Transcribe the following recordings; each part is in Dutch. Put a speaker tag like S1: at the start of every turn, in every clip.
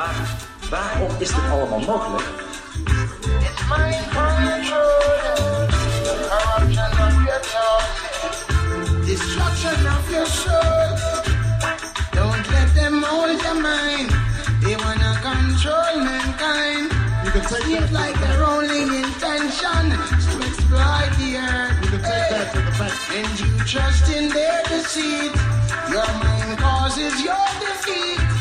S1: Maar waarom is dit allemaal mogelijk?
S2: It's mind control. The corruption of your thoughts. yeah. Destruction of your soul. Don't let them hold your mind. They wanna control mankind.
S3: You can take
S2: Seems
S3: that
S2: like their only intention is to exploit the earth.
S3: You can take that to the bank.
S2: And you trust in their deceit. Your mind causes your defeat.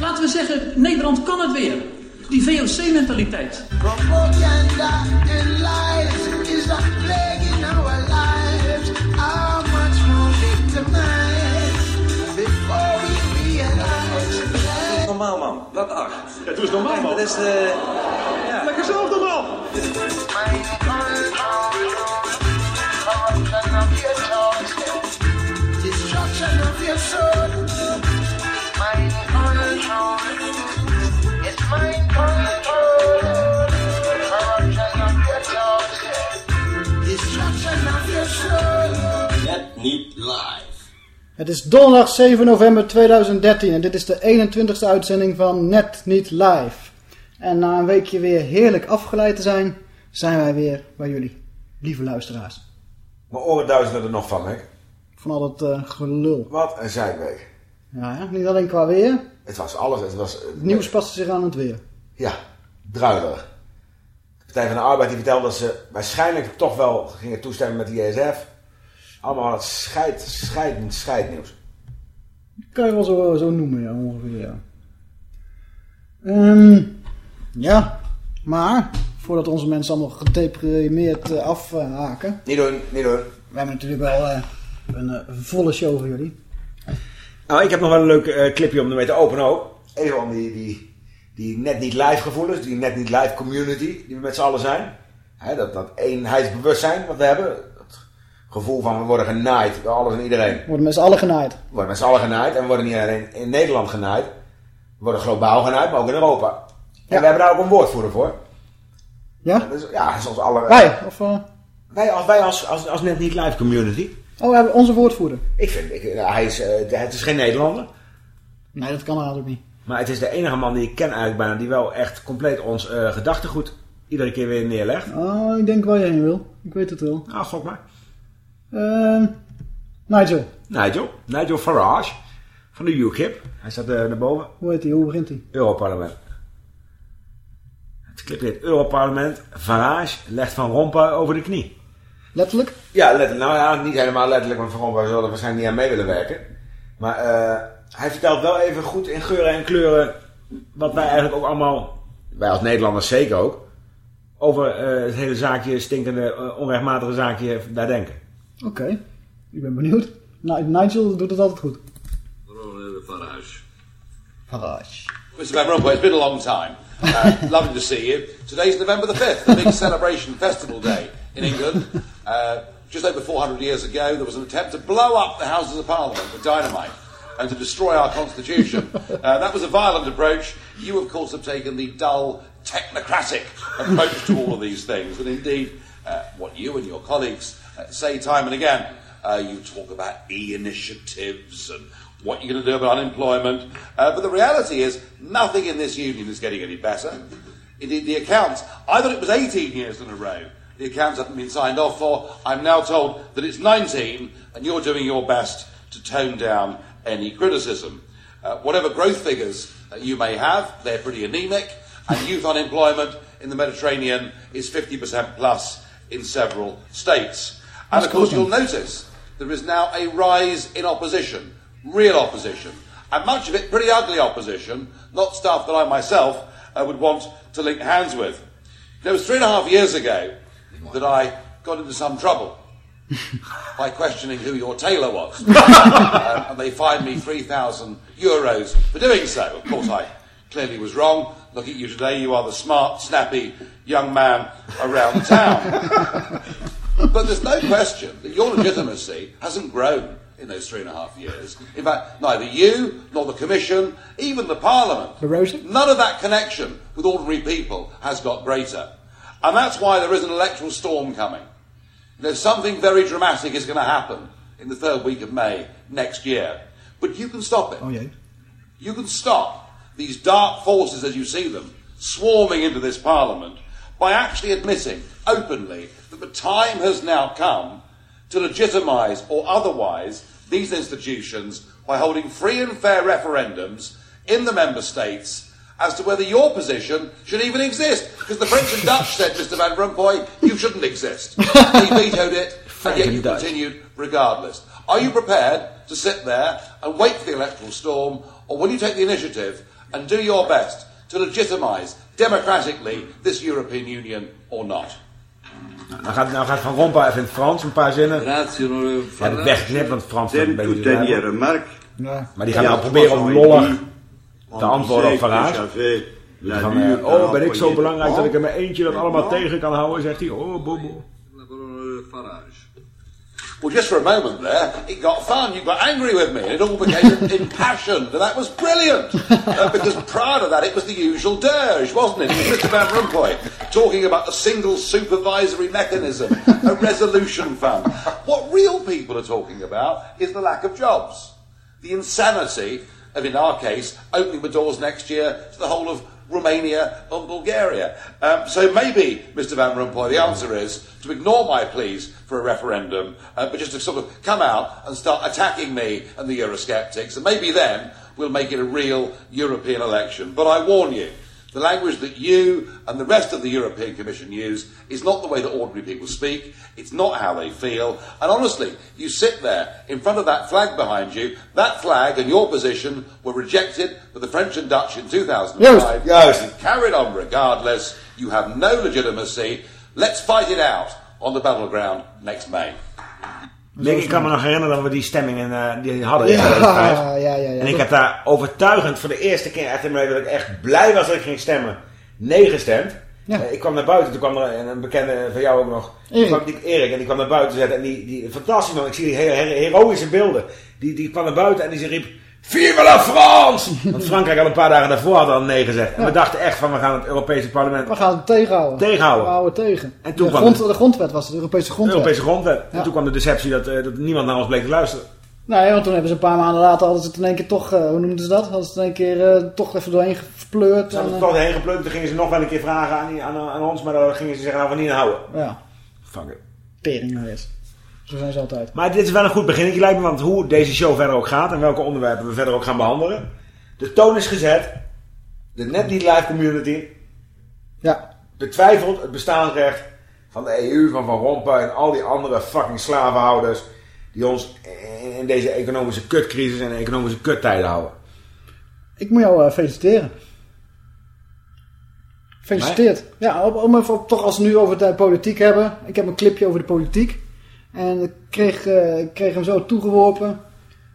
S4: Laten we zeggen, Nederland kan het weer. Die VOC-mentaliteit.
S2: Propaganda and lies is a plague in our lives. How much more victimized before we realize?
S1: Normaal man, wat ach.
S3: Ja, doe eens normaal, man.
S1: Dat is de... Ja.
S3: Lekker zelf normaal.
S5: Niet live.
S6: Het is donderdag 7 november 2013 en dit is de 21ste uitzending van Net Niet Live. En na een weekje weer heerlijk afgeleid te zijn, zijn wij weer bij jullie, lieve luisteraars.
S7: Mijn oren duizenden er nog van, hè?
S6: Van al dat eh, gelul.
S7: Wat een zijweek.
S6: Ja, hè? niet alleen qua weer,
S7: Het was alles. Het was...
S6: het nieuws paste zich aan het weer.
S7: Ja, druilerig. De Partij van de Arbeid die vertelde dat ze waarschijnlijk toch wel gingen toestemmen met de ISF. Allemaal het scheid, scheidend scheidnieuws.
S6: Kan je wel zo, zo noemen, ja, ongeveer, ja. Ehm, ja, maar voordat onze mensen allemaal gedeprimeerd eh, afhaken...
S7: Niet doen, niet doen.
S6: We hebben natuurlijk wel eh, een eh, volle show voor jullie.
S7: Nou, ik heb nog wel een leuk eh, clipje om ermee te openen ook. Even om die, die, die net niet live gevoelens, die net niet live community die we met z'n allen zijn. Hè, dat, dat eenheidsbewustzijn wat we hebben. Gevoel van we worden genaaid door alles en iedereen.
S6: We worden met z'n allen genaaid.
S7: We worden met z'n allen genaaid en we worden niet alleen in Nederland genaaid. We worden globaal genaaid, maar ook in Europa. En
S6: Ja.
S7: we hebben daar ook een woordvoerder voor.
S6: Ja?
S7: Dus, ja, zoals alle...
S6: Wij? Of, eh,
S7: Wij als, wij als, als, als net niet live community.
S6: oh, we hebben onze woordvoerder.
S7: Ik vind, ik, ja, hij is, eh, het is geen Nederlander.
S6: Nee, dat kan eigenlijk niet.
S7: Maar het is de enige man die ik ken eigenlijk bijna die wel echt compleet ons eh, gedachtegoed iedere keer weer neerlegt.
S6: Oh, ik denk waar je heen wil. Ik weet het wel.
S7: Nou, gok maar.
S6: Ehm Nigel,
S7: Nigel. Nigel Farage. Van de UKIP. Hij staat uh, naar boven.
S6: hoe heet hij? Hoe begint hij?
S7: Europarlement. Het clipje heet Europarlement. Farage legt Van Rompuy over de knie.
S6: Letterlijk?
S7: Ja, letterlijk. Nou ja, niet helemaal letterlijk, want Van Rompuy zal er waarschijnlijk niet aan mee willen werken. Maar eh, hij vertelt wel even goed in geuren en kleuren wat wij eigenlijk ook allemaal, wij als Nederlanders zeker ook, over eh, het hele zaakje, stinkende, eh, onrechtmatige zaakje daar denken.
S6: Oké, ik ben benieuwd. Ni- Nigel doet het altijd goed.
S5: Farage.
S6: Farage.
S8: Mr. Van Rompuy, it's been a long time. Uh, lovely to see you. Today's November the 5th, the big celebration festival day in England. Uh, just over 400 years ago, there was an attempt to blow up the Houses of Parliament with dynamite and to destroy our constitution. Uh, that was a violent approach. You, of course, have taken the dull, technocratic approach to all of these things. And indeed, uh, what you and your colleagues say time and again, uh, you talk about e-initiatives and what you're going to do about unemployment. Uh, but the reality is, nothing in this union is getting any better. Indeed, the accounts, I thought it was 18 years in a row. The accounts haven't been signed off for. I'm now told that it's 19, and you're doing your best to tone down any criticism. Uh, whatever growth figures you may have, they're pretty anemic, and youth unemployment in the Mediterranean is 50% plus in several states. And of course, you'll notice there is now a rise in opposition, real opposition, and much of it pretty ugly opposition, not stuff that I myself uh, would want to link hands with. It was three and a half years ago that I got into some trouble by questioning who your tailor was. Um, and they fined me 3,000 euros for doing so. Of course, I clearly was wrong. Look at you today, you are the smart, snappy young man around town. but there's no question that your legitimacy hasn't grown in those three and a half years. In fact, neither you, nor the Commission, even the Parliament,
S6: Barroso?
S8: none of that connection with ordinary people has got greater. And that's why there is an electoral storm coming. You know, something very dramatic is going to happen in the third week of May next year. But you can stop it.
S6: Oh jee.
S8: You can stop these dark forces as you see them swarming into this parliament by actually admitting openly that the time has now come to legitimise or otherwise these institutions by holding free and fair referendums in the member states as to whether your position should even exist. Because the French and Dutch said, Mr Van Rompuy, you shouldn't exist. he vetoed it, and yet you continued regardless. Are you prepared to sit there and wait for the electoral storm, or will you take the initiative and do your best to legitimise democratically this European Union or not?
S7: Nou gaat, nou gaat Van Rompuy even in het Frans, een paar zinnen.
S5: Grazie, onorevole
S7: Heb ik weggeknipt, want het Frans
S9: Ten
S7: een beetje
S9: remarque.
S6: Ja.
S7: Maar die gaan
S9: Ja,
S7: dan proberen om lollig te antwoorden op Farage. Van, eh, oh, ben ik zo belangrijk dat ik er met eentje dat allemaal tegen kan houden, zegt hij. Oh, bobo.
S5: Farage.
S8: Well, just for a moment there, it got fun. You got angry with me, and it all became impassioned, and that was brilliant. Uh, because prior to that, it was the usual dirge, wasn't it? It was Mr. Van Rompuy talking about a single supervisory mechanism, a resolution fund. What real people are talking about is the lack of jobs, the insanity of, in our case, opening the doors next year to the whole of Romania and Bulgaria. Um, so maybe, Mr. Van Rompuy, the answer is to ignore my pleas for a referendum, uh, but just to sort of come out and start attacking me and the Eurosceptics, and maybe then we'll make it a real European election. But I warn you, the language that you and the rest of the European Commission use is not the way that ordinary people speak. It's not how they feel. And honestly, you sit there in front of that flag behind you. That flag and your position were rejected by the French and Dutch in 2005.
S7: Juist.
S8: And carried on regardless. You have no legitimacy. Let's fight it out on the battleground next May.
S7: Nick, ik kan me nog herinneren dat we die stemming in, eh, die hadden in
S6: Ja,
S7: 2005.
S6: ja, ja, ja.
S7: En ik heb daar overtuigend voor de eerste keer echt in mijn leven dat ik echt blij was dat ik ging stemmen. Nee gestemd.
S6: Ja.
S7: Eh, Ik kwam naar buiten, toen kwam er een bekende van jou ook nog.
S6: Erik.
S7: Kwam die, Erik. En die kwam naar buiten zetten. En die, die fantastisch man. Ik zie die he- he- heroïsche beelden. Die, die kwam naar buiten en die riep... Vive la France! Want Frankrijk al een paar dagen daarvoor had al nee gezegd. En we dachten echt van we gaan het Europese parlement
S6: We gaan het tegenhouden.
S7: Tegenhouden.
S6: We houden het tegen.
S7: En toen
S6: de,
S7: kwam
S6: grond,
S7: het.
S6: de grondwet was het, de Europese
S7: de
S6: grondwet.
S7: Europese grondwet. En toen kwam de deceptie dat, eh, dat niemand naar ons bleek te luisteren.
S6: Nee, want toen hebben ze een paar maanden later hadden ze het in één keer toch, eh, hoe noemden ze dat? Hadden ze het in één keer eh, toch even doorheen gepleurd.
S7: Ze
S6: En,
S7: hadden
S6: eh,
S7: er toch heen geplukt. Toen gingen ze nog wel een keer vragen aan, aan, aan ons. Maar dan gingen ze zeggen, nou, we niet houden.
S6: ja,
S7: Fuck it.
S6: tering nou is. Zo zijn ze altijd.
S7: Maar dit is wel een goed beginnetje lijkt me. Want hoe deze show verder ook gaat. En welke onderwerpen we verder ook gaan behandelen. De toon is gezet. De net niet live community
S6: Ja,
S7: betwijfelt het bestaansrecht van de EU, van Van Rompuy en al die andere fucking slavenhouders. Die ons in- deze economische kutcrisis en economische kuttijden houden.
S6: ik moet jou eh, feliciteren. Gefeliciteerd. Ja, om, om even toch als we nu over de politiek hebben. Ik heb een clipje over de politiek. En ik kreeg, eh, ik kreeg hem zo toegeworpen.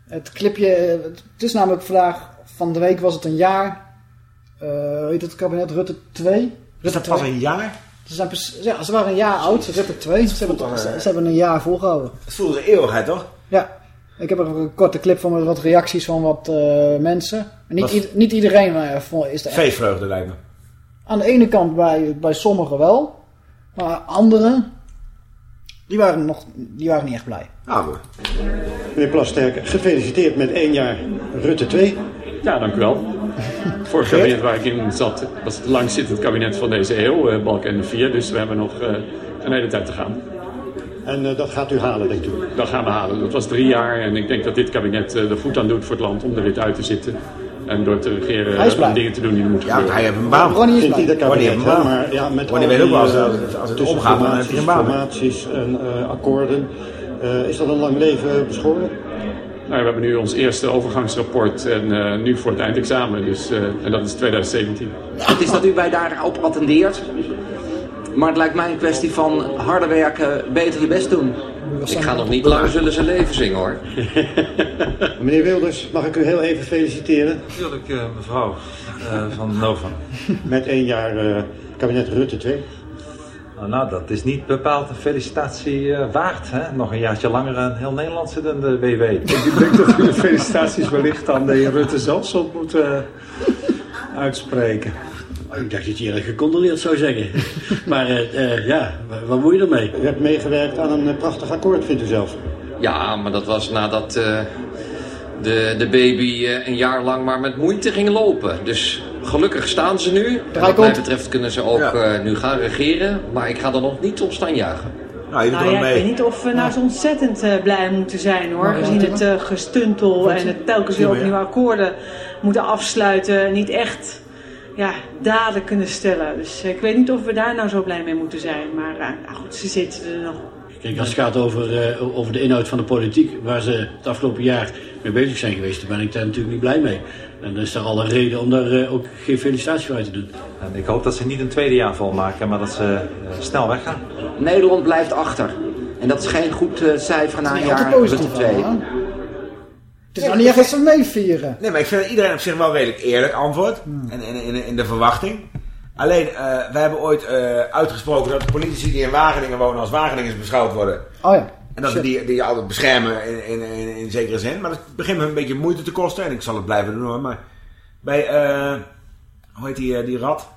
S6: Het clipje, eh, het is namelijk vandaag, van de week was het een jaar. Hoe heet het kabinet? Rutte 2.
S7: Is
S6: Rutte
S7: dat pas
S6: 2.
S7: een jaar?
S6: Ze, zijn, ja, ze waren een jaar oud, Rutte 2. Ze hebben,
S7: voelt
S6: ze, hebben een jaar volgehouden.
S7: Het voelde een eeuwigheid toch?
S6: Ja, ik heb een korte clip van met wat reacties van wat mensen. En niet, niet iedereen maar, is er echt.
S7: Feestvreugde lijkt me.
S6: Aan de ene kant bij, bij sommigen wel, maar anderen, die waren, nog, die waren niet echt blij.
S7: Nou, goed.
S3: Meneer Plasterk, gefeliciteerd met één jaar Rutte 2.
S10: Ja, dank u wel. Het vorige kabinet waar ik in zat was het langzittend kabinet van deze eeuw, eh Balkenende 4. Dus we hebben nog eh, een hele tijd te gaan.
S3: En eh, dat gaat u halen, denkt u?
S10: Dat gaan we halen. Dat was drie jaar en ik denk dat dit kabinet er goed aan doet voor het land om er weer uit te zitten. En door te regeren
S6: Hij is blij.
S10: en dingen te doen die moeten
S7: Ja,
S10: gebeuren.
S7: hij heeft een baan.
S6: Ronnie is blij.
S3: kabinet,
S7: een baan?
S3: maar ja, met
S7: weet ook
S3: die,
S7: wel, als
S3: eh,
S7: het- als het omgaat, dan heeft hij een baan.
S3: formaties en eh, akkoorden. Eh, is dat een lang leven beschoren?
S10: Nou, we hebben nu ons eerste overgangsrapport en eh, nu voor het eindexamen. Dus, eh, en dat is 2017.
S11: Het is dat u bij daarop attendeert. Maar het lijkt mij een kwestie van harder werken, beter je best doen. Ik ga nog niet lang zullen ze leven zingen hoor.
S3: Meneer Wilders, mag ik u heel even feliciteren
S1: Natuurlijk, eh, mevrouw eh, van Nova.
S3: met één jaar eh, kabinet Rutte 2?
S1: Nou, nou, dat is niet bepaald een felicitatie eh, waard. Hè? Nog een jaartje langer en heel Nederland zit in de WW.
S9: Ik denk dat u de felicitaties wellicht aan de heer Rutte zelf zult moeten uitspreken.
S12: Oh, ik dacht dat je eerlijk gecondoleerd zou zeggen. maar eh, eh, ja, wa- wat moet je ermee?
S3: U hebt meegewerkt aan een eh, prachtig akkoord, vindt u zelf?
S11: Ja, maar dat was nadat eh, de, de baby eh, een jaar lang maar met moeite ging lopen. Dus gelukkig staan ze nu. En wat mij betreft kunnen ze ook eh, nu gaan regeren. Maar ik ga er nog niet op staan juichen.
S7: Nou, je
S13: Nou ja, ik weet niet of we nou zo ontzettend blij moeten zijn hoor.
S11: Maar,
S13: Gezien het eh, gestuntel en het telkens weer opnieuw akkoorden moeten afsluiten. Niet echt ja, daden kunnen stellen. Dus eh, ik weet niet of we daar nou zo blij mee moeten zijn. Maar eh, nou goed, ze zitten er nog.
S12: Kijk, als het gaat over, eh, over de inhoud van de politiek, waar ze het afgelopen jaar mee bezig zijn geweest, dan ben ik daar natuurlijk niet blij mee. En dan is er alle reden om daar ook geen felicitatie voor uit te doen.
S1: En ik hoop dat ze niet een tweede jaar volmaken, maar dat ze eh, snel weggaan.
S11: Nederland blijft achter. En dat is geen goed cijfer na een jaar Rutte 2.
S6: Het is nou niet echt dat ze meevieren.
S7: Nee, maar ik vind dat iedereen op zich wel redelijk eerlijk antwoord.
S6: Hmm.
S7: En in, in, in de verwachting. Alleen, eh wij hebben ooit eh, uitgesproken dat de politici die in Wageningen wonen als Wageningers beschouwd worden.
S6: Oh ja.
S7: En dat we die, die altijd beschermen in, in, in, in zekere zin. Maar dat begint me een beetje moeite te kosten. En ik zal het blijven doen hoor. Maar bij, eh hoe heet die, die rat?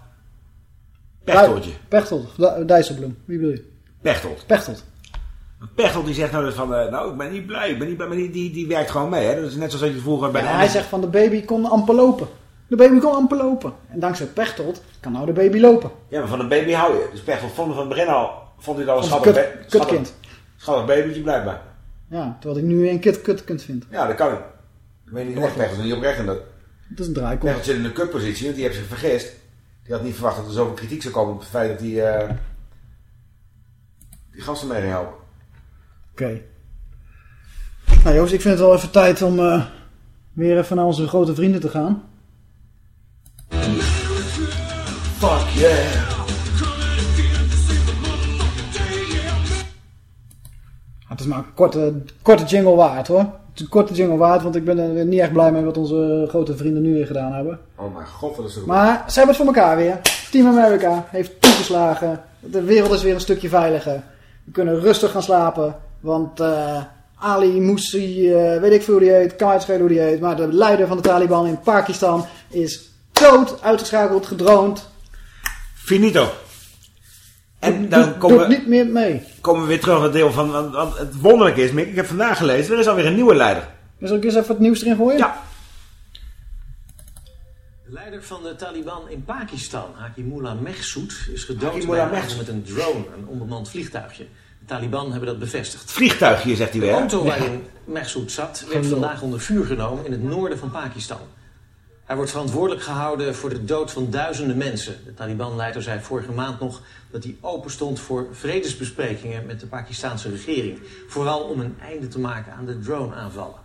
S7: Pechteltje.
S6: Pechtold, Di- Dijsselbloem. Wie bedoel je?
S7: Pechtold.
S6: Pechtold.
S7: Pechtold die zegt nou van, eh, nou ik ben niet blij, ik ben niet blij. Maar die, die, die werkt gewoon mee. Hè? Dat is net zoals dat je vroeger bij
S6: Ja,
S7: de
S6: hij zegt van de baby kon amper lopen. De baby kon amper lopen. En dankzij Pechtold kan nou de baby lopen.
S7: Ja, maar van een baby hou je. Dus Pechtold vond van het begin al, vond hij dat een schattig,
S6: kut-
S7: ba-
S6: kutkind.
S7: schattig, schattig babytje blijkbaar.
S6: Ja, terwijl ik nu een kut kutkind vind.
S7: Ja, dat kan ik. Ik weet niet of Pechtold niet oprecht in dat.
S6: Het is een draaikort.
S7: Pechtold zit in een kutpositie, want die heeft zich vergist. Die had niet verwacht dat er zoveel kritiek zou komen op het feit dat hij eh, die gasten mee ging helpen.
S6: Oké. Nou Joost, ik vind het wel even tijd om eh, weer even naar onze grote vrienden te gaan.
S7: Fuck yeah.
S6: Het is maar een korte, korte jingle waard hoor. Het is een korte jingle waard, want ik ben er niet echt blij mee wat onze grote vrienden nu weer gedaan hebben.
S7: Oh mijn god, wat is er.
S6: Maar ze hebben het voor elkaar weer. Team America heeft toegeslagen. De wereld is weer een stukje veiliger. We kunnen rustig gaan slapen. Want eh, Ali Moussi, eh, weet ik veel hoe die heet, kan uitschelen hoe die heet. Maar de leider van de Taliban in Pakistan is dood, uitgeschakeld, gedroond.
S7: Finito. En
S6: Doet-
S7: dan komen
S6: doet
S7: we,
S6: niet meer mee.
S7: komen we weer terug naar het deel van... Want het wonderlijke is, Mick, ik heb vandaag gelezen, er is alweer een nieuwe leider.
S6: Dus ook eens even het nieuws erin gooien?
S7: Ja.
S14: De leider van de Taliban in Pakistan, Hakimullah Mehsud, is gedood met een drone, een onbemand vliegtuigje. De Taliban hebben dat bevestigd.
S7: Vliegtuigje, zegt hij
S14: De
S7: weer.
S14: auto
S7: Ja.
S14: waarin Mehsud zat, werd vandaag onder vuur genomen in het noorden van Pakistan. Hij wordt verantwoordelijk gehouden voor de dood van duizenden mensen. De Taliban-leider zei vorige maand nog dat hij open stond voor vredesbesprekingen met de Pakistanse regering. Vooral om een einde te maken aan de drone-aanvallen.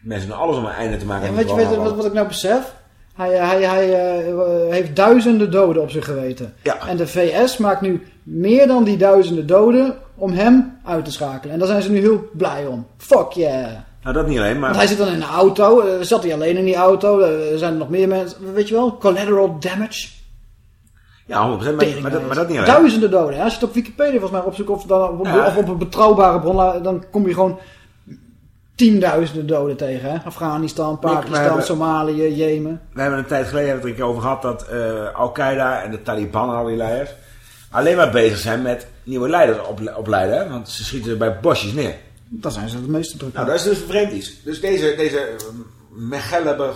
S7: Mensen doen alles om een einde te maken.
S6: En
S7: aan
S6: weet je
S7: die
S6: weet, wat,
S7: drone.
S6: wat ik nou besef? Hij, hij, hij eh, heeft duizenden doden op zich geweten.
S7: Ja.
S6: En de VS maakt nu meer dan die duizenden doden om hem uit te schakelen. En daar zijn ze nu heel blij om. Fuck yeah.
S7: Nou, dat niet alleen, maar...
S6: Want hij zit dan in een auto. eh, zat hij alleen in die auto? Er zijn er nog meer mensen. Weet je wel? Collateral damage.
S7: Ja, 100%, maar, maar, dat, maar dat niet alleen.
S6: Duizenden doden. hè. Als je het op Wikipedia volgens mij opzoekt of, dan,
S7: Ja.
S6: of op een betrouwbare bron, dan kom je gewoon tienduizenden doden tegen. Hè? Afghanistan, Pakistan,
S7: hebben-
S6: Somalië, Jemen.
S7: We hebben een tijd geleden het er een keer over gehad dat eh, Al-Qaeda en de Taliban en al die leiders alleen maar bezig zijn met nieuwe leiders op, opleiden. Want ze schieten bij bosjes neer.
S6: Daar zijn ze het meeste druk
S7: Nou, dat is dus vreemd iets. Dus deze, deze Mechelle,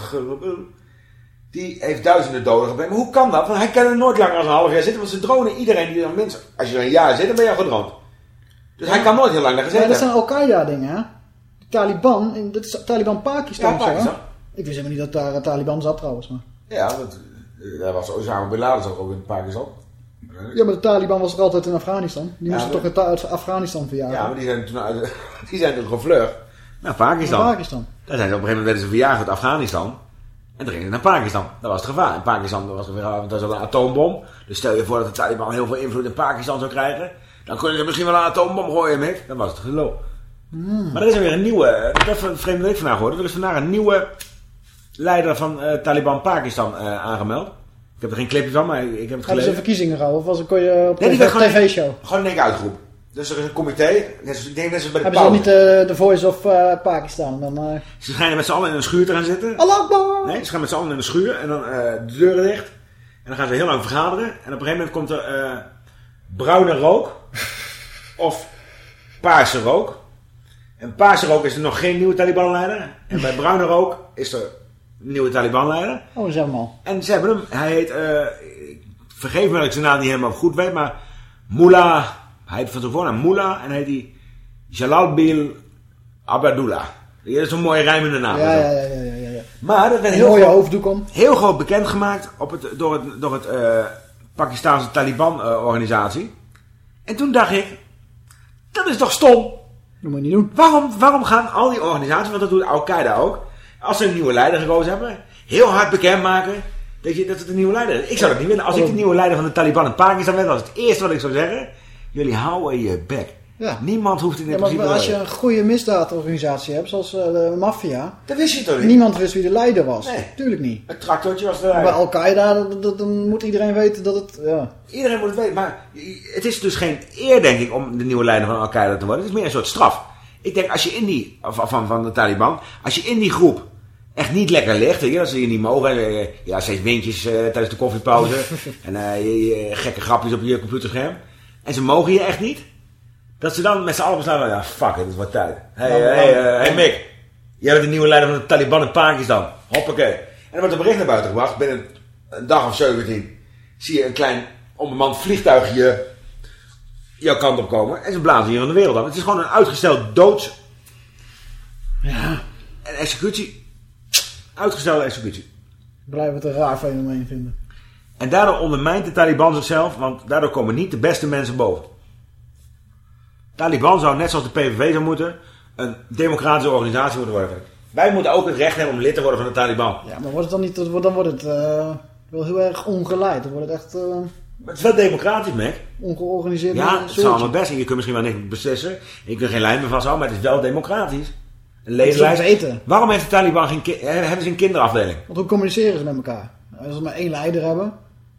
S7: die heeft duizenden doden gebrengt. Maar hoe kan dat? Want hij kan er nooit langer dan een half jaar zitten. Want ze dronen iedereen die er minstens... Als je er een jaar zit, dan ben je al gedroond. Dus hij kan nooit heel lang daar
S6: Ja,
S7: gezeten
S6: dat zijn
S7: hebben.
S6: Al-Qaeda dingen, hè? Taliban, in, dat is Taliban Pakistan.
S7: Ja,
S6: zo. Ik wist helemaal niet dat daar een Taliban zat trouwens. Maar.
S7: Ja, want eh, daar was Osama Bin Laden zat ook in Pakistan.
S6: Ja, maar de Taliban was er altijd in Afghanistan. Die
S7: Ja,
S6: moesten
S7: maar-
S6: toch uit Afghanistan verjagen.
S7: Ja, maar die zijn toen, uit, die zijn toen gevlucht naar Pakistan.
S6: Naar Pakistan.
S7: Daar zijn ze op een gegeven moment werden ze verjaagd uit Afghanistan. En toen gingen ze naar Pakistan. Dat was het gevaar. In Pakistan was er een atoombom. Dus stel je voor dat de Taliban heel veel invloed in Pakistan zou krijgen. Dan kunnen ze misschien wel een atoombom gooien, Mick. Dan was het geloof. Maar er is er weer een nieuwe, eh, dat is een vreemde week vandaag gehoord. Er is vandaag een nieuwe leider van eh, Taliban Pakistan eh, aangemeld. Ik heb er geen clipje van, maar ik, ik heb het
S6: Hadden ze
S7: gelezen.
S6: verkiezingen gehouden? Of was het, kon je op
S7: Nee, gewoon-
S6: tv-show?
S7: Gewoon in één keer uitgeroepen. Dus er is een comité, ik denk net zoals bij de
S6: Hebben ze niet
S7: pauze.
S6: de, de Voice of eh, Pakistan? Dan, eh
S7: Ze schijnen met z'n allen in een schuur te gaan zitten.
S6: Allah Akbar!
S7: Nee, ze gaan met z'n allen in een schuur en dan eh, de deuren dicht. En dan gaan ze heel lang vergaderen. En op een gegeven moment komt er eh, bruine rook. of paarse rook. En paarse rook is er nog geen nieuwe Taliban-leider. En bij bruine rook is er een nieuwe Taliban-leider.
S6: Oh, zeg maar.
S7: En ze hebben hem, hij heet, eh, ik vergeef me dat ik zijn naam niet helemaal goed weet, maar Mullah, hij heet van voornaam Mullah en hij heet die Jalalbil Abadullah. Dat is een mooie rijmende naam.
S6: Ja, ja, ja, ja, ja.
S7: Maar dat werd
S6: Een
S7: heel
S6: mooie
S7: groot,
S6: hoofddoek om.
S7: heel groot bekendgemaakt op het, door het, door het eh, Pakistanse Taliban-organisatie. en toen dacht ik, dat is toch stom?
S6: Dat moet je niet doen.
S7: Waarom, waarom gaan al die organisaties, want dat doet Al-Qaeda ook, als ze een nieuwe leider gekozen hebben, heel hard bekendmaken dat, je, dat het een nieuwe leider is. Ik zou dat niet willen. Als ik de nieuwe leider van de Taliban in Pakistan ben, was het eerste wat ik zou zeggen, jullie houden je bek.
S6: Ja.
S7: Niemand hoeft in
S6: Ja,
S7: dit
S6: maar
S7: principe
S6: als je een goede misdaadorganisatie hebt, zoals eh, de maffia...
S7: Dat wist je toch niet?
S6: Niemand wist wie de leider was.
S7: Nee.
S6: Tuurlijk niet.
S7: Het tractortje was de
S6: Maar bij
S7: leider.
S6: Al-Qaeda, dan moet iedereen weten dat het... Ja.
S7: Iedereen moet het weten, maar het is dus geen eer, denk ik, om de nieuwe leider van Al-Qaeda te worden. Het is meer een soort straf. Ik denk, als je in die, van, van, van de Taliban, als je in die groep echt niet lekker ligt, weet je, dat ze je niet mogen, eh, ja, steeds windjes eh, tijdens de koffiepauze, en je- je gekke grapjes op je computerscherm, en ze mogen je echt niet, dat ze dan met z'n allen besluiten, ja, fuck it, het wordt tijd. Hé, hey,
S6: Nou,
S7: hey,
S6: nou,
S7: eh, hey Mick, jij bent de nieuwe leider van de Taliban in Pakistan. Hoppakee. En er wordt een bericht naar buiten gebracht, binnen een dag of 17, zie je een klein onbemand vliegtuigje jouw kant op komen. En ze blazen hier van de wereld af. Het is gewoon een uitgesteld doods...
S6: Ja.
S7: Een executie. Uitgestelde executie.
S6: Ik blijf het een raar fenomeen vinden.
S7: En daardoor ondermijnt de Taliban zichzelf, want daardoor komen niet de beste mensen boven. Taliban zou, net zoals de PVV zou moeten, een democratische organisatie moeten worden. Wij moeten ook het recht hebben om lid te worden van de Taliban.
S6: Ja, maar wordt het dan niet... Dan wordt het eh, wel heel erg ongeleid. Dan wordt het echt... eh,
S7: Maar het is wel democratisch, Mac.
S6: ongeorganiseerd.
S7: Ja, het is allemaal best. En je kunt misschien wel niks beslissen. En je kunt geen lijn meer vasthouden, maar het is wel democratisch. Een ledenlijst.
S6: weten.
S7: Waarom heeft de Taliban geen, eh, hebben ze een kinderafdeling?
S6: Want hoe communiceren ze met elkaar? Als ze maar één leider hebben.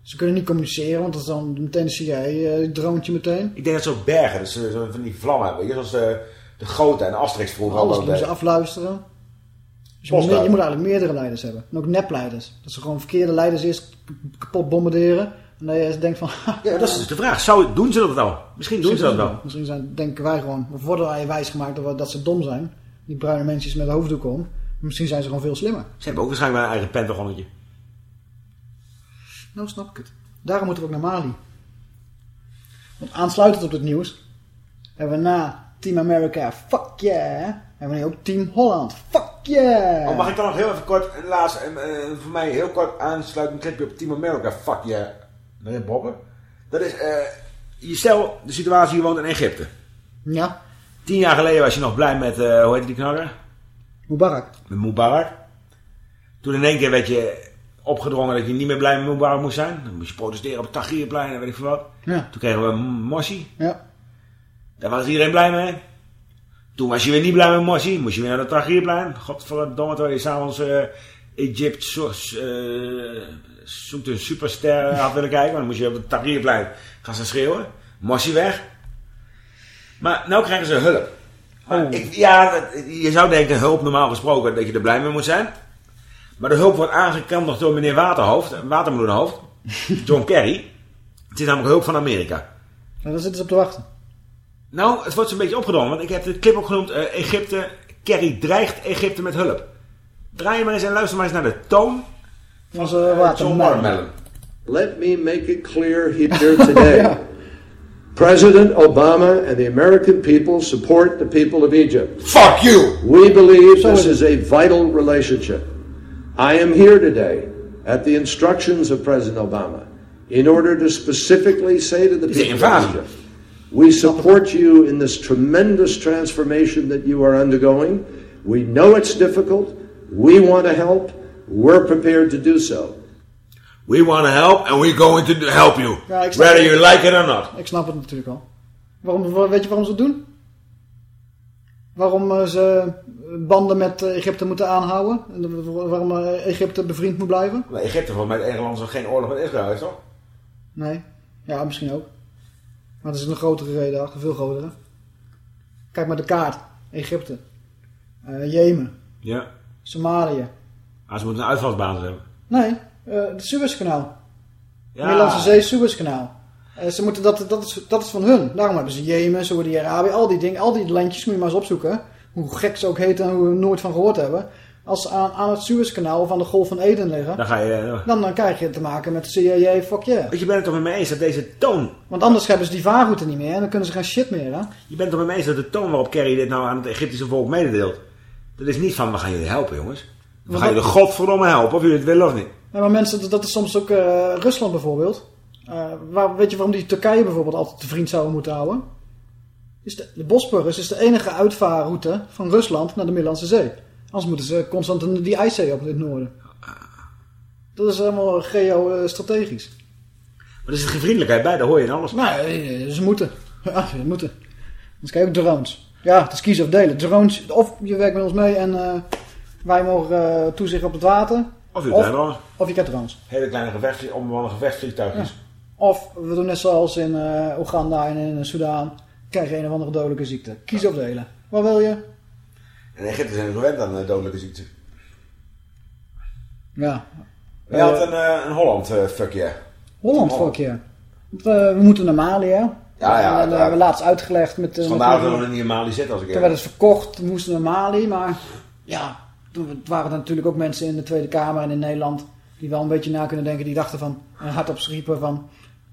S6: Ze kunnen niet communiceren, want dat is dan meteen eh, die droontje meteen.
S7: Ik denk dat ze ook bergen, dat ze van die vlammen hebben. Zoals de, de grote en Asterix vroeger
S6: Alles doen ze afluisteren. Dus je, moet,
S7: uit.
S6: je moet eigenlijk meerdere leiders hebben. En ook nepleiders. Dat ze gewoon verkeerde leiders eerst kapot bombarderen. En dat je denkt van...
S7: Ja, dat is dus de vraag. Zou, doen ze dat wel? Misschien doen ze dat wel.
S6: Misschien zijn, denken wij gewoon, of worden wij wijsgemaakt dat, we- dat ze dom zijn. Die bruine mensen met hoofddoek om. Misschien zijn ze gewoon veel slimmer.
S7: Ze hebben ook waarschijnlijk wel een eigen pentagonnetje.
S6: Nou snap ik het. Daarom moeten we ook naar Mali. Want aansluitend op het nieuws hebben we na Team America, fuck yeah, hebben we nu ook Team Holland, fuck yeah.
S7: Oh, mag ik dan nog heel even kort, en laatst, eh, voor mij heel kort aansluitend clipje op Team America. Fuck yeah, meneer Boppen. Dat is, eh, je stel de situatie, je woont in Egypte.
S6: Ja,
S7: Tien jaar geleden was je nog blij met, eh, hoe heet die knakker?
S6: Mubarak.
S7: Met Mubarak. Toen in één keer werd je opgedrongen dat je niet meer blij met Mubarak moest zijn. Dan moest je protesteren op het Tahrirplein en weet ik veel wat.
S6: Ja.
S7: Toen kregen we Morsi.
S6: Ja.
S7: Daar was iedereen blij mee. Toen was je weer niet blij met Morsi. Moest je weer naar het Tahrirplein. Godverdomme, terwijl je s'avonds uh, Egypt zo- eh, zoekt een superster had willen kijken. Maar dan moest je op het Tahrirplein gaan staan schreeuwen. Morsi weg. Maar nou krijgen ze hulp. Maar ik, ja, je zou denken hulp normaal gesproken dat je er blij mee moet zijn. Maar de hulp wordt aangekondigd door meneer Waterhoofd, Watermeloenhoofd, John Kerry. Het is namelijk hulp van Amerika.
S6: En daar zitten ze op te wachten.
S7: Nou, het wordt zo'n beetje opgedrongen, want ik heb de clip ook genoemd eh, Egypte. Kerry dreigt Egypte met hulp. Draai je maar eens en luister maar eens naar de toon
S6: van
S7: John
S6: watermelon.
S7: Watermelon.
S15: Let me make it clear here today. President Obama and the American people support the people of Egypt.
S7: Fuck you!
S15: We believe this is a vital relationship. I am here today at the instructions of President Obama in order to specifically say to the people of
S7: invasion?
S15: Egypt, we support you in this tremendous transformation that you are undergoing. We know it's difficult. We want to help. We're prepared to do so.
S7: We want to help and we're going to help you.
S6: Ja,
S7: whether
S6: het.
S7: you like it or not.
S6: Ik snap het natuurlijk al. Waarom, wa- weet je waarom ze het doen? Waarom eh, ze banden met eh, Egypte moeten aanhouden? En de- waarom eh, Egypte bevriend moet blijven?
S7: Maar Egypte volgens mij het enige land dat geen oorlog met Israël heeft, toch?
S6: Nee. Ja, misschien ook. Maar er is een grotere reden achter, veel grotere. Kijk maar de kaart. Egypte. Eh, Jemen.
S7: Ja.
S6: Somalië.
S7: Ah, ze moeten een uitvalsbasis hebben.
S6: Nee, eh het Suezkanaal.
S7: Ja.
S6: Middellandse Zee, Suezkanaal. Eh, ze moeten dat, dat, is, dat is van hun. Daarom hebben ze Jemen, Saudi-Arabië, al die dingen, al die landjes moet je maar eens opzoeken. Hoe gek ze ook heten en hoe we er nooit van gehoord hebben. Als ze aan, aan het Suezkanaal of aan de Golf van Eden liggen,
S7: Dan ga je... eh,
S6: dan, dan krijg je te maken met de CIA, fuck yeah.
S7: Want je bent het toch met me eens dat deze toon...
S6: Want anders hebben ze die vaarroute niet meer en dan kunnen ze geen shit meer, hè?
S7: Je bent toch met me eens dat de toon waarop Kerry dit nou aan het Egyptische volk mededeelt... Dat is niet van, we gaan jullie helpen, jongens. We gaan jullie godverdomme helpen, of jullie het willen of niet.
S6: Ja, maar mensen, dat- dat is soms ook eh, Rusland bijvoorbeeld. Eh, waar, weet je waarom die Turkije bijvoorbeeld altijd te vriend zouden moeten houden? Is de, de Bosporus is de enige uitvaarroute van Rusland naar de Middellandse Zee. Anders moeten ze constant in die IJszee op in het noorden. Dat is helemaal geostrategisch.
S7: Maar er zit geen vriendelijkheid bij, daar hoor je in alles.
S6: Nee, ze moeten. Ja, ze moeten. Dus kijk ook drones. Ja, het is kiezen of delen. Drones, of je werkt met ons mee en eh, wij mogen eh, toezicht op het water.
S7: Of je drones.
S6: Of je krijgt drones.
S7: Hele kleine gevecht, onbemande gevechtsvliegtuigjes.
S6: Of we doen net zoals in eh, Oeganda en in Sudaan. Krijg je een of andere dodelijke ziekte. Kies of delen. Wat wil je?
S7: En Egypte zijn gewend aan eh, dodelijke ziekte.
S6: Ja.
S7: Je had een, eh, een Holland, eh, fuck yeah.
S6: Holland, fuck yeah. Want, eh, we moeten naar Mali, hè?
S7: Ja, ja,
S6: eh,
S7: ja.
S6: hebben we laatst uitgelegd met... eh, met-
S7: dat we niet in Mali zitten als ik
S6: Toen werd het verkocht, we moesten naar Mali, maar ja, toen waren er natuurlijk ook mensen in de Tweede Kamer en in Nederland die wel een beetje na kunnen denken, die dachten van, en hardop schriepen van,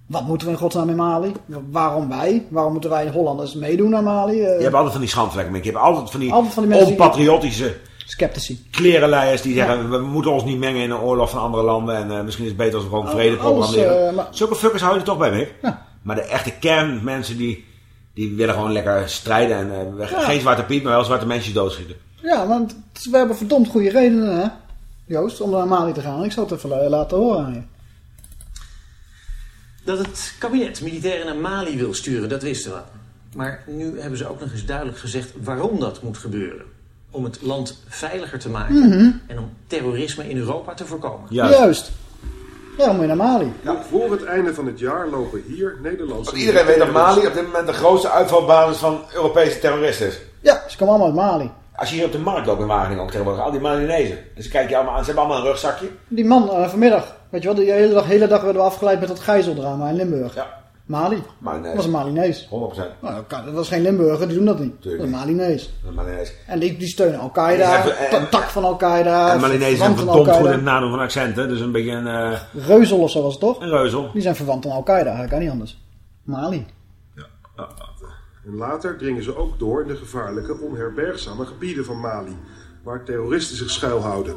S6: wat moeten we in godsnaam in Mali? Waarom wij? Waarom moeten wij Hollanders meedoen naar Mali? Eh,
S7: Je hebt altijd van die schandvlekken. Je hebt altijd van die,
S6: Altijd van die mensen die-
S7: onpatriotische
S6: Sceptici.
S7: klerenleiers die zeggen... we moeten ons niet mengen in een oorlog van andere landen... en eh, misschien is het beter als we gewoon vrede
S6: alles,
S7: programmeren.
S6: eh, maar-
S7: Zulke fuckers hou je er toch bij, Mick. Maar de echte kernmensen die, die willen gewoon lekker strijden... en eh,
S6: Ja.
S7: geen zwarte piet, maar wel zwarte mensen doodschieten.
S6: Ja, want we hebben verdomd goede redenen, hè, Joost, om naar Mali te gaan. Ik zal het even eh, laten horen aan je.
S14: Dat het kabinet militairen naar Mali wil sturen, dat wisten we. Maar nu hebben ze ook nog eens duidelijk gezegd waarom dat moet gebeuren. Om het land veiliger te maken
S6: Mhm.
S14: en om terrorisme in Europa te voorkomen.
S6: Juist. Ja, moet je naar Mali.
S16: Voor het einde van het jaar lopen hier Nederlandse...
S7: Want iedereen weet dat Mali op dit moment de grootste uitvalbasis van Europese terroristen is.
S6: Ja, ze komen allemaal uit Mali.
S7: Als je hier op de markt loopt in Wageningen ook tegenwoordig, al die Malinezen. Dus kijk je allemaal aan, ze hebben allemaal een rugzakje.
S6: Die man eh, vanmiddag, weet je wel, de hele dag, hele dag werden we afgeleid met dat gijzeldrama in Limburg.
S7: Ja.
S6: Mali.
S7: Malinees.
S6: Dat was een Malinees.
S7: 100%.
S6: Nou, dat kan- dat was geen Limburger, die doen dat niet. Dat is een Malinees.
S7: Een Malinees.
S6: En die, die steunen Al-Qaeda, tak van Al-Qaeda.
S7: En Malinezen zijn verdomd goed in het nadoen van accenten. Dus een beetje een... eh,
S6: Reuzel of zo was het toch?
S7: Een reuzel.
S6: Die zijn verwant aan Al-Qaeda, eigenlijk kan niet anders. Mali.
S16: En later dringen ze ook door in de gevaarlijke, onherbergzame gebieden van Mali, waar terroristen zich schuilhouden.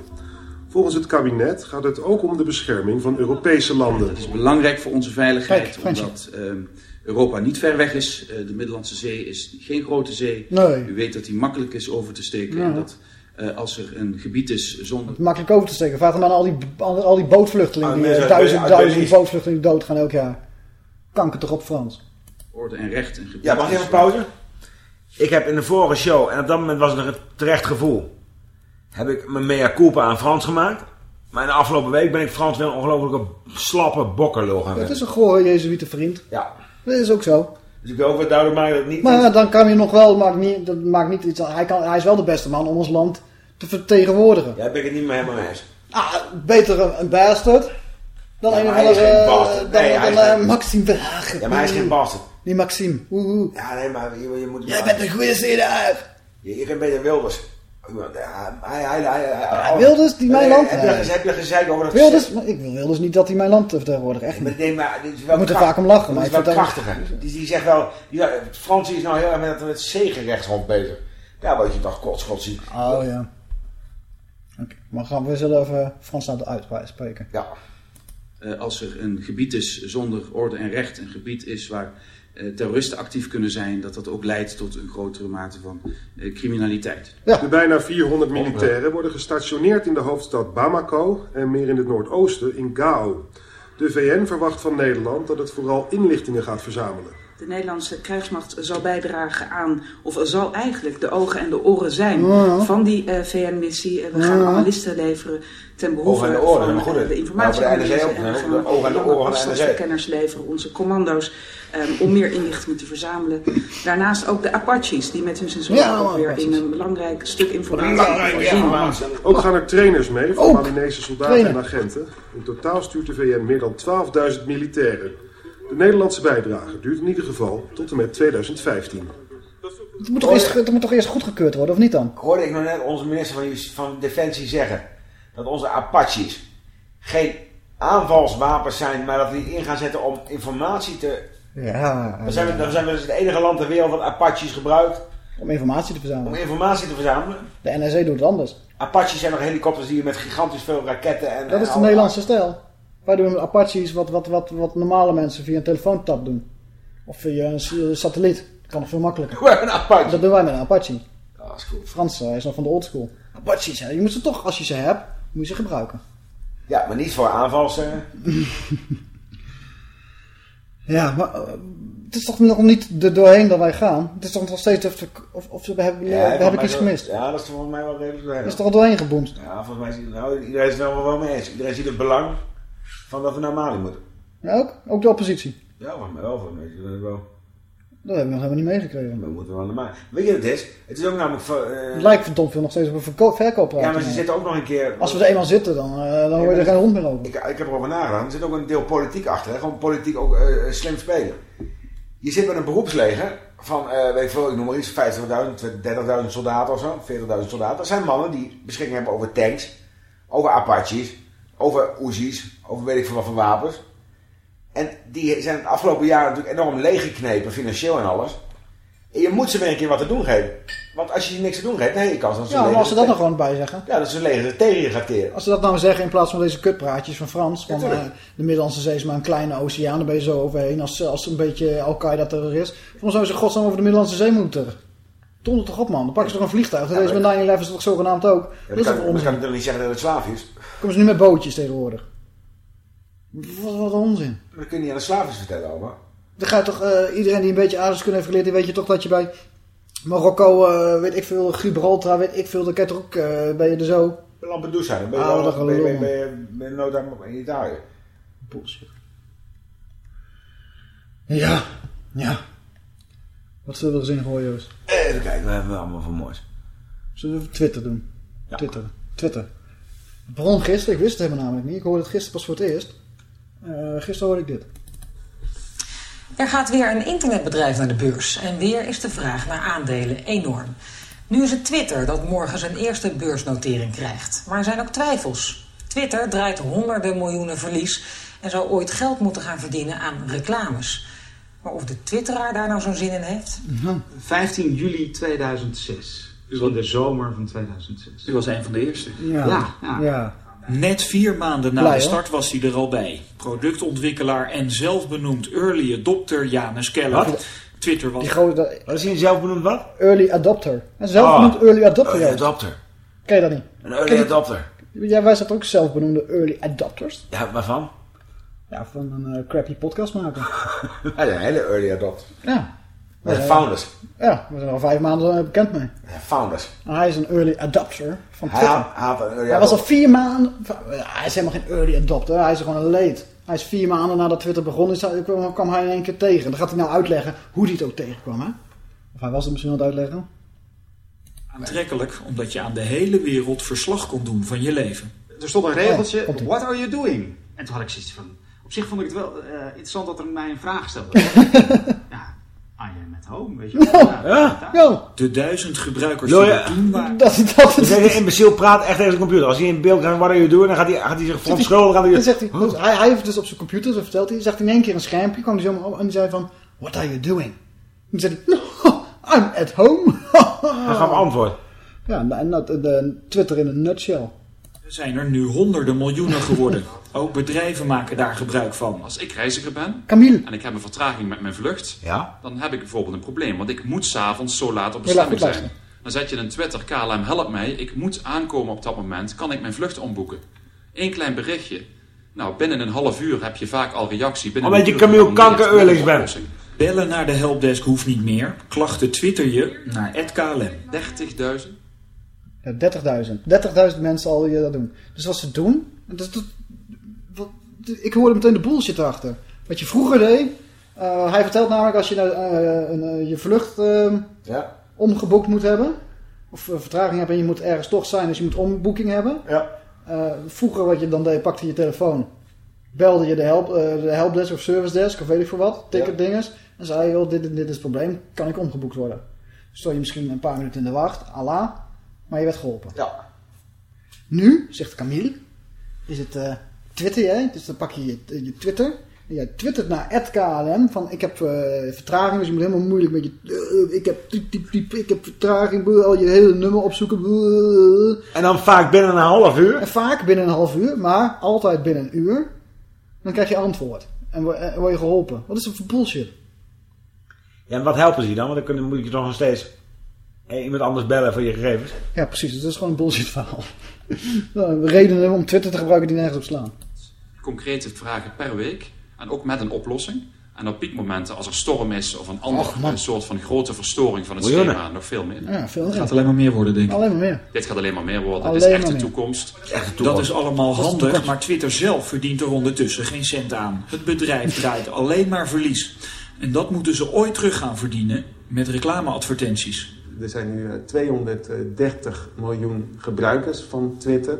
S16: Volgens het kabinet gaat het ook om de bescherming van Europese landen.
S17: Het is belangrijk voor onze veiligheid,
S6: Kijk,
S17: omdat ehm, Europa niet ver weg is. Eh, de Middellandse Zee is geen grote zee.
S6: Nee.
S17: U weet dat die makkelijk is over te steken.
S6: Ja.
S17: En dat eh, als er een gebied is zonder...
S6: Makkelijk over te steken. Vraag dan aan al die, al, al die bootvluchtelingen.
S17: Ah,
S6: Die eh, duizend, duizend bootvluchtelingen doodgaan elk jaar. Kanker toch op Frans.
S17: orde en recht en gebied
S7: Ja, mag ik even pauze? Ik heb in de vorige show, en op dat moment was het nog een terecht gevoel, heb ik mijn mea culpa aan Frans gemaakt. Maar in de afgelopen week ben ik Frans weer een ongelofelijke slappe bokkerlul gaan
S6: Het is een gore jezuïetenvriend.
S7: Ja.
S6: Dat is ook zo.
S7: Dus ik wil ook weer duidelijk maken dat het niet...
S6: Maar ja, dan kan je nog wel, maakt niet, dat maakt niet iets, hij, kan, hij is wel de beste man om ons land te vertegenwoordigen.
S7: Ja, ben ik het niet meer helemaal eens.
S6: Ah, beter een, een bastard dan
S7: Ja,
S6: een of andere, dan,
S7: Nee,
S6: dan,
S7: hij is
S6: eh,
S7: geen-
S6: Maxime Verhagen.
S7: Ja, maar hij is geen bastard.
S6: Die Maxime. Oeh, oeh.
S7: Ja, nee, maar je, je moet...
S6: Jij bent een goede zeeraar.
S7: Je, je kunt beter Wilders. Hij,
S6: Wilders, die mijn land.
S7: Heb je, heb je gezeik over dat...
S6: Wilders, ik wil Wilders niet dat hij mijn land vertegenwoordigt. Echt niet.
S7: Nee, maar dit is wel
S6: We moeten vaak om lachen, maar
S7: is
S6: ik
S7: wel krachtiger. Die, die zegt wel... Die, Frans is nou heel erg met, met zegenrechtshond bezig. Ja, word je toch kotsgodziek.
S6: Oh ja. Oké, maar gaan we zullen even Frans laten uitspreken.
S7: Ja.
S17: Eh, als er een gebied is zonder orde en recht, een gebied is waar terroristen actief kunnen zijn, dat dat ook leidt tot een grotere mate van eh, criminaliteit.
S16: De bijna 400 militairen worden gestationeerd in de hoofdstad Bamako en meer in het noordoosten in Gao. De VN verwacht van Nederland dat het vooral inlichtingen gaat verzamelen.
S18: De Nederlandse krijgsmacht zal bijdragen aan, of zal eigenlijk de ogen en de oren zijn
S6: Ja.
S18: van die eh, VN-missie. Eh, we gaan
S6: Ja.
S18: analisten leveren ten behoeve
S7: Ogen en de oren,
S18: van eh,
S7: hè?
S18: de informatie.
S7: Ja, voor de hè? De ogen en de oren van de
S18: leveren, onze commando's, ehm, om meer inlichtingen te verzamelen. Daarnaast ook de Apaches, die met hun sensoren
S16: Ja,
S18: ook weer
S16: Apaches.
S18: in een belangrijk stuk informatie voorzien.
S16: Ook gaan er trainers mee van. Malinese soldaten en agenten. In totaal stuurt de VN meer dan 12.000 militairen. De Nederlandse bijdrage duurt in ieder geval tot en met 2015.
S6: Het moet, toch eerst, het moet toch eerst goedgekeurd worden, of niet dan?
S7: Hoorde ik nog net onze minister van, van Defensie zeggen dat onze Apaches geen aanvalswapens zijn, maar dat we die in gaan zetten om informatie te...
S6: Ja.
S7: Dan zijn we, dan zijn we dus het enige land ter wereld dat Apaches gebruikt
S6: Om informatie te verzamelen.
S7: om informatie te verzamelen.
S6: De NSC doet het anders.
S7: Apaches zijn nog helikopters die je met gigantisch veel raketten en...
S6: Dat is
S7: en
S6: de Nederlandse stijl. Wij doen Apaches wat, wat, wat, wat normale mensen via een telefoontap doen. Of via een satelliet. Dat kan nog veel makkelijker.
S7: Een Apache.
S6: Dat doen wij met een Apache.
S7: Dat is goed.
S6: Frans eh, is nog van de oldschool. Apaches, hè. je moet ze toch, als je ze hebt, moet je ze gebruiken.
S7: Ja, maar niet voor aanvals...
S6: Ja, maar eh, het is toch nog niet er doorheen dat wij gaan. Het is toch nog steeds of, of, of we hebben,
S7: Ja, mij
S6: iets
S7: wel-
S6: gemist.
S7: Ja, dat is volgens mij wel redelijk doorheen.
S6: Het is toch al doorheen geboomd.
S7: Ja, volgens mij ziet nou, iedereen is het wel wel mee eens. Iedereen ziet het belang van dat we naar Mali moeten.
S6: Ja, ook? Ook de oppositie.
S7: Ja, volgens mij wel. Volgens mij wel.
S6: Dat hebben we nog helemaal niet meegekregen.
S7: We moeten wel. Weet je wat het is? Het is ook namelijk... eh,
S6: Het lijkt verdomd veel nog steeds op een verko- verkooppraat.
S7: ja, maar ze zitten ook nog een keer...
S6: Als we er eenmaal zitten, dan, eh, dan hoor je er geen hond meer over.
S7: Ik, ik heb erover nagedacht. Er zit ook een deel politiek achter. Hè? Gewoon politiek ook eh, slim spelen. Je zit met een beroepsleger van, weet ik veel, ik noem maar iets, 50.000, 30.000 soldaten of zo, 40.000 soldaten. Dat zijn mannen die beschikking hebben over tanks, over Apaches, over Uzis, over weet ik veel wat voor wapens. En die zijn het afgelopen jaar natuurlijk enorm leeggeknepen, financieel en alles. En je moet ze weer een keer wat te doen geven. Want als je ze niks te doen geeft, heb je dat ze
S6: Ja, maar als ze dat nog gewoon bij zeggen.
S7: Ja, dat ze leger er tegen je gaat keren.
S6: Als ze dat nou zeggen in plaats van deze kutpraatjes van Frans. Van eh, de Middellandse Zee is maar een kleine oceaan. Daar ben je zo overheen. Als, als een beetje Al-Qaeda-terrorist. Waarom zouden ze godsnaam over de Middellandse Zee moeten? Donder toch op man. Dan pakken ze toch een vliegtuig. Dat
S7: Ja,
S6: is met 9-11 is toch zogenaamd ook.
S7: Ja,
S6: dat
S7: dat
S6: is
S7: kan, dat kan natuurlijk niet zeggen dat het slaafjes.
S6: Komen ze nu met bootjes tegenwoordig. Wat, wat een onzin.
S7: Dat kun je niet aan de slaafjes vertellen, over.
S6: Dan ga je toch, eh, iedereen die een beetje aardrijkskunde heeft geleerd, die weet je toch dat je bij Marokko, eh, weet ik veel, Gibraltar, weet ik veel, dan kan je toch ook, eh, ben je er zo.
S7: Lampedusa, dan ben je,
S6: Ah,
S7: wel, ben je, ben je,
S6: gelul.
S7: ben je, ben je nooit aan- in Italië.
S6: Bullshit. Ja, ja. Wat zullen we er eens in gooien, Joost?
S7: Even kijken, we hebben allemaal van moois.
S6: Zullen we Twitter doen? Twitter. Twitter. Het begon gisteren, ik wist het helemaal namelijk niet. Ik hoorde het gisteren pas voor het eerst. Eh, gisteren hoorde ik dit.
S19: Er gaat weer een internetbedrijf naar de beurs. En weer is de vraag naar aandelen enorm. Nu is het Twitter dat morgen zijn eerste beursnotering krijgt. Maar er zijn ook twijfels. Twitter draait honderden miljoenen verlies en zou ooit geld moeten gaan verdienen aan reclames. Maar of de twitteraar daar nou zo'n zin in heeft?
S20: 15 juli 2006. Dus in de zomer van 2006.
S21: U was een van de eerste.
S6: Ja.
S20: ja.
S6: ja.
S21: Net vier maanden na
S6: Blij,
S21: de start was hij er al bij. Productontwikkelaar en zelfbenoemd early adopter Janus Keller.
S6: Wat?
S21: Twitter was...
S6: Die grote,
S7: Wat is hij zelfbenoemd wat?
S6: early adopter. En zelf
S7: Ah,
S6: benoemd early adopter,
S7: early adopter.
S6: Ken je dat niet?
S7: Een early
S6: je-
S7: adopter.
S6: Ja, wij zijn ook zelfbenoemde early adopters.
S7: Ja, waarvan?
S6: Ja, van een eh, crappy podcast maken.
S7: Hij is een hele early adopter.
S6: Ja.
S7: Wij zijn
S6: Ja.
S7: founders.
S6: Ja, we zijn al vijf maanden eh, bekend mee.
S7: Ja, founders.
S6: En hij is een early adopter van
S7: Hij
S6: Twitter.
S7: hij had een early
S6: Hij was al vier maanden... Ja, hij is helemaal geen early adopter. Hij is gewoon een late. Hij is vier maanden nadat Twitter begon, is hij, kwam, hij in één keer tegen. Dan gaat hij nou uitleggen hoe hij het ook tegenkwam, hè? Of hij was het misschien aan het uitleggen?
S21: Aantrekkelijk omdat je aan de hele wereld verslag kon doen van je leven.
S20: Er stond een regeltje,
S6: komt-ie.
S20: what are you doing? En toen had ik zoiets van, op zich vond ik het wel eh, interessant dat er mij een vraag gesteld ja, I am at home, weet je wel. Ja,
S6: Ja.
S21: De duizend gebruikers die
S7: ja.
S21: er toen waren...
S6: Dat, dat,
S7: Dus imbeciel praat echt tegen zijn computer. Als hij in beeld gaat, wat je doen, dan gaat hij, gaat hij zich verontschuldigen. Dan
S6: Dan zegt hij, dus hij, hij heeft dus op zijn computer, zo vertelt hij, zegt hij in één keer een schermpje, kwam hij zo op en die zei van, what are you doing? En zei hij, no, I'm at home.
S7: hij gaf antwoord.
S6: ja, en dat, de Twitter in een nutshell.
S21: Er zijn er nu honderden miljoenen geworden. Ook bedrijven maken daar gebruik van.
S22: Als ik reiziger ben
S6: Camille.
S22: en ik heb een vertraging met mijn vlucht,
S7: Ja?
S22: dan heb ik bijvoorbeeld een probleem. Want ik moet s'avonds zo laat op bestemming zijn. Dan zet je een Twitter, KLM help mij, ik moet aankomen op dat moment, kan ik mijn vlucht omboeken. Eén klein berichtje. Nou, binnen een half uur heb je vaak al reactie. Binnen
S7: Omdat
S22: een
S7: je Camille
S22: geabonneerd
S7: Kanker
S22: met een
S7: Eurlings bent.
S21: Bellen naar de helpdesk hoeft niet meer. Klachten twitter je naar @klm.
S22: 30.000?
S6: Ja, 30.000. 30.000 mensen al die dat doen. Dus wat ze doen... Dat, dat, ik hoorde meteen de bullshit erachter. Wat je vroeger deed... eh, hij vertelt namelijk als je eh, een, eh, je vlucht eh,
S7: Ja.
S6: omgeboekt moet hebben... of vertraging hebt en je moet ergens toch zijn... dus je moet omboeking hebben.
S7: Ja.
S6: Vroeger wat je dan deed, pakte je telefoon... belde je de, help, de helpdesk of service desk of weet ik veel wat, ticket dinges... en zei je, joh, dit, dit, is het probleem, kan ik omgeboekt worden? Stond je misschien een paar minuten in de wacht, Allah, maar je werd geholpen.
S7: Ja.
S6: Nu, zegt Camille, is het Twitter jij, dus dan pak je je, je Twitter... en jij twittert naar @klm van ik heb eh, vertraging, dus je moet helemaal moeilijk met je... eh, ik heb typ, typ, typ, ik heb vertraging, al je hele nummer opzoeken.
S7: En dan vaak binnen een half uur?
S6: En vaak binnen een half uur, maar altijd binnen een uur. Dan krijg je antwoord. En word, en word je geholpen. Wat is dat voor bullshit?
S7: Ja, en wat helpen ze je dan? Want dan kunnen, moet je toch nog steeds eh, iemand anders bellen voor je gegevens.
S6: Ja, precies. Dus dat is gewoon een bullshit verhaal. Nou, redenen om Twitter te gebruiken die nergens op slaan.
S22: Concrete vragen per week. En ook met een oplossing. En op piekmomenten, als er storm is of een andere
S6: Och, man.
S22: een soort van grote verstoring van het
S6: Miljoenen.
S22: schema, nog veel meer.
S6: Ja, veel
S21: Het gaat alleen maar meer worden, denk ik.
S6: Alleen maar meer.
S22: Dit gaat alleen maar meer worden.
S6: Alleen
S22: Dit is echt
S6: maar
S22: de
S6: meer.
S22: toekomst.
S21: Dat is allemaal
S6: Dat is de
S21: handig,
S6: toekomst.
S21: maar Twitter zelf verdient er ondertussen geen cent aan. Het bedrijf draait alleen maar verlies. En dat moeten ze ooit terug gaan verdienen met reclameadvertenties.
S17: Er zijn nu eh, 230 miljoen gebruikers van Twitter.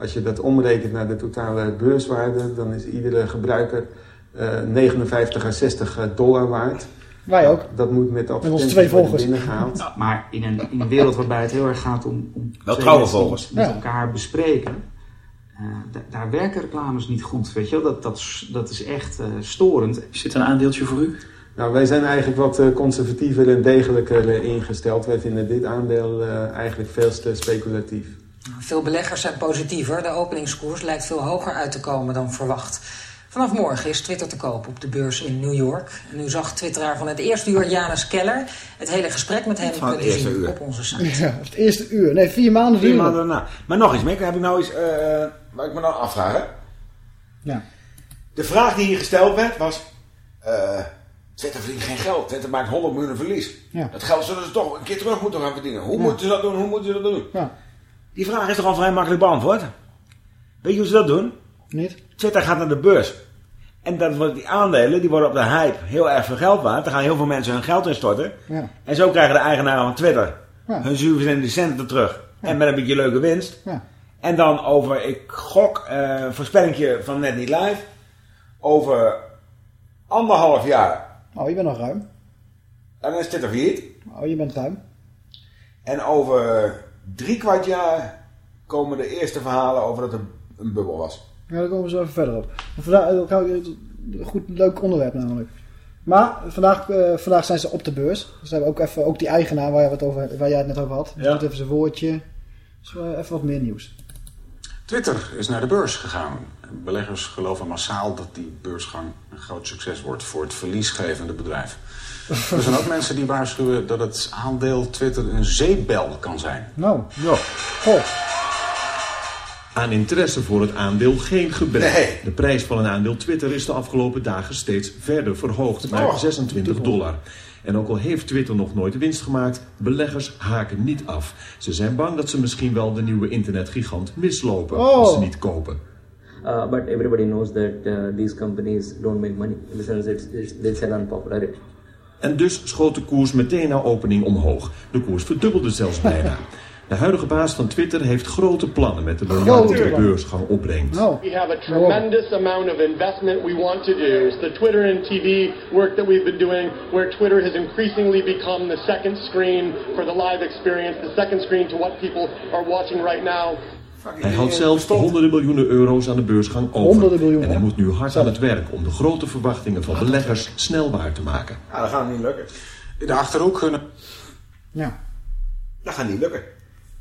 S17: Als je dat omrekent naar de totale beurswaarde, dan is iedere gebruiker eh, 59 à 60 dollar waard.
S6: Wij ook.
S17: Dat moet met
S6: Met onze
S17: advertenties
S6: twee
S17: worden
S6: volgers.
S17: binnengehaald.
S23: Maar in een, in een wereld waarbij het heel erg gaat om, om
S7: Wel
S23: twee
S7: trouwe volgers.
S23: met
S6: Ja.
S23: elkaar bespreken. eh, da- daar werken reclames niet goed, weet je wel. Dat, dat, is- dat is echt eh, storend.
S21: Is dit een aandeeltje voor u?
S17: Nou, wij zijn eigenlijk wat eh, conservatiever en degelijker eh, ingesteld. Wij vinden dit aandeel eh, eigenlijk veel te speculatief.
S19: Veel beleggers zijn positiever. De openingskoers lijkt veel hoger uit te komen dan verwacht. Vanaf morgen is Twitter te koop op de beurs in New York. En nu zag twitteraar van het eerste uur, Janus Keller. Het hele gesprek met hem
S7: Van
S19: u
S7: eerste
S19: zien
S7: uur.
S19: op onze site.
S6: Ja, het eerste uur. Nee, vier maanden
S7: Vier maanden daarna. Maar nog iets, Mick, heb ik nou iets eh waar ik me nou afvraag. Hè?
S6: Ja.
S7: De vraag die hier gesteld werd was... eh Twitter verdient geen geld. Twitter maakt 100 miljoen verlies.
S6: Ja.
S7: Dat geld zullen ze toch een keer terug moeten gaan verdienen. Hoe
S6: Ja.
S7: moeten ze dat doen? Hoe moeten ze dat doen?
S6: Ja.
S7: Die vraag is toch al vrij makkelijk beantwoord? Weet je hoe ze dat doen?
S6: Niet?
S7: Twitter gaat naar de beurs. En dat wordt, die aandelen die worden op de hype heel erg veel geld waard. Daar gaan heel veel mensen hun geld in storten.
S6: Ja.
S7: En zo krijgen de eigenaren van Twitter
S6: Ja.
S7: hun zuur centen terug. En met een beetje leuke winst.
S6: Ja.
S7: En dan over, ik gok, eh voorspellingje van net niet live. Over anderhalf jaar.
S6: Oh, je bent nog ruim.
S7: En dan is Twitter failliet.
S6: Oh, je bent ruim.
S7: En over drie kwart jaar komen de eerste verhalen over dat er een bubbel was.
S6: Ja, daar komen we zo even verder op. Maar Vandaag, eh, goed, leuk onderwerp namelijk. Maar vandaag, eh, vandaag zijn ze op de beurs. Dus hebben we ook even ook die eigenaar waar, je het over, waar jij het net over had.
S7: Ja.
S6: doet even zijn woordje. Dus eh, even wat meer nieuws.
S24: Twitter is naar de beurs gegaan. Beleggers geloven massaal dat die beursgang een groot succes wordt voor het verliesgevende bedrijf. Er zijn ook mensen die waarschuwen dat het aandeel Twitter een zeepbel kan zijn.
S6: Nou,
S7: ja.
S6: Goh.
S25: Aan interesse voor het aandeel geen gebrek.
S7: Nee.
S25: De prijs van een aandeel Twitter is de afgelopen dagen steeds verder verhoogd naar
S7: Oh.
S25: 26 dollar. En ook al heeft Twitter nog nooit winst gemaakt, beleggers haken niet af. Ze zijn bang dat ze misschien wel de nieuwe internetgigant mislopen als ze
S26: Oh.
S25: niet kopen.
S26: Uh, but everybody knows that uh, these companies don't make money in the sense it's, it's, they sell on popularity.
S25: En dus schoot de koers meteen na opening omhoog. De koers verdubbelde zelfs bijna. De huidige baas van Twitter heeft grote plannen met de miljarden die de beursgang opbrengt.
S27: We have a tremendous amount of investment we want to do. It's the Twitter and TV work that we've been doing, where Twitter has increasingly become the second screen for the live experience, the second screen to what people are watching right now.
S25: Hij houdt zelfs honderden miljoenen euro's aan de beursgang over.
S6: Honderden miljoenen,
S25: en hij moet nu hard aan het werk om de grote verwachtingen van beleggers snel waar te maken.
S7: Ja, dat gaat niet lukken.
S24: In de Achterhoek kunnen...
S6: Ja.
S7: Dat gaat niet lukken.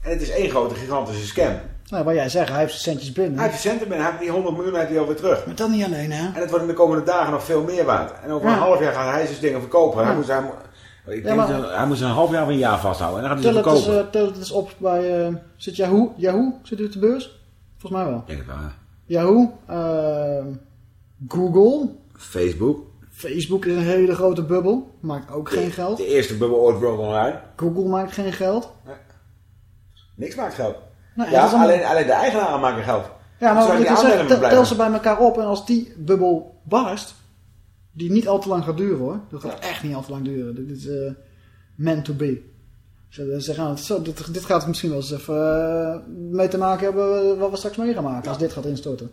S7: En het is één grote gigantische scam.
S6: Nou, wat jij zegt, hij heeft zijn centjes binnen.
S7: Hij heeft de centen binnen, hij heeft die 100 miljoen heeft hij alweer terug.
S6: Maar dan niet alleen, hè?
S7: En het wordt in de komende dagen nog veel meer waard. En over
S6: Ja.
S7: een half jaar gaat hij zijn dingen verkopen. Hij,
S6: Ja.
S7: moet, hij, moet- ik
S6: Ja, maar-
S7: dat- hij moet een half jaar of een jaar vasthouden. En dan gaat hij
S6: het, eens,
S7: verkopen.
S6: eh, tel het eens op bij... eh, zit Yahoo? Yahoo? Zit u op de beurs? Volgens mij wel.
S7: Ik denk het wel, ja.
S6: Yahoo, eh, Google,
S7: Facebook,
S6: Facebook is een hele grote bubbel. Maakt ook geen geld.
S7: De eerste bubbel ooit World Online.
S6: Google maakt geen geld.
S7: Niks maakt geld.
S6: Nee,
S7: ja,
S6: is allemaal-
S7: alleen, alleen de eigenaren maken geld.
S6: Ja, maar ik zeggen, tel ze bij elkaar op en als die bubbel barst, die niet al te lang gaat duren hoor. Dat gaat echt niet al te lang duren. Dit is eh, meant to be. Ze, ze gaan het zo, dit, dit gaat misschien wel eens even eh, mee te maken hebben wat we straks mee gaan maken als dit gaat instorten.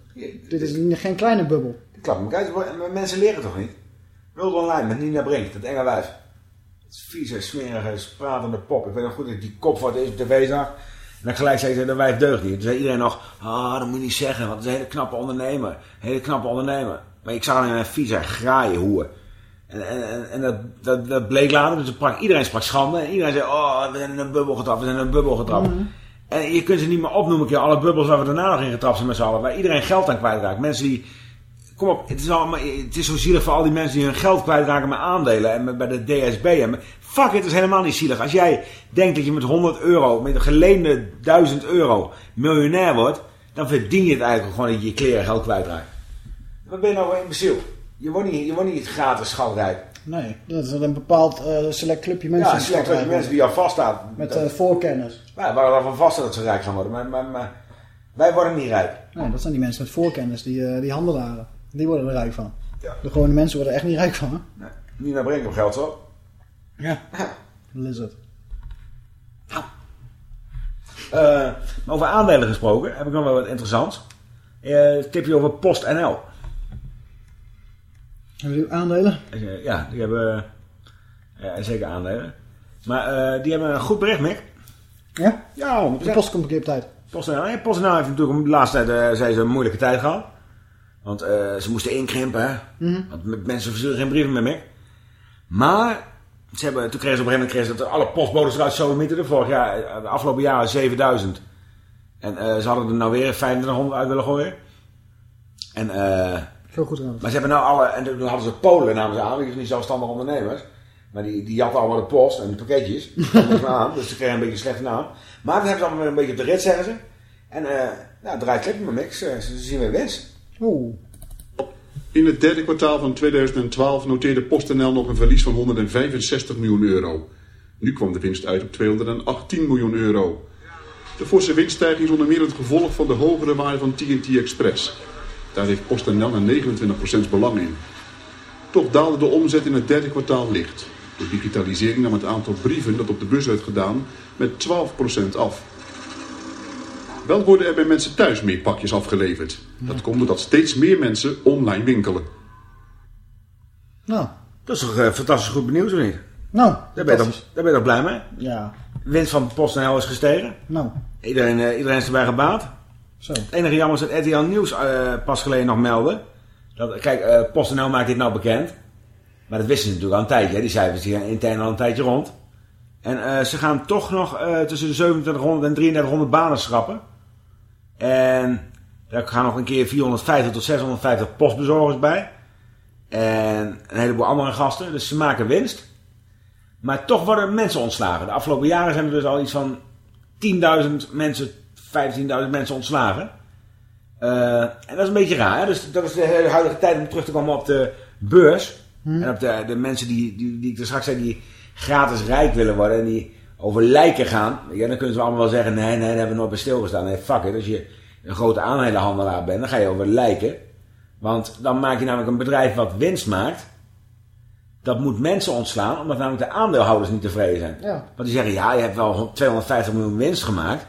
S6: Dit is geen kleine bubbel.
S7: Klap kijken, maar mensen leren toch niet? World Online met Nina Brink, dat enge wijf. Is vieze, smerige, pratende pop. Ik weet nog goed dat ik die kop voor het eerst op tv zag. En dan gelijk zei ze, de wijf deugt niet. Toen zei iedereen nog, ah, dat moet je niet zeggen, want het is een hele knappe ondernemer. Hele knappe ondernemer. Maar ik zag alleen een vieze, graaie hoer. En, en, en, dat, dat, dat bleek later, dus sprak, iedereen sprak schande. En iedereen zei, oh, we zijn in een bubbel getrapt, we zijn in een bubbel getrapt. En je kunt ze niet meer opnoemen, keer alle bubbels waar we daarna nog in getrapt zijn met z'n allen. Waar iedereen geld aan kwijtraakt. Mensen die, kom op, het is, allemaal, het is zo zielig voor al die mensen die hun geld kwijtraken met aandelen. En met, bij de DSB. En met- fuck, het is helemaal niet zielig. Als jij denkt dat je met 100 euro, met een geleende 1000 euro, miljonair wordt. Dan verdien je het eigenlijk gewoon dat je je kleren geld kwijtraakt. Wat ben je nou imbeciel? Je wordt niet, je wordt niet gratis schatrijk.
S6: Nee, dat is een bepaald eh, select clubje mensen.
S7: Ja, slecht
S6: schatrijk
S7: mensen die al vaststaan.
S6: Met eh, voorkennis.
S7: Ja, waar van vast dat ze rijk gaan worden. Maar, maar, maar wij worden niet rijk.
S6: Nee, dat zijn die mensen met voorkennis, die, eh, die handelaren. Die worden er rijk van. De gewone mensen worden er echt niet rijk van. Hè?
S7: Niet naar brengen op geld, zo.
S6: Ja. Lizard.
S7: Eh, maar over aandelen gesproken, heb ik nog wel wat interessants. Tipje over PostNL.
S6: Hebben aandelen?
S7: Eh, Ja, die hebben ja, zeker aandelen. Maar eh, die hebben een goed bericht, Mick.
S6: Ja?
S7: Ja, 100%.
S6: De post komt een keer op tijd.
S7: PostNL, ja, PostNL heeft natuurlijk de laatste tijd eh, zei ze, een moeilijke tijd gehad. Want eh, ze moesten inkrimpen, hè.
S6: Mhm.
S7: Want met- mensen versturen geen brieven meer, Mick. Maar ze hebben, toen kregen ze op een gegeven moment dat alle postbodes eruit zo mieten. Vorig jaar, eh, de afgelopen jaren 7000. En eh, ze hadden er nou weer 2500 uit willen gooien. En, eh,
S6: Zo goed gedaan.
S7: maar ze hebben nou alle, en toen hadden ze Polen namen ze aan, die zijn niet zelfstandig ondernemers. Maar die, die jatten allemaal de post en de pakketjes. Dat moest maar aan, dus ze kregen een beetje een slechte naam. Maar dat hebben ze allemaal weer een beetje op de rit, zeggen ze. En eh nou, draait klippen maar niks. Eh, Ze zien weer winst.
S6: Oeh.
S28: In het derde kwartaal van 2012 noteerde PostNL nog een verlies van 165 miljoen euro. Nu kwam de winst uit op 218 miljoen euro. De forse winststijging is onder meer het gevolg van de hogere waarde van TNT Express. Daar heeft PostNL een 29% belang in. Toch daalde de omzet in het derde kwartaal licht. Door digitalisering nam het aantal brieven dat op de bus werd gedaan met 12% af. Wel worden er bij mensen thuis meer pakjes afgeleverd. Dat komt doordat steeds meer mensen online winkelen.
S6: Nou.
S7: Dat is toch eh, fantastisch goed benieuwd, of niet?
S6: Nou,
S7: Daar ben, je toch, daar ben je toch blij mee?
S6: Ja.
S7: Winst van PostNL is gestegen.
S6: Nou.
S7: Iedereen, eh, iedereen is erbij gebaat.
S6: Zo.
S7: Het enige jammer is dat RTL Nieuws eh, pas geleden nog meldde. Dat, kijk, eh, PostNL maakt dit nou bekend. Maar dat wisten ze natuurlijk al een tijdje. Die cijfers die gaan intern al een tijdje rond. En eh, ze gaan toch nog tussen de 2700 en 3300 banen schrappen. En daar gaan nog een keer 450 tot 650 postbezorgers bij. En een heleboel andere gasten. Dus ze maken winst. Maar toch worden mensen ontslagen. De afgelopen jaren zijn er dus al iets van 10.000 mensen, 15.000 mensen ontslagen. Eh, en dat is een beetje raar. Hè? Dus dat is de huidige tijd om terug te komen op de beurs. En op de, de mensen die, die, die ik er straks zei, die gratis rijk willen worden. En die over lijken gaan. Ja, dan kunnen ze allemaal wel zeggen, nee, nee, daar hebben we nooit bij stilgestaan. Nee, fuck it. Als je een grote aandelenhandelaar bent, dan ga je over lijken. Want dan maak je namelijk een bedrijf wat winst maakt. Dat moet mensen ontslaan, omdat namelijk de aandeelhouders niet tevreden zijn.
S6: Ja.
S7: Want die zeggen, ja, je hebt wel 250 miljoen winst gemaakt.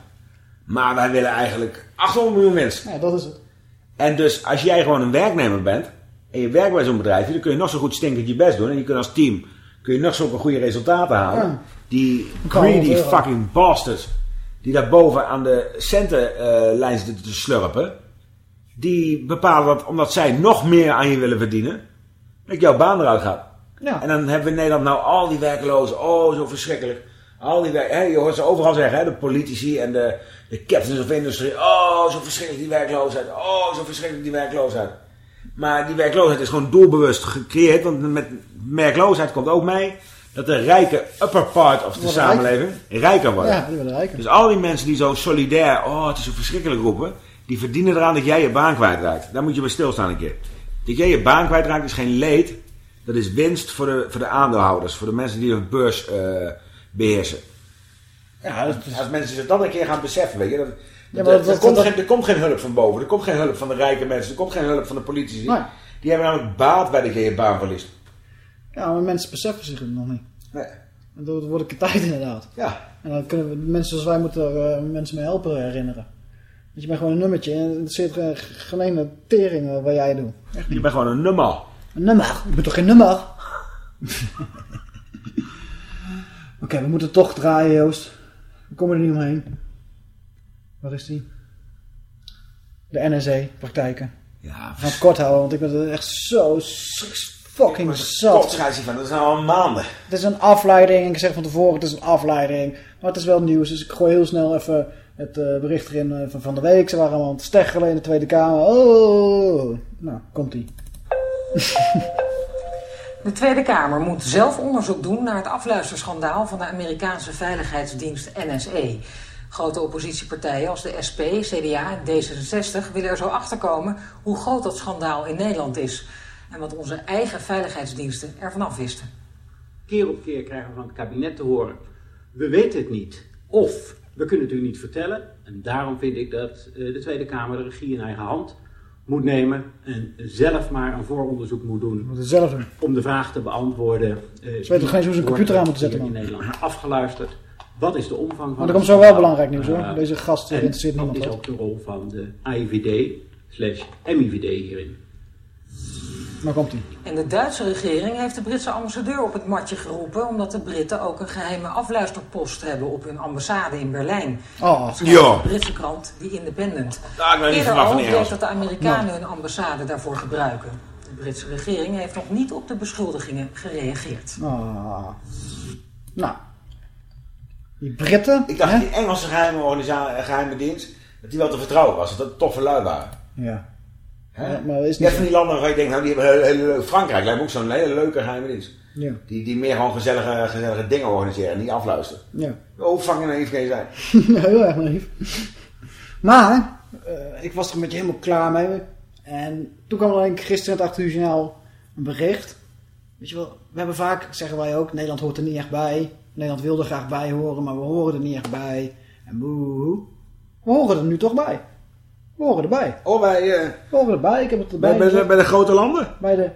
S7: Maar wij willen eigenlijk 800 miljoen winst.
S6: Ja, dat is het.
S7: En dus als jij gewoon een werknemer bent. En je werkt bij zo'n bedrijf. Dan kun je nog zo goed stinkend je best doen. En je kunt als team kun je nog zulke goede resultaten halen.
S6: Ja.
S7: Die greedy fucking bastards. Die daarboven aan de centenlijn zitten te slurpen. Die bepalen dat omdat zij nog meer aan je willen verdienen. Dat jouw baan eruit gaat.
S6: Ja.
S7: En dan hebben we in Nederland nou al die werklozen. Oh, zo verschrikkelijk. Al die werk, hè, je hoort ze overal zeggen, hè, de politici en de, de captains of industry. Oh, zo verschrikkelijk die werkloosheid. Oh, zo verschrikkelijk die werkloosheid. Maar die werkloosheid is gewoon doelbewust gecreëerd. Want met werkloosheid komt ook mee dat de rijke upper part of de
S6: Worden
S7: samenleving rijker worden.
S6: Ja, die worden rijker.
S7: Dus al die mensen die zo solidair, oh het is zo verschrikkelijk roepen, die verdienen eraan dat jij je baan kwijtraakt. Daar moet je bij stilstaan een keer. Dat jij je baan kwijtraakt is geen leed, Dat is winst voor de, voor de aandeelhouders, voor de mensen die de beurs eh, beheersen.
S6: Ja, dat
S7: Als mensen zich dat een keer gaan beseffen, weet je. Dat,
S6: Ja,
S7: dat-
S6: maar
S7: er, komt geen, er komt geen hulp van boven, er komt geen hulp van de rijke mensen, er komt geen hulp van de politici.
S6: Nee.
S7: Die hebben namelijk baat bij de keer je baan verliest.
S6: Ja, maar mensen beseffen zich het nog niet.
S7: Nee.
S6: En dat wordt een tijd inderdaad.
S7: Ja.
S6: En dan kunnen we mensen zoals wij moeten er eh, mensen mee helpen herinneren. Want je bent gewoon een nummertje en er zit geen, geen ene tering wat jij doet. Echt
S7: Je bent gewoon een nummer.
S6: Een nummer? Je bent toch geen nummer? Oké, we moeten toch draaien Joost. We komen er niet omheen. Waar is die? De NSE-praktijken.
S7: Ja,
S6: We gaan het kort houden, want ik ben er echt zo fucking zat.
S7: Kopschijtje van, dat zijn al maanden.
S6: Het is een afleiding. Ik zeg van tevoren, het is een afleiding. Maar het is wel nieuws. Dus ik gooi heel snel even het eh, bericht erin eh, van van de week. Ze waren allemaal aan het steggelen in de Tweede Kamer. Oh, nou, komt-ie.
S19: De Tweede Kamer moet zelf onderzoek doen naar het afluisterschandaal van de Amerikaanse veiligheidsdienst NSE. Grote oppositiepartijen als de SP, CDA en D66 willen er zo achterkomen hoe groot dat schandaal in Nederland is. En wat onze eigen veiligheidsdiensten ervan afwisten.
S29: Keer op keer krijgen we van het kabinet te horen, we weten het niet. Of, we kunnen het u niet vertellen. En daarom vind ik dat eh, de Tweede Kamer de regie in eigen hand moet nemen en zelf maar een vooronderzoek moet doen.
S6: Zelf.
S29: Om de vraag te beantwoorden. eh,
S6: Ze weten toch geen hoe ze een computer aan moeten zetten,
S29: hier
S6: man.
S29: in Nederland afgeluisterd. Wat is de omvang van
S6: Maar er komt zo wel belangrijk nieuws hoor.
S29: Eh,
S6: Deze gast
S29: en
S6: interesseert niemand
S29: is
S6: wat.
S29: ook de rol van de AIVD slash MIVD hierin?
S6: Maar komt ie.
S19: En de Duitse regering heeft de Britse ambassadeur op het matje geroepen... omdat de Britten ook een geheime afluisterpost hebben op hun ambassade in Berlijn.
S6: Oh,
S7: Ja.
S19: De Britse krant The Independent.
S7: Daar had ik
S19: Eerder al
S7: de
S19: bleek
S7: Engels.
S19: dat de Amerikanen hun ambassade daarvoor gebruiken. De Britse regering heeft nog niet op de beschuldigingen gereageerd.
S6: Ah. Nou. Die Britten.
S7: Ik dacht
S6: hè?
S7: die Engelse geheime, organisatie, geheime dienst, dat die wel te vertrouwen was. Dat dat toch verluid waren.
S6: Ja. Ja, maar is
S7: Je hebt
S6: niet...
S7: van die landen waarvan je denkt, nou die hebben heel, heel leuk. Frankrijk lijkt me ook zo'n hele leuke geheime dienst.
S6: Ja.
S7: Die, die meer gewoon gezellige, gezellige dingen organiseren en niet afluisteren.
S6: Ja.
S7: Hoe fucking naïef kan je zijn?
S6: Heel erg naïef. Maar, eh, ik was er een beetje helemaal klaar mee. En toen kwam er gisteren het 8 uur journaal een bericht. Weet je wel, we hebben vaak, zeggen wij ook, Nederland hoort er niet echt bij. Nederland wil er graag bij horen, maar we horen er niet echt bij. En boe. We horen er nu toch bij. We horen erbij.
S7: Oh, bij,
S6: We horen erbij, ik heb het erbij.
S7: bij, bij, de, bij de grote landen?
S6: Bij de...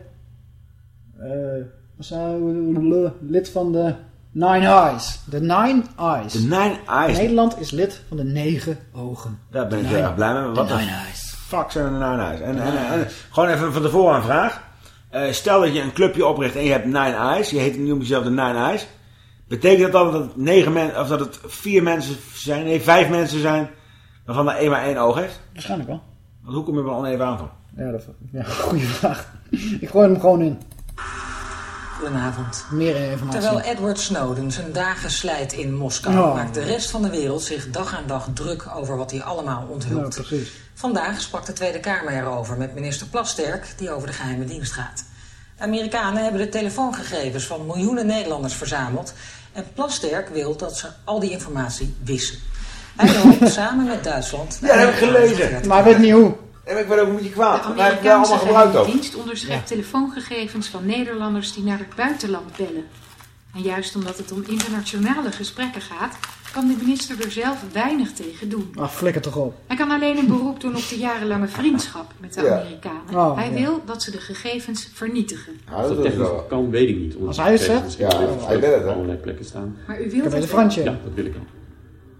S6: eh wat zijn we? Lid van de Nine Eyes. De Nine Eyes.
S7: De Nine Eyes.
S6: Nederland is lid van de negen ogen.
S7: Daar ben ik
S6: De
S7: heel erg blij mee. Wat
S6: de
S7: de
S6: Nine Eyes.
S7: fuck zijn de Nine Eyes? En, en, en, gewoon even van tevoren een vraag. Eh, stel dat je een clubje opricht en je hebt Nine Eyes. Je heet, noemt jezelf de Nine Eyes. Betekent dat dan dat het, negen men, of dat het vier mensen zijn, nee, vijf mensen zijn, waarvan er één maar één oog heeft?
S6: Waarschijnlijk wel.
S7: Want hoe kom je bij oneven aantal?
S6: Ja, dat ja, goede vraag. Ik gooi hem gewoon in.
S19: Goedenavond.
S6: Meer informatie.
S19: Terwijl Edward Snowden zijn dagen slijt in Moskou...
S6: Oh.
S19: maakt de rest van de wereld zich dag aan dag druk over wat hij allemaal onthult.
S6: Ja, precies.
S19: Vandaag sprak de Tweede Kamer erover met minister Plasterk... die over de geheime dienst gaat. De Amerikanen hebben de telefoongegevens van miljoenen Nederlanders verzameld... en Plasterk wil dat ze al die informatie wissen. Hij samen met Duitsland...
S7: Ja, dat heb ik gelezen.
S6: Maar weet niet hoe.
S7: En ik ben ook een beetje kwaad.
S30: De
S7: want hij heeft het wel
S30: Amerikaanse
S7: allemaal gebruikt ook.
S30: dienst onderschept telefoongegevens van Nederlanders die naar het buitenland bellen. En juist omdat het om internationale gesprekken gaat, kan de minister er zelf weinig tegen doen.
S6: Ach, flikker toch op.
S30: Hij kan alleen een beroep doen op de jarenlange vriendschap met de
S6: Ja.
S30: Amerikanen.
S6: Oh,
S30: hij
S6: ja.
S30: wil dat ze de gegevens vernietigen.
S7: Ja,
S12: dat technisch kan, weet ik niet.
S6: Als hij het zegt?
S7: Ja, hij wil het, hè?
S12: Op allerlei plekken staan.
S30: Maar u
S6: Ik
S30: wilt
S6: een Fransje.
S12: Ja, dat wil ik ook.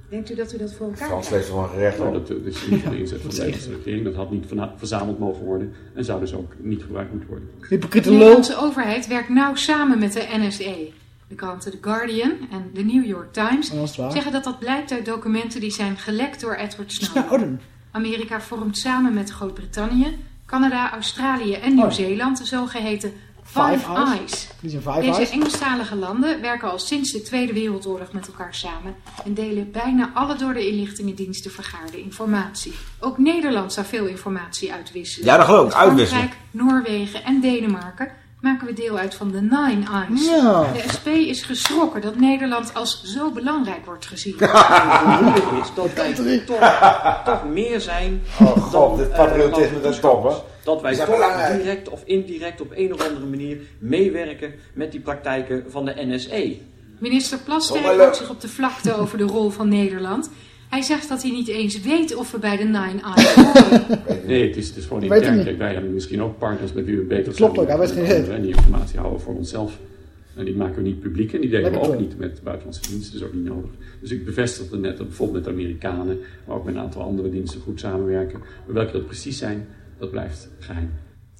S30: Denkt u dat u dat voor elkaar
S7: Frans leest gewoon gerecht
S12: Nou,
S7: op.
S12: dat, dat is niet de inzet van de Nederlandse regering. Dat had niet verzameld mogen worden. En zou dus ook niet gebruikt moeten worden.
S6: Hypocriete
S30: De. Nederlandse overheid werkt nauw samen met de NSE. De kranten The Guardian en The New York Times
S6: Oh,
S30: zeggen dat dat blijkt uit documenten die zijn gelekt door Edward Snowden.
S6: Snowden.
S30: Amerika vormt samen met Groot-Brittannië, Canada, Australië en Nieuw-Zeeland de zogeheten Five.
S6: Five Eyes.
S30: Eyes.
S6: Die zijn Five
S30: Deze
S6: Eyes.
S30: Engelstalige landen werken al sinds de Tweede Wereldoorlog met elkaar samen en delen bijna alle door de inlichtingendiensten vergaarde informatie. Ook Nederland zou veel informatie uitwisselen.
S7: Ja, dat geloof ik,
S30: Met
S7: uitwisselen.
S30: Frankrijk, Noorwegen en Denemarken maken we deel uit van de Nine Eyes.
S6: Ja.
S30: De SP is geschrokken dat Nederland als zo belangrijk wordt gezien.
S14: moeilijk is dat wij toch, toch meer zijn
S7: Oh god,
S14: dan,
S7: dit
S14: eh,
S7: patriotisme, dat is top, hè?
S14: Dat wij toch
S7: belangrijk.
S14: direct of indirect op een of andere manier meewerken met die praktijken van de NSE.
S30: Minister Plasterk houdt zich op de vlakte over de rol van Nederland. Hij zegt dat hij niet eens weet of we bij de Nine Eyes horen.
S31: Nee, het is, het is gewoon intern.
S6: niet.
S31: Kijk, wij hebben misschien ook partners met wie we beter
S6: Klopt ook, hij weet geen
S31: anderen. En die informatie houden we voor onszelf. En die maken we niet publiek en die delen we ook niet met buitenlandse diensten. Dat is ook niet nodig. Dus ik bevestigde net dat bijvoorbeeld met de Amerikanen, maar ook met een aantal andere diensten goed samenwerken. Maar welke dat precies zijn, dat blijft geheim.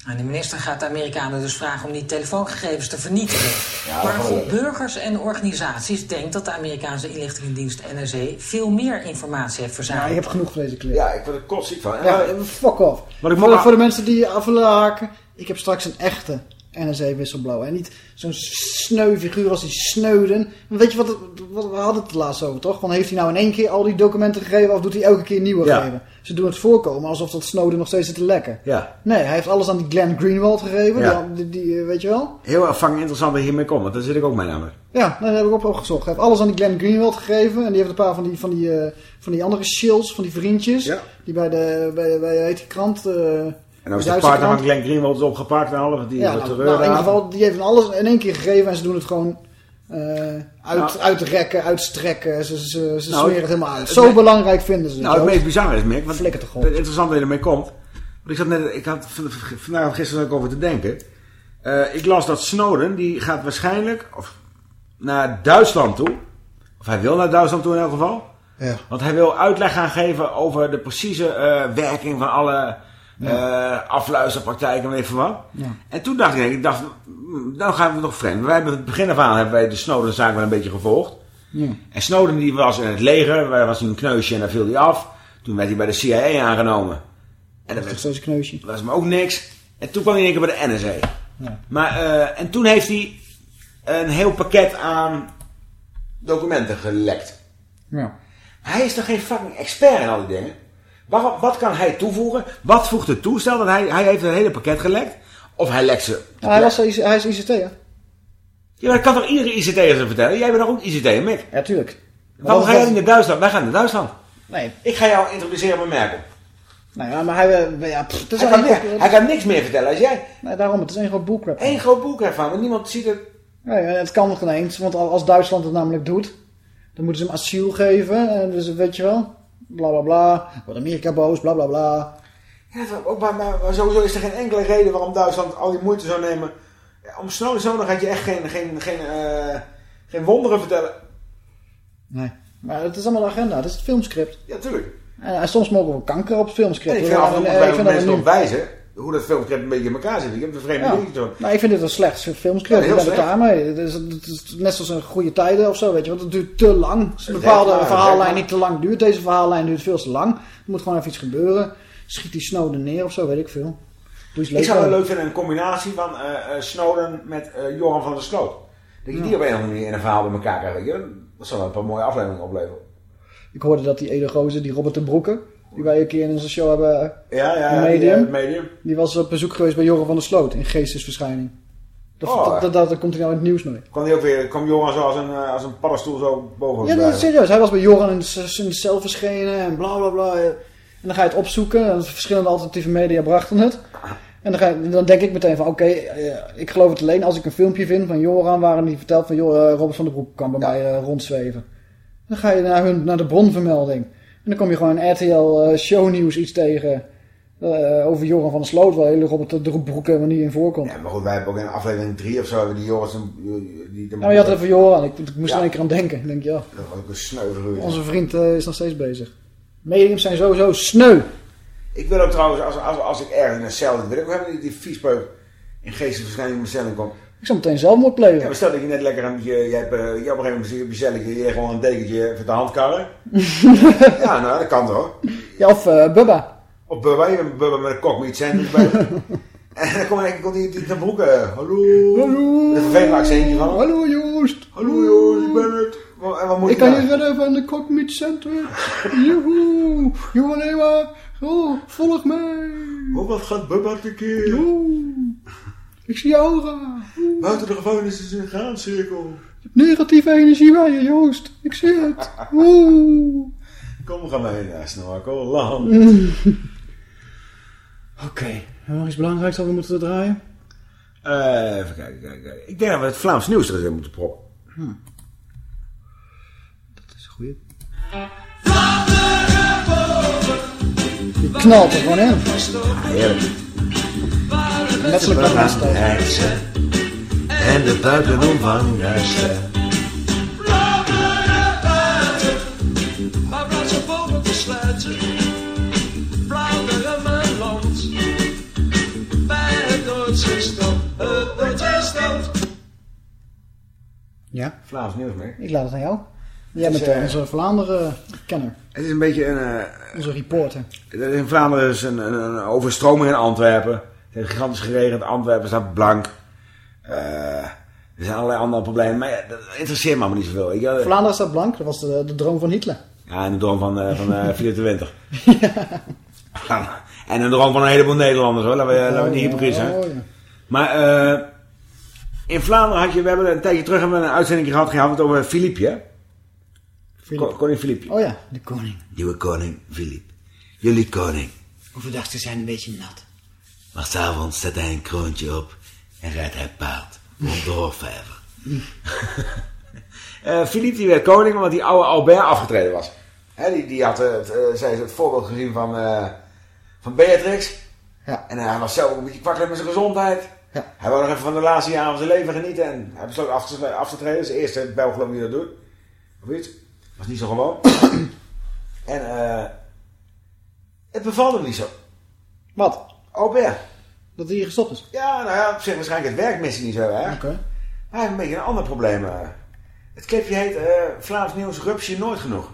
S19: En de minister gaat de Amerikanen dus vragen om die telefoongegevens te vernietigen.
S7: Ja,
S19: maar een groep burgers en organisaties denkt dat de Amerikaanse inlichtingendienst NSE veel meer informatie heeft
S6: Ja,
S19: verzameld.
S6: ik heb genoeg van deze clip.
S7: Ja, ik word er kotsziek van.
S6: Ja, fuck off.
S7: Maar ik
S6: voor, voor de mensen die af willen haken, ik heb straks een echte NSA-whistleblower. En niet zo'n sneu figuur als die Snowden. Weet je wat, wat we hadden het laatst over, toch? Van heeft hij nou in één keer al die documenten gegeven of doet hij elke keer nieuwe
S7: Ja.
S6: geven? Ze doen het voorkomen alsof dat Snowden nog steeds zit te lekken.
S7: Ja.
S6: Nee, hij heeft alles aan die Glenn Greenwald gegeven.
S7: Ja.
S6: Die, weet je wel?
S7: Heel erg interessant dat je hiermee komt, want daar zit ik ook mee namelijk.
S6: Ja, nee, dat heb ik op opgezocht. Hij heeft alles aan die Glenn Greenwald gegeven. En die heeft een paar van die, van die, eh, van die andere shills, van die vriendjes. Die bij de, bij, bij heet die krant... eh,
S7: En is
S6: de
S7: partner van. Glenn Greenwald is opgepakt en alles. Die
S6: Ja, nou, nou, in ieder geval, die heeft alles in één keer gegeven en ze doen het gewoon eh, uit,
S7: Nou.
S6: uitrekken, uitstrekken. Ze, ze, ze
S7: Nou,
S6: smeren het helemaal uit. Zo belangrijk vinden ze het.
S7: Nou, het meest bizarre is, Mick, wat
S6: Flikker toch op.
S7: het interessante dat je ermee komt. Want ik zat net, ik had vandaag gisteren ook over te denken. Eh, ik las dat Snowden, die gaat waarschijnlijk of, naar Duitsland toe. Of hij wil naar Duitsland toe in elk geval.
S6: Ja.
S7: Want hij wil uitleg gaan geven over de precieze eh, werking van alle eh afluisterpraktijken en weet veel wat.
S6: Ja.
S7: En toen dacht ik, ik dacht, nou gaan we nog vreemd. Wij hebben het begin af aan hebben wij de Snowden-zaak wel een beetje gevolgd.
S6: Ja.
S7: En Snowden die was in het leger, waar was hij een kneusje en daar viel hij af. Toen werd hij bij de CIA aangenomen. En dat
S6: is een kneusje.
S7: was hem ook niks. En toen kwam hij in één keer bij de NSA.
S6: Ja.
S7: Maar, eh, en toen heeft hij een heel pakket aan documenten gelekt.
S6: Ja.
S7: Hij is toch geen fucking expert in al die dingen? Waarom, wat kan hij toevoegen? Wat voegt het toe? Stel dat hij, hij heeft een hele pakket gelekt. Of hij lekt ze.
S6: Ja, hij, was, hij is ICT, hè?
S7: Ja, maar dat kan toch iedere ICT'er vertellen? Jij bent toch ook ICT'er, Mick?
S6: Ja, tuurlijk.
S7: Waarom ga jij niet naar Duitsland? Wij gaan naar Duitsland.
S6: Nee.
S7: Ik ga jou introduceren bij Merkel.
S6: Nou ja, maar hij... eh, Ja, pff, het is
S7: Hij kan, hij kan niks meer vertellen als jij.
S6: Nee, daarom, het is één groot bullcrap.
S7: Eén groot boek ervan, want niemand ziet het.
S6: Nee, het kan nog ineens, want al- als Duitsland het namelijk doet, dan moeten ze hem asiel geven. En dus weet je wel, bla bla bla, wordt Amerika boos, bla bla bla.
S7: Ja, dat ook, maar, sowieso is er geen enkele reden waarom Duitsland al die moeite zou nemen. Ja, om Snowden zo, gaat je echt geen, geen, geen, eh, geen wonderen vertellen.
S6: Nee, maar het is allemaal de agenda, het is het filmscript.
S7: Ja, tuurlijk.
S6: En soms mogen we kanker op het filmscript.
S7: En ik vind af
S6: ik vind dat
S7: wijzen hoe dat filmscript een beetje in elkaar zit. Ik heb een vreemde
S6: Ja.
S7: zo.
S6: Nou, ik vind dit een slecht filmscript.
S7: Ja,
S6: ik ben het daarmee. Het is, het is net zoals een goede tijden of zo, weet je. Want het duurt te lang. Een
S7: Het
S6: bepaalde
S7: het
S6: verhaallijn niet te lang duurt. Deze verhaallijn duurt veel te lang. Er moet gewoon even iets gebeuren. Schiet die Snowden neer of zo, weet ik veel. Doe
S7: Ik zou het leuk vinden, een combinatie van eh, Snowden met eh, Johan van der Sloot. Dat je
S6: Ja.
S7: die op een of andere manier in een verhaal bij elkaar krijgt. Dat zou wel een paar mooie afleveringen opleveren.
S6: Ik hoorde dat die ene gozer, die Robert de Broeke, die wij een keer in onze show hebben, eh,
S7: Ja, ja,
S6: in
S7: die,
S6: Medium,
S7: Medium.
S6: die was op bezoek geweest bij Joran van der Sloot in geestesverschijning. Dat,
S7: Oh.
S6: dat, dat, komt hij nou in het nieuws mee.
S7: Kwam, die ook weer, kwam Johan zo als een, eh, als een paddenstoel zo boven
S6: Ja, nee, serieus. Hij was bij Joran in de cel verschenen en bla bla bla. En dan ga je het opzoeken. En verschillende alternatieve media brachten het. En dan, ga je, dan denk ik meteen van, oké, eh, ik geloof het alleen als ik een filmpje vind van Joran... waarin hij vertelt van, joh, eh, Robert van der Broek kan bij mij rondzweven. Dan ga je naar, hun, naar de bronvermelding. En dan kom je gewoon RTL eh, shownieuws iets tegen... eh, over Joran van der Sloot, waar hele Robert de Broek helemaal niet in voorkomt.
S7: Ja, maar goed, wij hebben ook in aflevering 3 of zo hebben die Joris... Die,
S6: Nou, je had het over Joran. Ik, ik moest
S7: Ja.
S6: er een keer aan denken. Ik denk, ja,
S7: Dat was ook een sneuvel.
S6: onze vriend eh, is nog steeds bezig. Mediums zijn sowieso sneu.
S7: Ik wil ook trouwens, als, als, als ik ergens in een cel wil ik ook hebben die, die viespeuk in geestesverschijning in mijn cel komt.
S6: Ik zou meteen zelfmoord plegen.
S7: Ja, maar stel dat je net lekker aan je, je hebt, eh, je op een gegeven moment zit je gewoon een dekentje voor de hand karren. ja, nou, dat kan toch hoor.
S6: Ja, of eh, Bubba.
S7: Of Bubba, je bent Bubba met een kokmeat sandwich bij. en dan komt keer komt die, die ten broek, eh, hallo.
S6: Hallo.
S7: Met een vervelend accentje van.
S6: Hallo Joost.
S7: Hallo Joost, ik ben het. Wat, en wat moet
S6: Ik
S7: je
S6: kan
S7: nou?
S6: je redden van de cockmeat sandwich. Joehoe. Joe alleen maar. Oh, volg mij.
S7: Oh, wat gaat Bubba tekeer?
S6: Joe. Ik zie je aura.
S7: Buiten de gevangenis is een graancirkel.
S6: Negatieve energie bij je, Joost. Ik zie het. Oeh.
S7: Kom, we gaan mee naar Snorkel Land.
S6: Oké, hebben we nog iets belangrijks dat we moeten draaien?
S7: Eh, even kijken, kijken, kijken. Ik denk dat we het Vlaams nieuws erin moeten proppen.
S6: Hm. Dat is goed. Die knalt er gewoon in.
S7: Heerlijk.
S6: Letterlijk
S7: belangrijkste en de buitenomvangrijkste.
S32: Maar plaats een vogel te sluiten, Vlaanderen mijn land. Bij het Noordzeestrand, het Noordzeestrand.
S6: Ja?
S7: Vlaams nieuws mee.
S6: Ik laat het aan jou. Jij bent eh,
S7: eh,
S6: onze Vlaanderen-kenner.
S7: Het is een beetje een... eh,
S6: Onze reporter.
S7: Er in Vlaanderen is een, een, een overstroming in Antwerpen. Het heeft gigantisch geregend. Antwerpen staat blank. Eh, er zijn allerlei andere problemen. Maar ja, dat interesseert me allemaal niet zoveel. Ik,
S6: Vlaanderen staat blank. Dat was de, de droom van Hitler.
S7: ja, en de droom van, eh van eh Philip de Winter. Ja, En een droom van een heleboel Nederlanders hoor. Laten we, laten we niet hypocriet zijn.
S6: Oh, ja.
S7: Maar eh, in Vlaanderen had je... We hebben een tijdje terug hebben we een uitzending gehad. Gehad het over Philippe. Ko- Koning Philippe.
S6: Oh ja, de koning.
S7: Nieuwe koning Philippe. Jullie koning.
S6: Overdag ze zijn een beetje nat.
S7: Maar s'avonds zet hij een kroontje op en rijdt hij paard rond de hofvijver. Eh Philippe die werd koning omdat die oude Albert afgetreden was. Hè, die, die had eh, het, zij is het voorbeeld gezien van, eh, van Beatrix.
S6: Ja.
S7: En hij was zelf ook een beetje kwakkelend met zijn gezondheid.
S6: Ja.
S7: Hij wou nog even van de laatste jaren van zijn leven genieten. En hij besloot af te, af te treden. Dat is de eerste ik die dat doet. Of iets. Was niet zo gewoon. en eh het bevalt hem niet zo.
S6: Wat?
S7: Albert.
S6: Dat hij hier gestopt is?
S7: Ja, nou ja, op zich waarschijnlijk het werk mist hij niet zo erg.
S6: Oké.
S7: Maar hij heeft een beetje een ander probleem. eh. Het clipje heet eh, Vlaams Nieuws Rupsje Nooit Genoeg.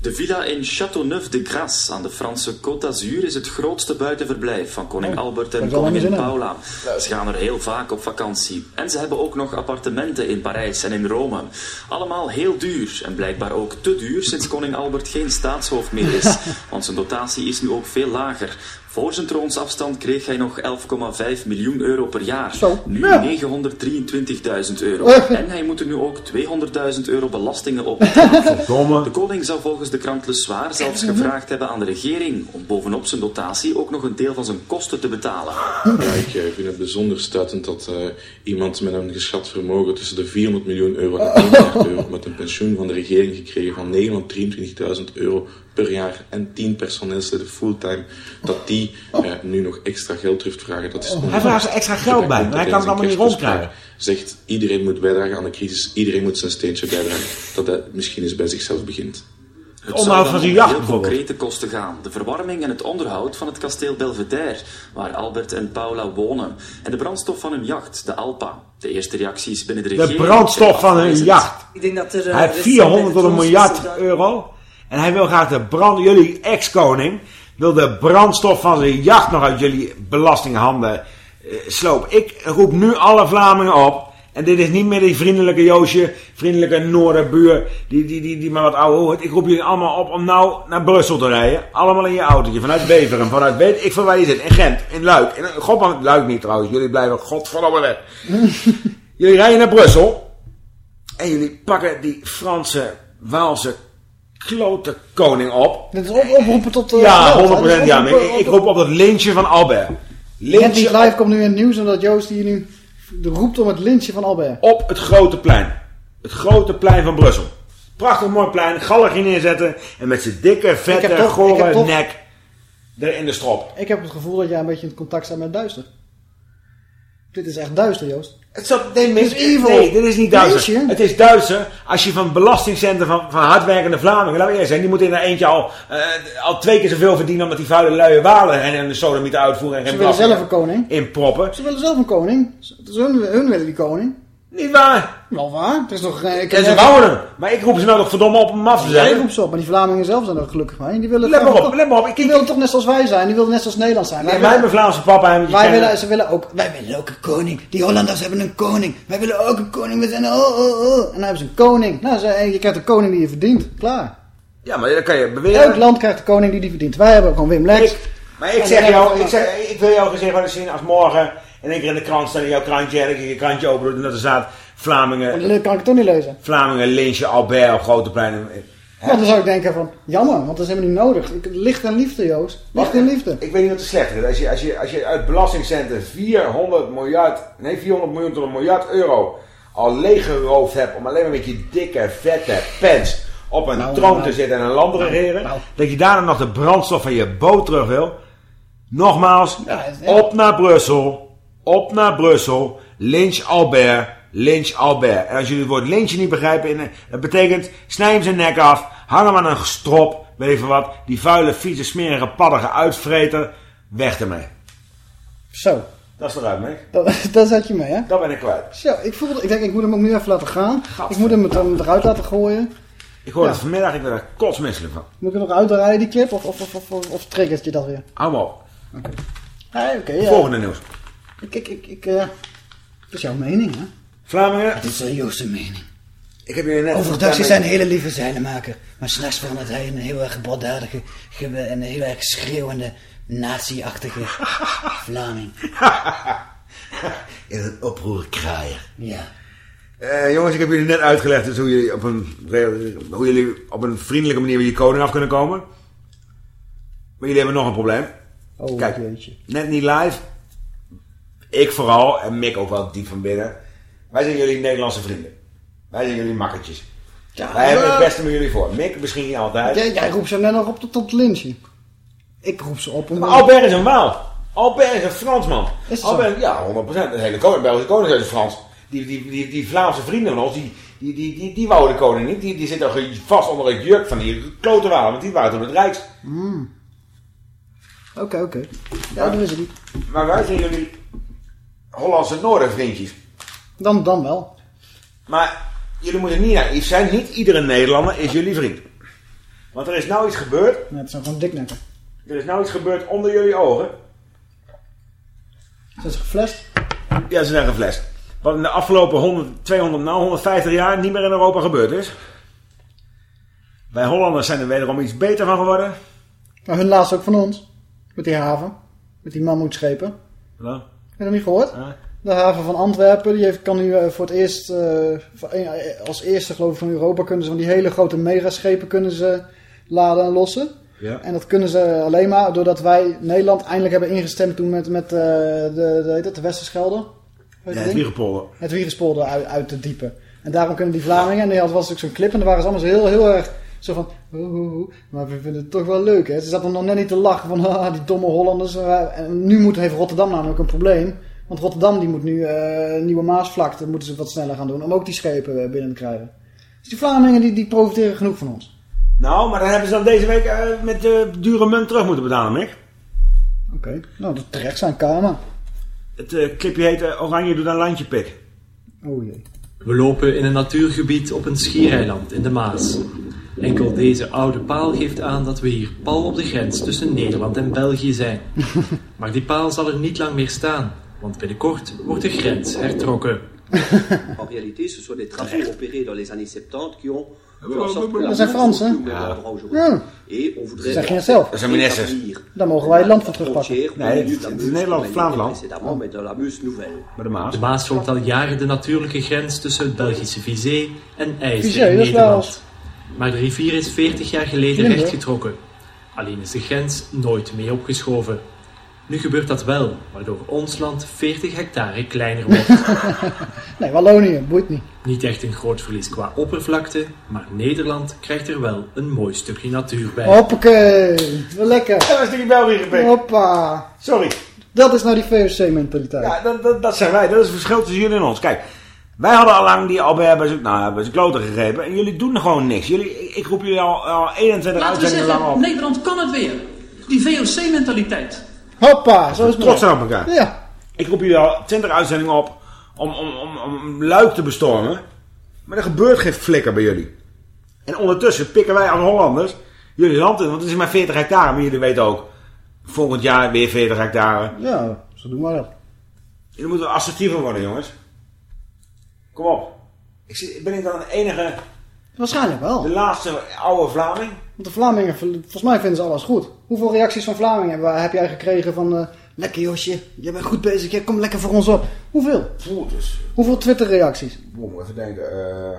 S33: De villa in Châteauneuf-de-Grasse aan de Franse Côte d'Azur is het grootste buitenverblijf van koning
S6: Oh,
S33: Albert en koningin. Paula. Ze gaan er heel vaak op vakantie. En ze hebben ook nog appartementen in Parijs en in Rome. Allemaal heel duur en blijkbaar ook te duur sinds koning Albert geen staatshoofd meer is. Want zijn dotatie is nu ook veel lager. Voor zijn troonsafstand kreeg hij nog 11,5 miljoen euro per jaar. Nu 923.000 euro. En hij moet er nu ook 200.000 euro belastingen op betalen. De koning zou volgens de krant Le Soir zelfs gevraagd hebben aan de regering om bovenop zijn dotatie ook nog een deel van zijn kosten te betalen.
S34: Ja, ik eh, vind het bijzonder stuitend dat eh, iemand met een geschat vermogen tussen de 400 miljoen euro en 1 miljard euro met een pensioen van de regering gekregen van 923.000 euro per jaar en 10 personeelsleden fulltime, dat die eh, nu nog extra geld terugvragen. Dat is
S7: Oh. Hij vraagt er extra geld bij, maar hij kan het allemaal niet rondkrijgen.
S34: Zegt iedereen moet bijdragen aan de crisis, iedereen moet zijn steentje bijdragen, dat hij misschien eens bij zichzelf begint.
S33: Het
S7: onderhoud
S33: zou
S7: van zijn jacht
S33: heel
S7: bijvoorbeeld.
S33: concrete kosten gaan. De verwarming en het onderhoud van het kasteel Belvedere, waar Albert en Paula wonen. En de brandstof van hun jacht, de Alpa. De eerste reacties binnen de
S7: De
S33: regering...
S7: brandstof van hun jacht.
S18: Ik denk dat er... eh,
S7: Hij heeft
S18: er is
S7: 400 tot een
S18: de
S7: miljard euro. En hij wil graag de brand... Jullie ex-koning wil de brandstof van zijn jacht nog uit jullie belastinghanden eh, slopen. Ik roep nu alle Vlamingen op. En dit is niet meer die vriendelijke Joosje, vriendelijke Noorderbuur, die, die, die, die maar wat ouwe hoort. Ik roep jullie allemaal op om nou naar Brussel te rijden. Allemaal in je autootje, vanuit Beveren, vanuit weet ik van waar je zit. In Gent, in Luik. In Godman, Luik niet trouwens, jullie blijven godverdomme weg. jullie rijden naar Brussel. En jullie pakken die Franse, Waalse klote koning op.
S6: Dit is op, oproepen tot... eh,
S7: ja,
S6: geweld,
S7: 100%
S6: hè? Dit is
S7: ja. Ik, roep op dat lintje van Albert. Lintje
S6: live komt nu in het nieuws omdat Joost hier nu roept om het lintje van Albert.
S7: op het grote plein. Het grote plein van Brussel. Prachtig mooi plein, gallerie neerzetten. En met zijn dikke,
S6: Ik
S7: vette, gore nek er in de strop.
S6: Ik heb het gevoel dat jij een beetje in contact staat met duister. Dit is echt duister, Joost.
S7: Het zat, nee,
S6: Dit is evil.
S7: nee, dit is niet.
S6: Lintje?
S7: Het is Duitser als je van belastingcenten van, van hardwerkende Vlamingen, laten we eerlijk zijn, die moeten in er eentje al, eh, al twee keer zoveel verdienen omdat die vuile luie walen en een sodomieten uitvoeren en
S6: Ze willen zelf een koning.
S7: inproppen.
S6: Ze willen zelf een koning. Hun, hun willen die koning.
S7: Niet waar.
S6: Wel waar. Het is nog... eh, Ik
S7: ze wouden. Maar ik roep ze nou toch verdomme op om hem af te
S6: Jij
S7: zetten.
S6: roept ze op, maar die Vlamingen zelf zijn er gelukkig mee. Die willen
S7: Let maar op, let maar op. Ik,
S6: Die willen toch net zoals wij zijn. Die willen net zoals Nederland zijn.
S7: Nee, wij
S6: willen-
S7: hebben Vlaamse papa en
S6: Wij willen, ze willen ook, wij willen ook een koning. Die Hollanders hebben een koning. Wij willen ook een koning. We zijn oh, oh, oh. En dan hebben ze een koning. Nou, ze, je krijgt de koning die je verdient. Klaar.
S7: Ja, maar dan kan je beweren.
S6: Elk land krijgt de koning die die verdient. Wij hebben gewoon Wim Lex.
S7: Maar ik zeg jou, ik, zeg, ik wil gezicht wel eens zien als morgen in één keer in de krant staat in jouw krantje en ik je krantje open doet en dat er staat Vlamingen,
S6: Dan kan ik toch niet lezen.
S7: Vlamingen lynchen Albert op grote pleinen.
S6: Want dan zou ik denken van, jammer, want dat is helemaal niet nodig. Licht en liefde, Joost. Licht en liefde.
S7: Ik weet niet wat te slecht is. Als je, als je, als je uit belastingcenten 400 miljard, nee 400 miljoen tot een miljard euro al leeggeroofd hebt om alleen maar met je dikke, vette pens op een
S6: Nou,
S7: troon
S6: nou.
S7: te zitten en een land te
S6: Nou,
S7: regeren, dat je daarna nog de brandstof van je boot terug wil. Nogmaals,
S6: ja.
S7: op naar Brussel, op naar Brussel, lynch Albert, lynch Albert. En als jullie het woord lynchen niet begrijpen, dat betekent snij hem zijn nek af, hang hem aan een strop, weet veel wat, die vuile, vieze, smerige, paddige uitvreter, weg ermee.
S6: Zo,
S7: Dat is eruit, mee.
S6: dat, dat zet je mee, hè?
S7: Dat ben ik kwijt.
S6: Zo, ik, voel, ik denk, ik moet hem ook nu even laten gaan. Ik moet hem eruit laten gooien.
S7: Ik hoorde
S6: Ja.
S7: het vanmiddag, ik werd er kotsmisselijk van.
S6: Moet ik hem nog uitdraaien, die clip? Of, of, of, of, of, triggert je dat weer?
S7: Hou op.
S6: Oké.
S7: Volgende nieuws.
S6: Ik, ik, ik, eh, het is jouw mening, hè?
S7: Vlamingen.
S6: Het is Joost' mening.
S7: Ik heb jullie net...
S6: Overigens is hij een hele lieve zeilenmaker. Maar s'nachts verandert hij in een heel erg broddadige gewe- en een heel erg schreeuwende, nazi-achtige Vlaming.
S7: In een oproerkraaier.
S6: Ja.
S7: Eh, jongens, ik heb jullie net uitgelegd dus hoe, jullie op een, hoe jullie op een vriendelijke manier bij je koning af kunnen komen. Maar jullie hebben nog een probleem.
S6: Oh,
S7: Kijk,
S6: jeetje.
S7: net niet live. Ik vooral, en Mick ook wel diep van binnen. Wij zijn jullie Nederlandse vrienden. Wij zijn jullie makkertjes.
S6: Ja,
S7: Wij hebben het beste met jullie voor. Mick misschien niet altijd.
S6: Jij, jij roept ze net nog op tot, tot lynchen. Ik roep ze op.
S7: Maar Albert is een Waal. Albert is een Fransman.
S6: Is zo?
S7: Albert, ja, 100%. De hele koning, Belgische koning is Frans. Die, die, die, die Vlaamse vrienden van ons, die, die, die, die, die wouden de koning niet. Die, die zitten ge- vast onder het juk van die klote. Want die waren toen het rijkst.
S6: Hmm. Oké, oké. Ja, dat is het niet.
S7: Maar wij zijn jullie Hollandse Noorden vriendjes.
S6: Dan, dan wel.
S7: Maar jullie moeten niet naïef zijn. Niet iedere Nederlander is jullie vriend. Want er is nou iets gebeurd.
S6: Ja, het zijn gewoon diknekken.
S7: Er is nou iets gebeurd onder jullie ogen.
S6: Zijn ze geflasht?
S7: Ja, ze zijn geflasht. Wat in de afgelopen 100, 200, nou 150 jaar niet meer in Europa gebeurd is. Wij Hollanders zijn er wederom iets beter van geworden.
S6: Maar hun laatst ook van ons. Met die haven. Met die mammoetschepen.
S7: Ja.
S6: Heb je dat niet gehoord? De haven van Antwerpen, die heeft, kan nu eh, voor het eerst, eh, eh, als eerste geloof ik van Europa, kunnen ze van die hele grote megaschepen kunnen ze laden en lossen.
S7: Ja.
S6: En dat kunnen ze alleen maar doordat wij Nederland eindelijk hebben ingestemd toen met, met de, de, heet het, de Westerschelde.
S7: Ja, het
S6: ding?
S7: Wiegerpolder.
S6: Het Wiegerspolder uit, uit te diepen. En daarom kunnen die Vlamingen, en die had, was ook zo'n clip, en daar waren ze allemaal zo heel, heel erg zo van, hoe, hoe. maar we vinden het toch wel leuk. Hè? Ze zaten nog net niet te lachen van, haha, die domme Hollanders. Eh, En nu moet, heeft Rotterdam namelijk een probleem. Want Rotterdam die moet nu eh, nieuwe Maasvlakte, moeten ze wat sneller gaan doen, om ook die schepen eh, binnen te krijgen. Dus die Vlamingen die, die profiteren genoeg van ons.
S7: Nou, maar dan hebben ze dan deze week eh, met de dure munt terug moeten betalen, Mick.
S6: Oké, nou dat terecht zijn karma.
S7: Het eh, clipje heet Oranje doet een landje pik.
S6: Oh jee.
S25: We lopen in een natuurgebied op een schiereiland in de Maas. Enkel deze oude paal geeft aan dat we hier pal op de grens tussen Nederland en België zijn. Maar die paal zal er niet lang meer staan, want binnenkort wordt de grens hertrokken.
S35: En réalité, ce sont des travaux opérés dans les années 70 qui ont
S6: Dat zijn Fransen. Ja.
S35: Voudrait
S6: Zeg je zelf?
S7: Dat zijn ministers.
S6: Daar mogen wij het land voor terugpakken.
S7: Nee, het is Nederland. Bij de Maas.
S25: De Maas vormt al jaren de natuurlijke grens tussen het Belgische Vizé en
S6: Vizé,
S25: in
S6: dat is wel
S25: Nederland. Maar de rivier is 40 jaar geleden rechtgetrokken. Alleen is de grens nooit meer opgeschoven. Nu gebeurt dat wel, waardoor ons land 40 hectare kleiner wordt.
S6: Nee, Wallonië, boeit niet.
S25: Niet echt een groot verlies qua oppervlakte, maar Nederland krijgt er wel een mooi stukje natuur bij.
S6: Hoppakee, wel lekker.
S7: Dat was natuurlijk België gepikt.
S6: Hoppa.
S7: Sorry.
S6: Dat is nou die VOC-mentaliteit.
S7: Ja, dat, dat, dat zijn wij. Dat is het verschil tussen jullie en ons. Kijk, wij hadden al lang die Albert bij zijn, nou, bij zijn kloten gegrepen. En jullie doen gewoon niks. Jullie, ik, ik roep jullie al, al 21
S36: Laten we
S7: uitzendingen lang
S36: zeggen,
S7: op.
S36: Nederland kan het weer. Die VOC-mentaliteit.
S6: Hoppa, zo is het.
S7: Trots zijn op elkaar.
S6: Ja.
S7: Ik roep jullie al 20 uitzendingen op om, om, om, om Luik te bestormen. Maar er gebeurt geen flikker bij jullie. En ondertussen pikken wij als Hollanders jullie land in. Want het is maar 40 hectare. Maar jullie weten ook, volgend jaar weer 40 hectare.
S6: Ja, zo doen we dat.
S7: Jullie moeten assertiever worden, jongens. Kom op. Ik, zit, ben ik dan de enige
S6: Waarschijnlijk wel.
S7: De laatste oude Vlaming?
S6: Want de Vlamingen, volgens mij vinden ze alles goed. Hoeveel reacties van Vlamingen heb jij gekregen van... eh, lekker Josje, je bent goed bezig, ja, kom lekker voor ons op. Hoeveel?
S7: Oeh, dus...
S6: Hoeveel Twitter-reacties?
S7: Boem, even denken. eh,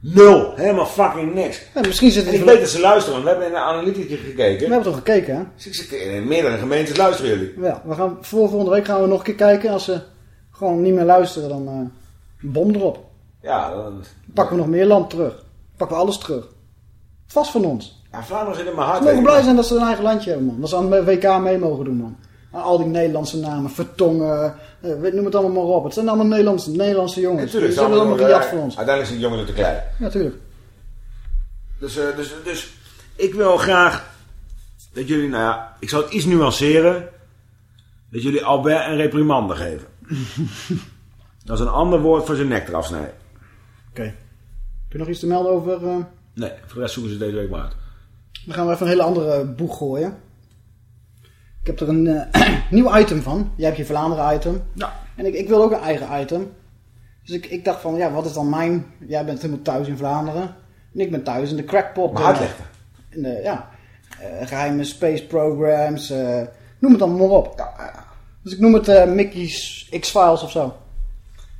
S7: nul. Helemaal fucking niks.
S6: Ja, misschien zitten
S7: en ik weet dat ze luisteren, want we hebben in een analytiekje gekeken.
S6: We hebben toch gekeken, hè?
S7: Dus in meerdere gemeentes luisteren jullie.
S6: Ja, we gaan, voor volgende week gaan we nog een keer kijken. Als ze gewoon niet meer luisteren, dan eh bom erop.
S7: Ja, dan...
S6: Pakken we nog meer land terug. Pakken we alles terug. Vast van ons.
S7: Ja, Vlaanderen zit in mijn hart.
S6: Ze mogen blij zijn dat ze een eigen landje hebben, man. Dat ze aan het WK mee mogen doen, man. Aan al die Nederlandse namen, Vertongen, eh, noem het allemaal maar op. Het zijn allemaal Nederlandse, Nederlandse jongens.
S7: Natuurlijk,
S6: Ze hebben allemaal gejat
S7: eh,
S6: voor ons.
S7: Uiteindelijk zijn de jongens te klein.
S6: Ja, tuurlijk.
S7: Dus, eh, dus, dus ik wil graag dat jullie, nou ja, ik zal het iets nuanceren. Dat jullie Albert een reprimande geven. dat is een ander woord voor zijn nek eraf snijden.
S6: Oké. Heb je nog iets te melden over... eh,
S7: Nee, voor de rest zoeken ze deze week maar uit.
S6: Dan gaan we even een hele andere boeg gooien. Ik heb er een eh, nieuw item van. Jij hebt je Vlaanderen item.
S7: Ja.
S6: En ik, ik wil ook een eigen item. Dus ik, ik dacht van, ja, wat is dan mijn... Jij bent helemaal thuis in Vlaanderen. En ik ben thuis in de crackpot.
S7: Maar
S6: eh,
S7: uitleggen.
S6: in de, ja, eh, geheime space programs. noem het dan maar op. Dus ik noem het Mickey's X-Files of zo.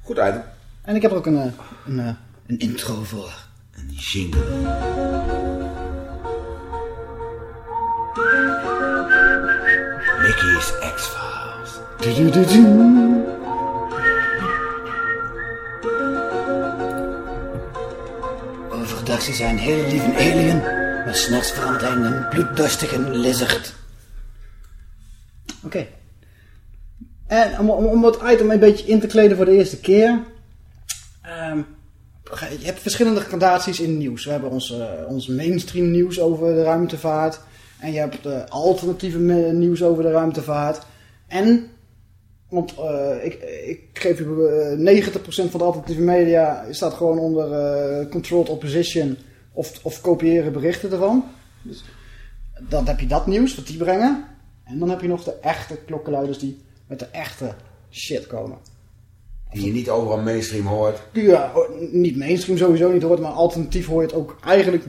S7: Goed item.
S6: En ik heb er ook een, eh, een, eh, een intro voor.
S7: Een jingle. Mickey's X-Files.
S6: Overdag is hij een hele lieve alien, maar s'nachts verandert hij in een bloeddorstige lizard. Oké. En om, om, om het item een beetje in te kleden voor de eerste keer. ehm, je hebt verschillende gradaties in nieuws. We hebben ons, eh, ons mainstream nieuws over de ruimtevaart. En je hebt de alternatieve nieuws over de ruimtevaart. En, want eh, ik, ik geef je eh, 90% van de alternatieve media staat gewoon onder controlled opposition of, of kopiëren berichten ervan. Dus dan heb je dat nieuws, wat die brengen. En dan heb je nog de echte klokkenluiders die met de echte shit komen.
S7: Die je niet overal mainstream hoort.
S6: Die ja, niet mainstream sowieso niet hoort, maar alternatief hoor je het ook eigenlijk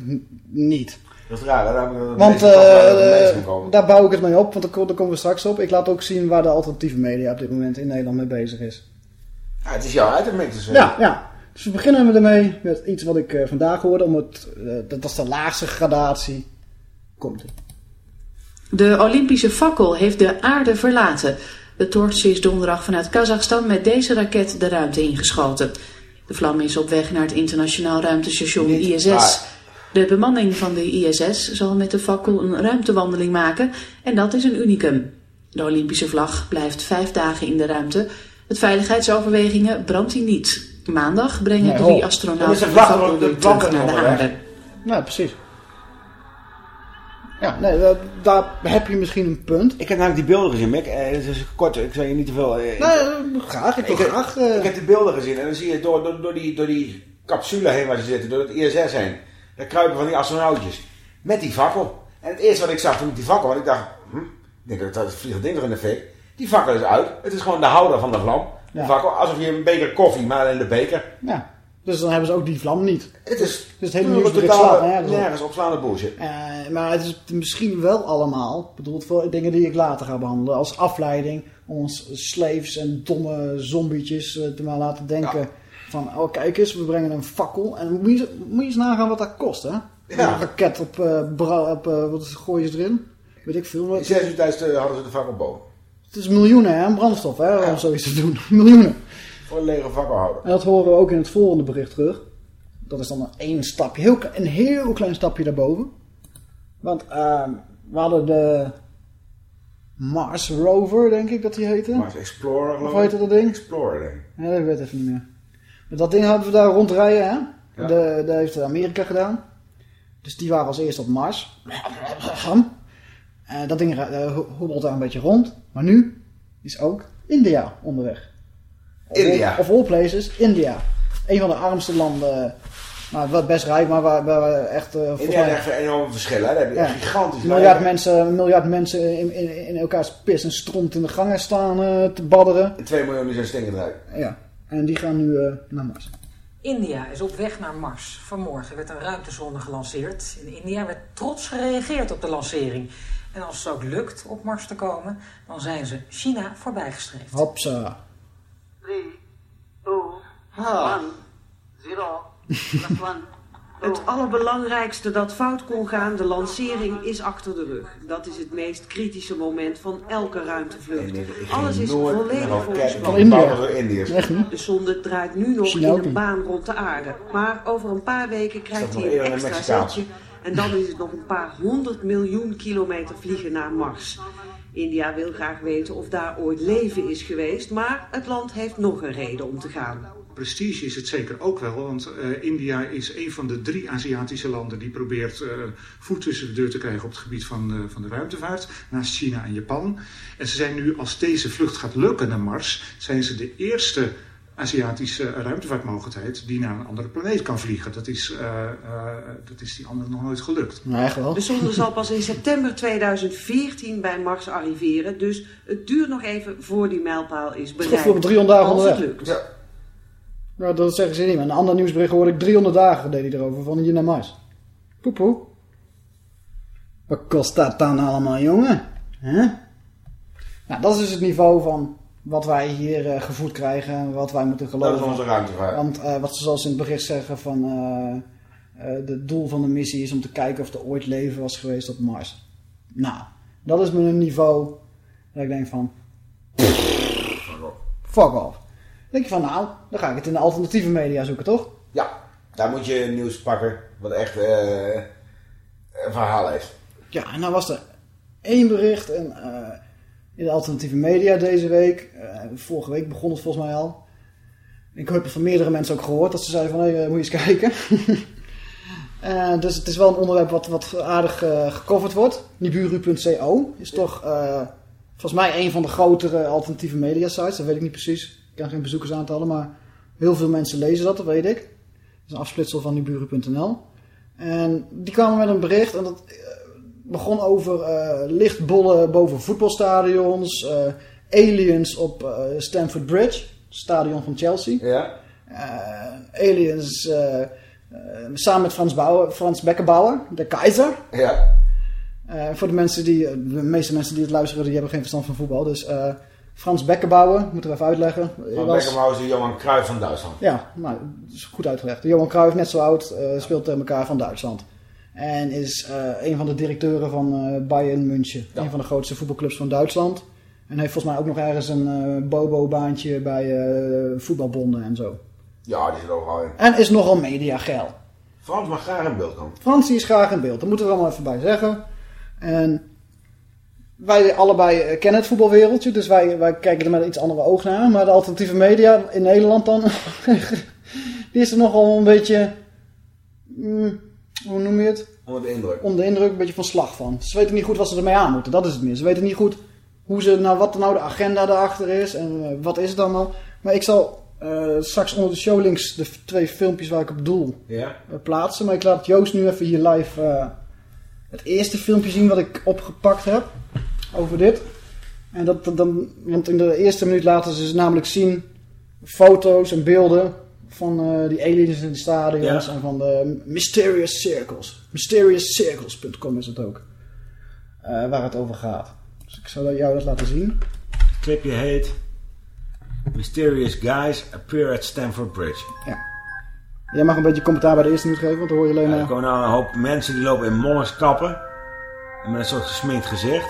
S6: niet.
S7: Dat is raar, daar heb ik het
S6: Want eh, daar bouw ik het mee op, want daar kom- daar komen we straks op. Ik laat ook zien waar de alternatieve media op dit moment in Nederland mee bezig is.
S7: Ja, het is jouw item. Dus, eh,
S6: Ja, ja. Dus we beginnen ermee met iets wat ik eh, vandaag hoorde. Om het, eh, dat, dat is de laagste gradatie. Komt ie.
S37: De Olympische fakkel heeft de aarde verlaten. De torch is donderdag vanuit Kazachstan met deze raket de ruimte ingeschoten. De vlam is op weg naar het internationaal ruimtestation ISS. De bemanning van de ISS zal met de fakkel een ruimtewandeling maken en dat is een unicum. De Olympische vlag blijft vijf dagen in de ruimte. Het veiligheidsoverwegingen brandt hij niet. Maandag brengen
S6: Nee,
S37: drie astronauten
S6: de
S37: fakkel terug naar de aarde.
S6: Ja, precies. Ja, nee, dat- daar heb je misschien een punt.
S7: Ik heb namelijk die beelden gezien, Mick. Eh, het is kort, ik zal je niet te veel... eh,
S6: Nee, eh, graag. Ik wil
S7: heb-
S6: graag... eh,
S7: Ik heb die beelden gezien en dan zie je door, door, door, die, door die capsule heen waar ze zitten, door het ISS heen. Daar kruipen van die astronautjes. Met die fakkel. En het eerste wat ik zag toen met die fakkel, want ik dacht, hm, ik denk dat dat vliegt ding toch in de fik. Die fakkel is uit. Het is gewoon de houder van de vlam. De fakkel, alsof je een beker koffie, maar in de beker.
S6: ja. Dus dan hebben ze ook die vlam niet.
S7: Het is,
S6: dus het hele
S7: totale-
S6: slaat nergens op.
S7: nergens op slaande bullshit.
S6: Maar het is misschien wel allemaal bedoeld voor dingen die ik later ga behandelen. Als afleiding om ons slaves en domme zombietjes eh, te maar laten denken van... Oh kijk eens, we brengen een fakkel. En moet je, moet je eens nagaan wat dat kost hè?
S7: Ja.
S6: Een raket op, bra- op eh, wat gooien ze erin? Weet ik veel.
S7: In
S6: Wat,
S7: zes uur tijd eh, hadden ze de fakkel boven.
S6: het is miljoenen hè, brandstof hè, om zoiets te doen. miljoenen.
S7: Voor lege fakkelhouder.
S6: En dat horen we ook in het volgende bericht terug. Dat is dan een één stapje, heel, een heel klein stapje daarboven. Want ehm, we hadden de Mars Rover, denk ik dat die heette.
S7: Mars Explorer,
S6: Of
S7: geloof
S6: hoe heette dat ding?
S7: Explorer, denk ik.
S6: Ja, dat weet ik even niet meer. Met dat ding hadden we daar rondrijden, hè?
S7: Ja.
S6: De, dat heeft Amerika gedaan. Dus die waren als eerste op Mars. En dat ding uh, hobbelt daar een beetje rond. Maar nu is ook India onderweg. Of
S7: India.
S6: all- Of all places, India. Een van de armste landen. Maar wat best rijk, maar waar, waar we echt... eh, volgens
S7: India heeft echt een enorm verschil, hè? Daar heb je
S6: ja,
S7: gigantisch
S6: een miljard mensen, een miljard mensen in, in, in elkaars pis en stront in de gangen staan eh, te badderen.
S7: En 2 miljoen die zijn stinkend rijk.
S6: Ja, en die gaan nu eh, naar Mars.
S19: India is op weg naar Mars. Vanmorgen werd een ruimtezonde gelanceerd. In India werd trots gereageerd op de lancering. En als het ook lukt op Mars te komen, dan zijn ze China voorbijgestreefd.
S6: Hopsa.
S38: 3, 2, 1, 0, plus 1.
S39: Het allerbelangrijkste dat fout kon gaan, de lancering, is achter de rug. Dat is het meest kritische moment van elke ruimtevlucht. Alles is volledig
S6: niet?
S39: De zonde draait nu nog in een baan rond de aarde. Maar over een paar weken krijgt hij een extra zetje. En dan is het nog een paar honderd miljoen kilometer vliegen naar Mars. India wil graag weten of daar ooit leven is geweest, maar het land heeft nog een reden om te gaan.
S40: Prestige is het zeker ook wel, want eh, India is een van de drie Aziatische landen die probeert eh, voet tussen de deur te krijgen op het gebied van, eh, van de ruimtevaart, naast China en Japan. En ze zijn nu, als deze vlucht gaat lukken naar Mars, zijn ze de eerste Aziatische ruimtevaartmogelijkheid die naar een andere planeet kan vliegen. Dat is, eh, eh, dat is die andere nog nooit gelukt.
S6: Nou, echt wel.
S39: De zonde zal pas in september 2014 bij Mars arriveren, dus het duurt nog even voor die mijlpaal is bereikt.
S6: Toch voor 300 dagen
S39: Als het
S6: onderweg.
S39: lukt.
S6: Nou, dat zeggen ze niet. Maar een ander nieuwsbericht hoorde ik 300 dagen deed hij erover van hier naar Mars. Poepoe. Wat kost dat dan allemaal, jongen? Hè? Nou, dat is dus het niveau van wat wij hier eh, gevoed krijgen en wat wij moeten geloven.
S7: Dat is onze ruimtevaart.
S6: Want eh, wat ze zoals in het bericht zeggen van eh, eh, het doel van de missie is om te kijken of er ooit leven was geweest op Mars. Nou, dat is een niveau dat ik denk van... Fuck off. Dan denk je van nou, dan ga ik het in de alternatieve media zoeken, toch?
S7: Ja, daar moet je nieuws pakken wat echt eh, een verhaal heeft.
S6: Ja, en nou was er één bericht en, eh, in de alternatieve media deze week. Eh, vorige week begon het volgens mij al. Ik heb het van meerdere mensen ook gehoord dat ze zeiden van, hé, hey, moet je eens kijken. Eh, dus het is wel een onderwerp wat, wat aardig eh, gecoverd wordt. Nibiru.co is toch eh, volgens mij een van de grotere alternatieve media sites. Dat weet ik niet precies. Ik ken geen bezoekersaantallen, maar heel veel mensen lezen dat, dat weet ik. Dat is een afsplitsel van Nibiru.nl. En die kwamen met een bericht en dat eh, begon over eh, lichtbollen boven voetbalstadions, eh, aliens op eh, Stamford Bridge, stadion van Chelsea.
S7: Ja.
S6: Aliens samen met Frans, Bauer, Frans Beckenbauer, de keizer.
S7: Ja.
S6: Voor de mensen die, de meeste mensen die het luisteren, die hebben geen verstand van voetbal. Dus Frans Beckenbauer, moeten we even uitleggen. Was-
S7: Beckenbauer is de Johan Cruijff van Duitsland.
S6: ja, nou, dat is goed uitgelegd. Johan Cruijff, net zo oud, speelt tegen elkaar van Duitsland. En is eh, een van de directeuren van eh, Bayern München. Een van de grootste voetbalclubs van Duitsland. En heeft volgens mij ook nog ergens een eh, bobo-baantje bij voetbalbonden en zo.
S7: Ja, die zit overal in.
S6: En is nogal mediageil.
S7: Frans mag graag in beeld komen.
S6: Fransie is graag in beeld. Dat moeten we er allemaal even bij zeggen. En wij allebei kennen het voetbalwereldje. Dus wij, wij kijken er met iets andere oog naar. Maar de alternatieve media in Nederland dan... die is er nogal een beetje... mm, hoe noem je het?
S7: Onder de indruk.
S6: Onder de indruk een beetje van slag van. Ze weten niet goed wat ze ermee aan moeten. Dat is het meer. Ze weten niet goed hoe ze, nou, wat nou de agenda daarachter is. En eh, wat is het allemaal. Maar ik zal eh, straks onder de showlinks de f- twee filmpjes waar ik op doel
S7: Ja.
S6: eh, plaatsen. Maar ik laat Joost nu even hier live het eerste filmpje zien wat ik opgepakt heb over dit. En dat, dat dan, want in de eerste minuut laten ze namelijk zien foto's en beelden van eh, die aliens in de stadions
S7: Ja.
S6: en van de Mysterious Circles. MysteriousCircles.com is het ook. eh, waar het over gaat. Dus ik zal jou dat laten zien.
S7: Het clipje heet Mysterious Guys Appear at Stamford Bridge.
S6: Ja. Jij mag een beetje commentaar bij de eerste minuut geven, want dan hoor je alleen
S7: Ja,
S6: maar...
S7: er komen nou een hoop mensen die lopen in monnikskappen. En met een soort gesminkt gezicht.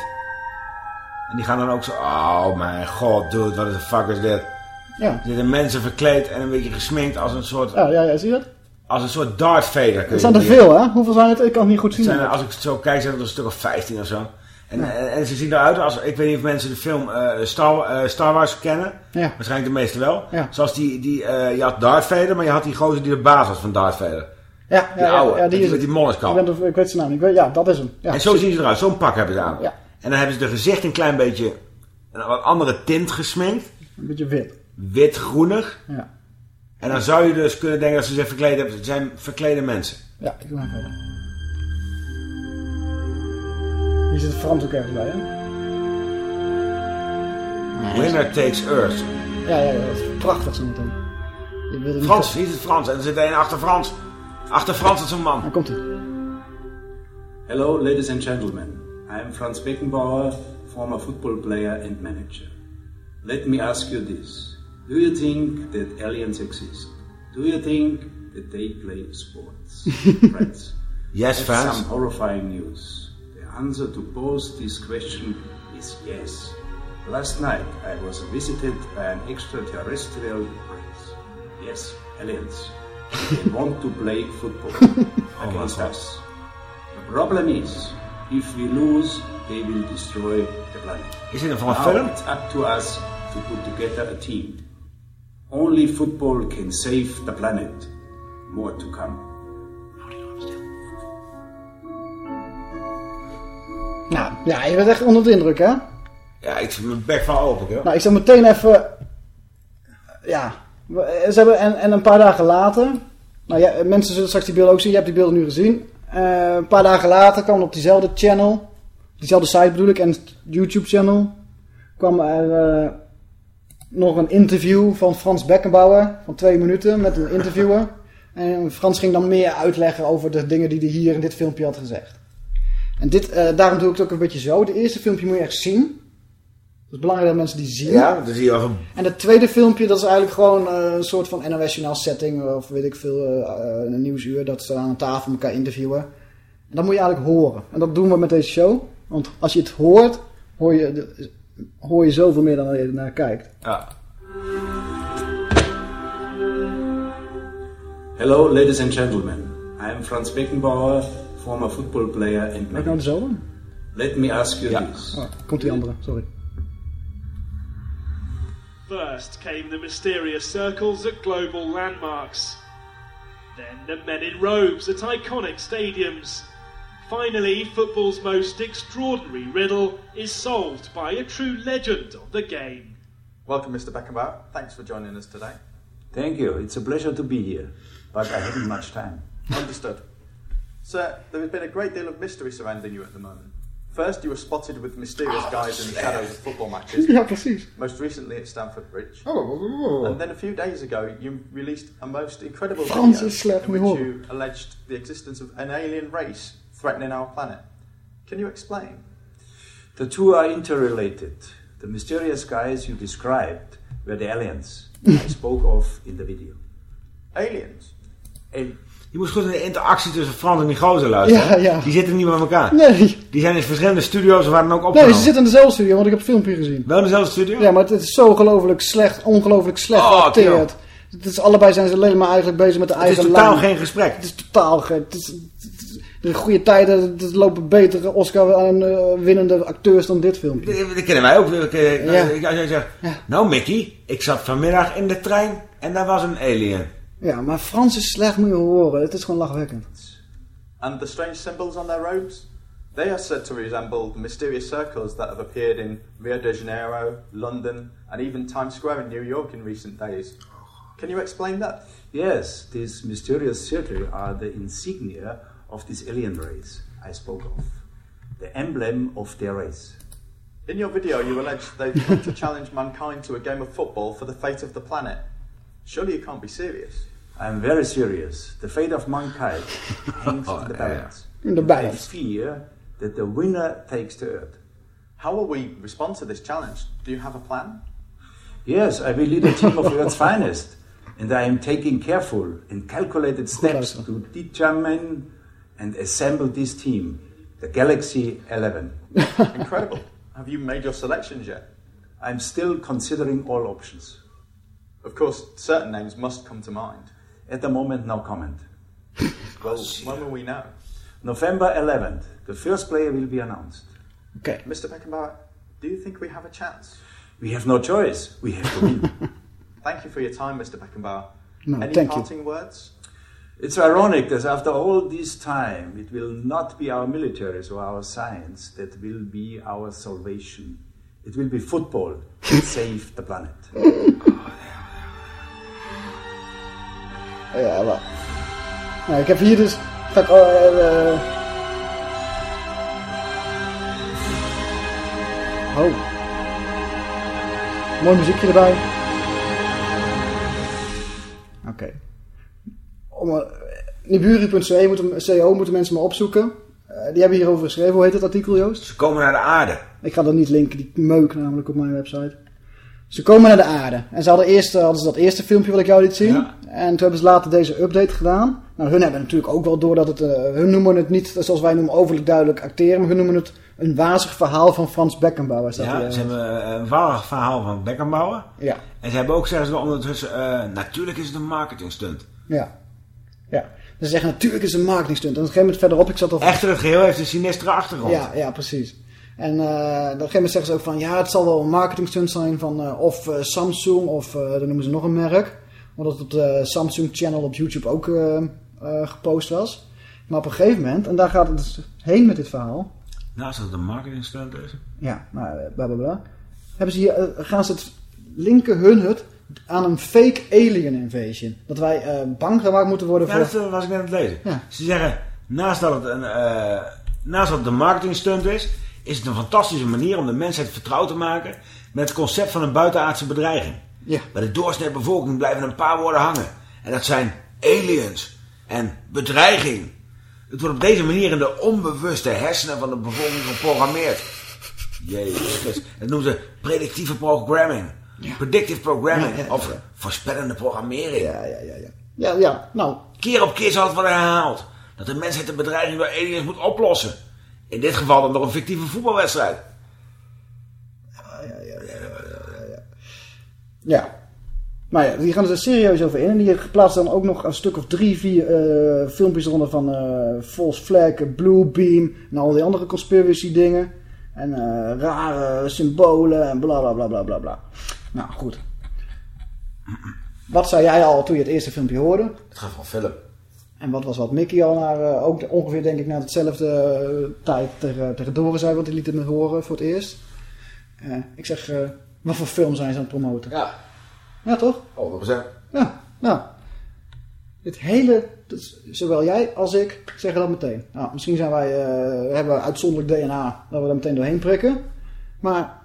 S7: En die gaan dan ook zo... Oh mijn god, dude, wat de fuck is dit?
S6: Ja.
S7: Er zitten mensen verkleed en een beetje gesminkt als een soort...
S6: Ja, ja, ja, zie je dat?
S7: Als een soort Darth Vader.
S6: Er zijn er veel, hè? Hoeveel zijn het? Ik kan het niet goed zien.
S7: Er, als ik het zo kijk, zijn het er een stuk of 15 of zo. En,
S6: Ja.
S7: en, en ze zien eruit als... Ik weet niet of mensen de film eh, Star, eh, Star Wars kennen.
S6: Ja.
S7: Waarschijnlijk de meeste wel.
S6: Ja.
S7: Zoals die... die eh, je had Darth Vader, maar je had die gozer die de baas was van Darth Vader.
S6: Ja,
S7: Die
S6: ja,
S7: oude,
S6: ja, die
S7: die-
S6: is
S7: met die.
S6: Ik, weet zijn naam niet. Ik weet- Ja, dat is hem. Ja,
S7: en zo zien ze eruit. Zo'n pak hebben ze aan.
S6: Ja.
S7: En dan hebben ze de gezicht een klein beetje... Een wat andere tint gesminkt.
S6: Een beetje wit.
S7: Wit-groenig.
S6: Ja.
S7: En dan zou je dus kunnen denken dat ze zich verkleed hebben. Het zijn verklede mensen.
S6: Ja, ik doe maar verder. Hier zit Frans ook ergens bij, hè?
S7: Winner takes Earth.
S6: Ja, ja, ja, dat is prachtig zo meteen. Je wilde niet
S7: Frans, wie is het Frans? En er zit een achter Frans. Achter Frans is zo'n man.
S6: Dan komt hij.
S41: Hello, ladies and gentlemen. I am Franz Beckenbauer, former football player and manager. Let me ask you this. Do you think that aliens exist? Do you think that they play sports? Friends?
S7: Yes,
S41: That's
S7: Franz.
S41: some horrifying news. The answer to both this question is yes. Last night I was visited by an extraterrestrial race. Yes, aliens. They want to play football oh, against us. The problem is, if we lose, they will destroy the planet.
S7: Is van een
S41: Now
S7: film?
S41: It's up to us to put together a team. Only football can save the planet. More to come.
S6: Nou, ja, je bent echt onder de indruk, hè?
S7: Ja, ik zit mijn bek van open, hoor.
S6: Nou, ik zal meteen even... Ja, we- ze hebben, en, en een paar dagen later... Nou ja, mensen zullen straks die beelden ook zien. Je hebt die beelden nu gezien. Eh, een paar dagen later kwam op diezelfde channel... Diezelfde site bedoel ik, en YouTube channel... kwam er eh, nog een interview van Frans Beckenbauer... van twee minuten met een interviewer. En Frans ging dan meer uitleggen over de dingen die hij hier in dit filmpje had gezegd. En dit, eh, daarom doe ik het ook een beetje zo. De eerste filmpje moet je echt zien. Het is belangrijk dat mensen die zien.
S7: Ja, dan zie je van...
S6: En het tweede filmpje, dat is eigenlijk gewoon eh, een soort van NOS-journaal setting. Of weet ik veel, eh, een nieuwsuur. Dat ze aan een tafel elkaar interviewen. En dat moet je eigenlijk horen. En dat doen we met deze show. Want als je het hoort, hoor je, de- hoor je zoveel meer dan je ernaar kijkt.
S7: Ja.
S41: Hello, ladies and gentlemen. I am Franz Beckenbauer, former football player and
S6: nou
S41: manager.
S6: dezelfde?
S41: Let me ask you this.
S6: Oh, komt die andere, sorry.
S42: First came the mysterious circles at global landmarks. Then the men in robes at iconic stadiums. Finally, football's most extraordinary riddle is solved by a true legend of the game.
S43: Welcome, Mr. Beckenbauer. Thanks for joining us today.
S44: Thank you. It's a pleasure to be here, but I haven't much time.
S43: Understood. Sir, there has been a great deal of mystery surrounding you at the moment. First, you were spotted with mysterious oh, guys in the shadows of football matches.
S6: Ja, precies.
S43: Most recently at Stamford Bridge.
S6: Oh, oh, oh.
S43: And then a few days ago, you released a most incredible
S6: Frans
S43: video in which you alleged the existence of an alien race threatening our planet. Can you explain?
S44: The two are interrelated. The mysterious guys you described were the aliens I spoke of in the video.
S43: Aliens?
S44: And
S7: Je moet goed naar de interactie tussen Frans en die gozer luisteren.
S6: Ja, ja.
S7: Die zitten niet bij elkaar.
S6: Nee.
S7: Die zijn in verschillende studio's waar dan ook opgenomen.
S6: Nee, ze zitten in dezelfde studio, want ik heb het filmpje gezien.
S7: Wel in dezelfde studio?
S6: Ja, maar het is zo ongelooflijk slecht, ongelooflijk slecht
S7: Oh,
S6: geacteerd. Het is, allebei zijn ze alleen maar eigenlijk bezig met de
S7: Het is
S6: eigen
S7: totaal
S6: lijn.
S7: geen gesprek.
S6: Het is totaal geen... Het is- de goede tijden, het lopen betere Oscar en eh, winnende acteurs dan dit filmpje.
S7: Dat kennen wij ook. Ik, eh,
S6: Ja.
S7: ik- Als jij zegt, nou Mickey, ik zat vanmiddag in de trein en daar was een alien.
S6: Ja, maar Frans is slecht, moet je horen. Het is gewoon lachwekkend.
S43: And the strange symbols on their robes? They are said to resemble the mysterious circles that have appeared in Rio de Janeiro, London, and even Times Square in New York in recent days. Can you explain that?
S44: yes, these mysterious circles are the insignia of this alien race I spoke of. The emblem of their race.
S43: In your video, you allege they've come to challenge mankind to a game of football for the fate of the planet. Surely you can't be serious.
S44: I'm very serious. The fate of mankind hangs in the oh, balance.
S6: In the balance.
S44: I fear that the winner takes the earth.
S43: How will we respond to this challenge? Do you have a plan?
S44: Yes, I will lead a team of Earth's finest, and I am taking careful and calculated steps to determine and assemble this team, the Galaxy 11.
S43: Incredible. Have you made your selections yet?
S44: I'm still considering all options.
S43: Of course, certain names must come to mind.
S44: At the moment, no comment.
S43: Well, when will we know?
S44: November 11th, the first player will be announced.
S6: Okay.
S43: Mr. Beckenbauer, do you think we have a chance?
S44: We have no choice. We have to win.
S43: Thank you for your time, Mr. Beckenbauer.
S44: No,
S43: Any
S44: thank you.
S43: parting words?
S44: It's ironic that after all this time, it will not be our militaries or our science that will be our salvation. It will be football that save the planet.
S6: Ja, wel. Nou, ik heb hier dus... Ik, eh, eh, oh. Mooi muziekje erbij. Oké. Om, eh, Niburi.co moeten, CO moeten mensen maar opzoeken. Eh, die hebben hierover geschreven. Hoe heet het artikel, Joost?
S7: Ze komen naar de aarde.
S6: Ik ga dat niet linken, die meuk namelijk op mijn website. Ze komen naar de aarde. En ze hadden, eerst, eh, hadden ze dat eerste filmpje wat ik jou liet zien. En toen hebben ze later deze update gedaan. Nou, hun hebben natuurlijk ook wel door dat het... eh, hun noemen het niet, zoals wij noemen, overlijk duidelijk acteren. Maar hun noemen het een wazig verhaal van Frans Beckenbauer. staat
S7: Ja, ze hebben een wazig verhaal van Beckenbauer.
S6: Ja.
S7: En ze hebben ook, zeggen ze ondertussen, eh, natuurlijk is het een marketing stunt.
S6: Ja. Ja. Ze zeggen natuurlijk is een marketingstunt. En op een gegeven moment verderop, ik zat al...
S7: Echter, het geheel heeft een sinistere achtergrond.
S6: Ja, ja, precies. En eh, op een gegeven moment zeggen ze ook van... Ja, het zal wel een marketingstunt zijn van... eh, of eh, Samsung of... dan noemen ze nog een merk. Omdat het op de Samsung channel op YouTube ook gepost was. Maar op een gegeven moment... En daar gaat het dus heen met dit verhaal.
S7: Naast dat het een marketing stunt is.
S6: Ja, maar eh, bla bla bla. Hebben ze hier, gaan ze het linken hun het aan een fake alien invasion. Dat wij eh, bang gemaakt moeten worden
S7: Ja,
S6: voor...
S7: dat was ik net aan het lezen.
S6: Ja.
S7: Ze zeggen, naast dat het een, eh, naast dat het een marketing stunt is, is het een fantastische manier om de mensheid vertrouwd te maken met het concept van een buitenaardse bedreiging.
S6: Ja.
S7: Bij de doorsnee bevolking blijven een paar woorden hangen. En dat zijn aliens en bedreiging. Het wordt op deze manier in de onbewuste hersenen van de bevolking geprogrammeerd. Jezus. Dat noemen ze predictieve programming. Predictive programming.
S6: Ja, ja, ja.
S7: Of voorspellende programmering.
S6: Ja, ja, ja, ja. Ja, ja, nou.
S7: Keer op keer zal het worden herhaald. Dat de mensheid de bedreiging door aliens moet oplossen. In dit geval dan door een fictieve voetbalwedstrijd.
S6: Ja. Maar ja, die gaan er serieus over in. En die plaatsen dan ook nog een stuk of drie, vier eh, filmpjes onder van eh false flag, blue beam en al die andere conspiracy dingen. En eh, rare symbolen en bla bla bla bla bla bla. Nou, goed. Wat zei jij al toen je het eerste filmpje hoorde?
S7: Het gaat van film.
S6: En wat was wat Mickey al naar, eh, ook ongeveer denk ik naar hetzelfde eh, tijd tegen, tegen Doris zei, want die liet het me horen voor het eerst. Eh, ik zeg, eh, wat voor film zijn ze aan het promoten?
S7: Ja.
S6: Ja, toch?
S7: 100%.
S6: Ja, nou. Dit hele, dus zowel jij als ik zeggen dat meteen. Nou, misschien zijn wij, eh, hebben we uitzonderlijk DNA dat we er meteen doorheen prikken. Maar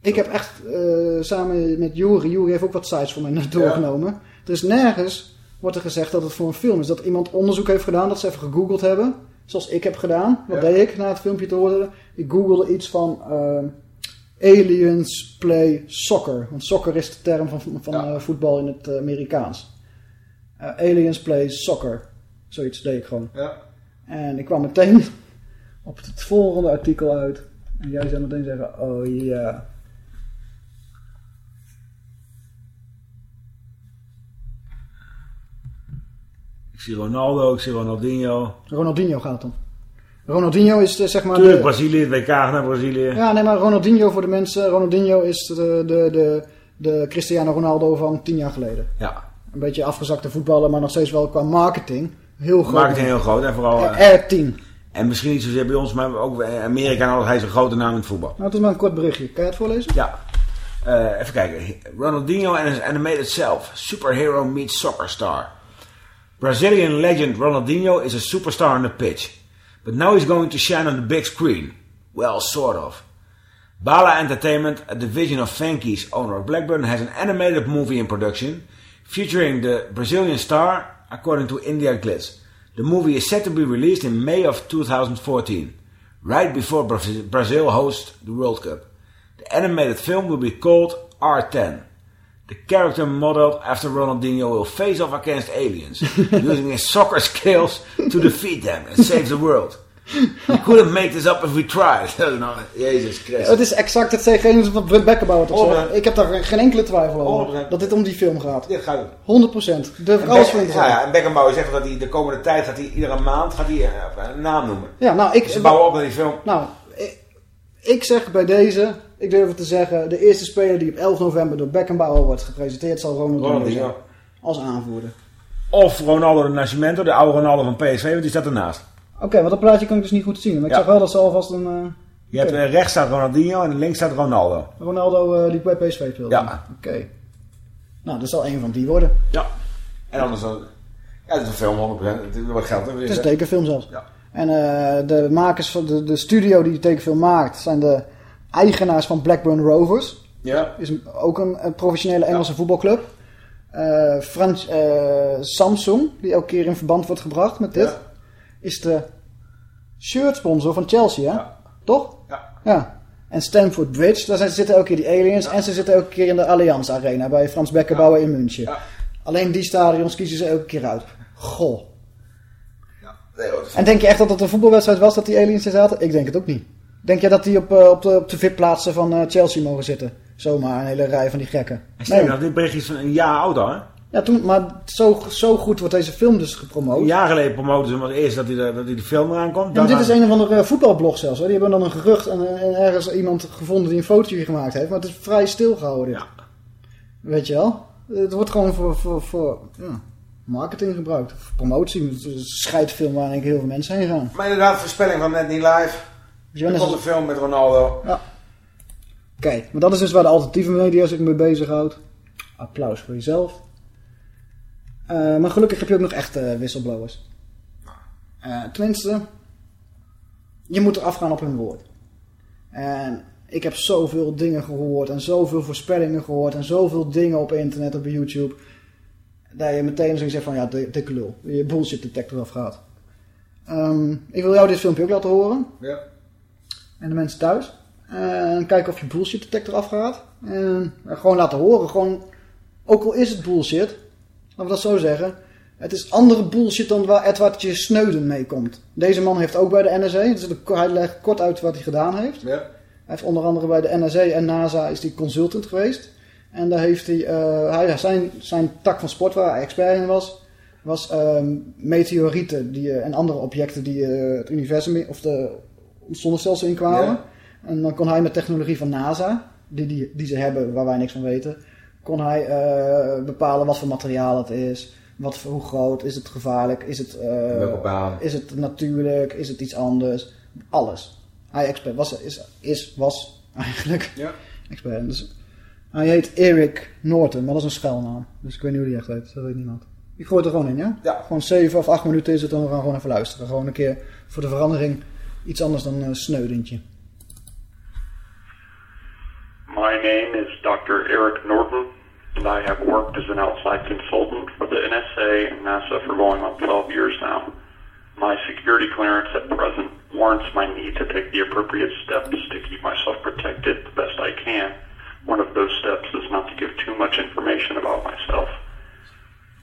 S6: ik heb echt eh, samen met Juri, Juri heeft ook wat sites voor mij doorgenomen. Er is nergens, wordt er gezegd dat het voor een film is. Dat iemand onderzoek heeft gedaan, dat ze even gegoogeld hebben. Zoals ik heb gedaan. Wat
S7: Ja.
S6: deed ik na het filmpje te horen? Ik googelde iets van eh, aliens play soccer. Want soccer is de term van, van eh, voetbal in het Amerikaans. Aliens play soccer. Zoiets deed ik gewoon.
S7: Ja.
S6: En ik kwam meteen op het volgende artikel uit. En jij zou meteen zeggen, oh ja.
S7: Ik zie Ronaldo, ik zie Ronaldinho.
S6: Ronaldinho gaat het dan. Ronaldinho is eh, zeg maar...
S7: Tuurlijk,
S6: de-
S7: Brazilië, het WK naar Brazilië.
S6: Ja, nee, maar Ronaldinho voor de mensen. Ronaldinho is de, de, de, de Cristiano Ronaldo van tien jaar geleden.
S7: Ja.
S6: Een beetje afgezakte voetballer, maar nog steeds wel qua marketing. Heel groot.
S7: Marketing heel groot. En vooral... eh,
S6: R10.
S7: En misschien niet zozeer bij ons, maar ook in Amerika en. Hij is een grote naam in het voetbal.
S6: Nou, het is maar een kort berichtje. Kan je het voorlezen?
S7: Ja. Eh, even kijken. Ronaldinho and his animated self. Superhero meets soccer star. Brazilian legend Ronaldinho is a superstar on the pitch. But now he's going to shine on the big screen. Well, sort of. Bala Entertainment, a division of Fanke's owner of Blackburn, has an animated movie in production featuring the Brazilian star, according to India Glitz. The movie is set to be released in May of 2014, right before Brazil Brazil hosts the World Cup. The animated film will be called R10. The character modeled after Ronaldinho will face off against aliens, using his soccer skills to defeat them and save the world. We couldn't make this up if we tried. nou, Jezus Christus.
S6: Het is exact hetgene als wat Brent Beckenbauer toch
S7: Oh,
S6: zei. Ik heb daar geen enkele twijfel over.
S7: 100%.
S6: Dat dit om die film gaat.
S7: Dit gaat
S6: 100%. Durf ik
S7: En
S6: alles van
S7: ja, ja, en Beckenbauer zegt dat hij de komende tijd gaat hij iedere maand gaat hij, eh, een naam noemen.
S6: Ja, nou, ik...
S7: Ze bouwen op naar die film.
S6: Nou, ik, ik zeg bij deze, ik durf het te zeggen, de eerste speler die op 11 november door Beckenbauer wordt gepresenteerd zal Ronaldinho zijn. Als aanvoerder.
S7: Of Ronaldo de Nascimento, de oude Ronaldo van PSV, want die staat ernaast.
S6: Oké, want dat plaatje kan ik dus niet goed zien. Maar ik
S7: Ja.
S6: zag wel dat ze alvast een... eh,
S7: Je hebt
S6: oké.
S7: eh, rechts staat Ronaldinho en links staat Ronaldo.
S6: Ronaldo eh, die bij PSV speelde.
S7: Ja.
S6: Oké. Nou, dat zal een van die worden.
S7: Ja. En anders dan... Ja, het is een film 100%. Het is wat geld.
S6: Het is een tekenfilm zelfs.
S7: Ja.
S6: En de makers van de, de studio die de tekenfilm maakt zijn de eigenaars van Blackburn Rovers.
S7: Ja.
S6: Is ook een, een professionele Engelse voetbalclub. Eh, Frans, eh, Samsung, die elke keer in verband wordt gebracht met dit, is de shirtsponsor van Chelsea, hè? Toch?
S7: Ja.
S6: Ja. En Stamford Bridge, daar zitten elke keer die aliens. En ze zitten elke keer in de Allianz Arena bij Frans Beckenbauer in München. Alleen die stadions kiezen ze elke keer uit. Goh.
S7: Nee,
S6: En denk je echt dat het een voetbalwedstrijd was dat die aliens er zaten? Ik denk het ook niet. Denk je dat die op, eh, op de, op de VIP-plaatsen van eh, Chelsea mogen zitten? Zomaar een hele rij van die gekken.
S7: En
S6: Nee.
S7: dit bericht is van een jaar oud al, hè?
S6: Ja, toen, maar zo, zo goed wordt deze film dus gepromoot.
S7: Een jaar geleden promoten ze hem als eerst dat hij de, dat hij de film eraan komt.
S6: Ja, maar dit is een of andere voetbalblog zelfs. Hoor. Die hebben dan een gerucht en, eh, en ergens iemand gevonden die een fotootje gemaakt heeft. Maar het is vrij stilgehouden dit. Weet je wel? Het wordt gewoon voor, voor, voor ja, marketing gebruikt. Voor promotie. Het is een scheidfilm waar denk ik heel veel mensen heen gaan.
S7: Maar inderdaad, voorspelling van net niet live. Er komt een film met Ronaldo.
S6: Ja. Kijk, maar dat is dus waar de alternatieve media zich mee bezighoud. Applaus voor jezelf. Eh, maar gelukkig heb je ook nog echte whistleblowers. Eh, tenminste, je moet eraf gaan op hun woord. En ik heb zoveel dingen gehoord en zoveel voorspellingen gehoord en zoveel dingen op internet, op YouTube. Dat je meteen zoiets zegt van ja, dikke lul. Je bullshit detector afgaat. Ehm ik wil jou dit filmpje ook laten horen.
S7: Ja.
S6: En de mensen thuis. En kijken of je bullshit detector afgaat. En gewoon laten horen. Gewoon, ook al is het bullshit. Laten we dat zo zeggen. Het is andere bullshit dan waar Edward je Snowden mee komt. Deze man heeft ook bij de NSA. Dus hij legt kort uit wat hij gedaan heeft.
S7: Ja.
S6: Hij heeft onder andere bij de NSA en NASA is hij consultant geweest. En daar heeft hij, eh, hij zijn, zijn tak van sport waar hij expert in was, was ehm, meteorieten die, eh, en andere objecten die eh, het universum of de ons zonnestelsel inkwamen.
S7: Ja.
S6: En dan kon hij met technologie van NASA, die, die, die ze hebben waar wij niks van weten, kon hij eh, bepalen wat voor materiaal het is, wat hoe groot, is het gevaarlijk, is het, eh, is het natuurlijk, is het iets anders, alles. Hij expert was, is, is, was eigenlijk
S7: Ja.
S6: expert. Dus, hij heet Eric Norton, maar dat is een schuilnaam. Dus ik weet niet hoe die echt heet, dat weet niemand. Ik gooi het er gewoon in, ja?
S7: Ja.
S6: Gewoon 7 of 8 minuten is het, dan we gaan gewoon even luisteren. Gewoon een keer voor de verandering iets anders dan een sneudentje.
S45: My name is Dr. Eric Norton, and I have worked as an outside consultant for the NSA and NASA for going on 12 years now. My security clearance at present warrants my need to take the appropriate steps to keep myself protected the best I can. One of those steps is not to give too much information about myself.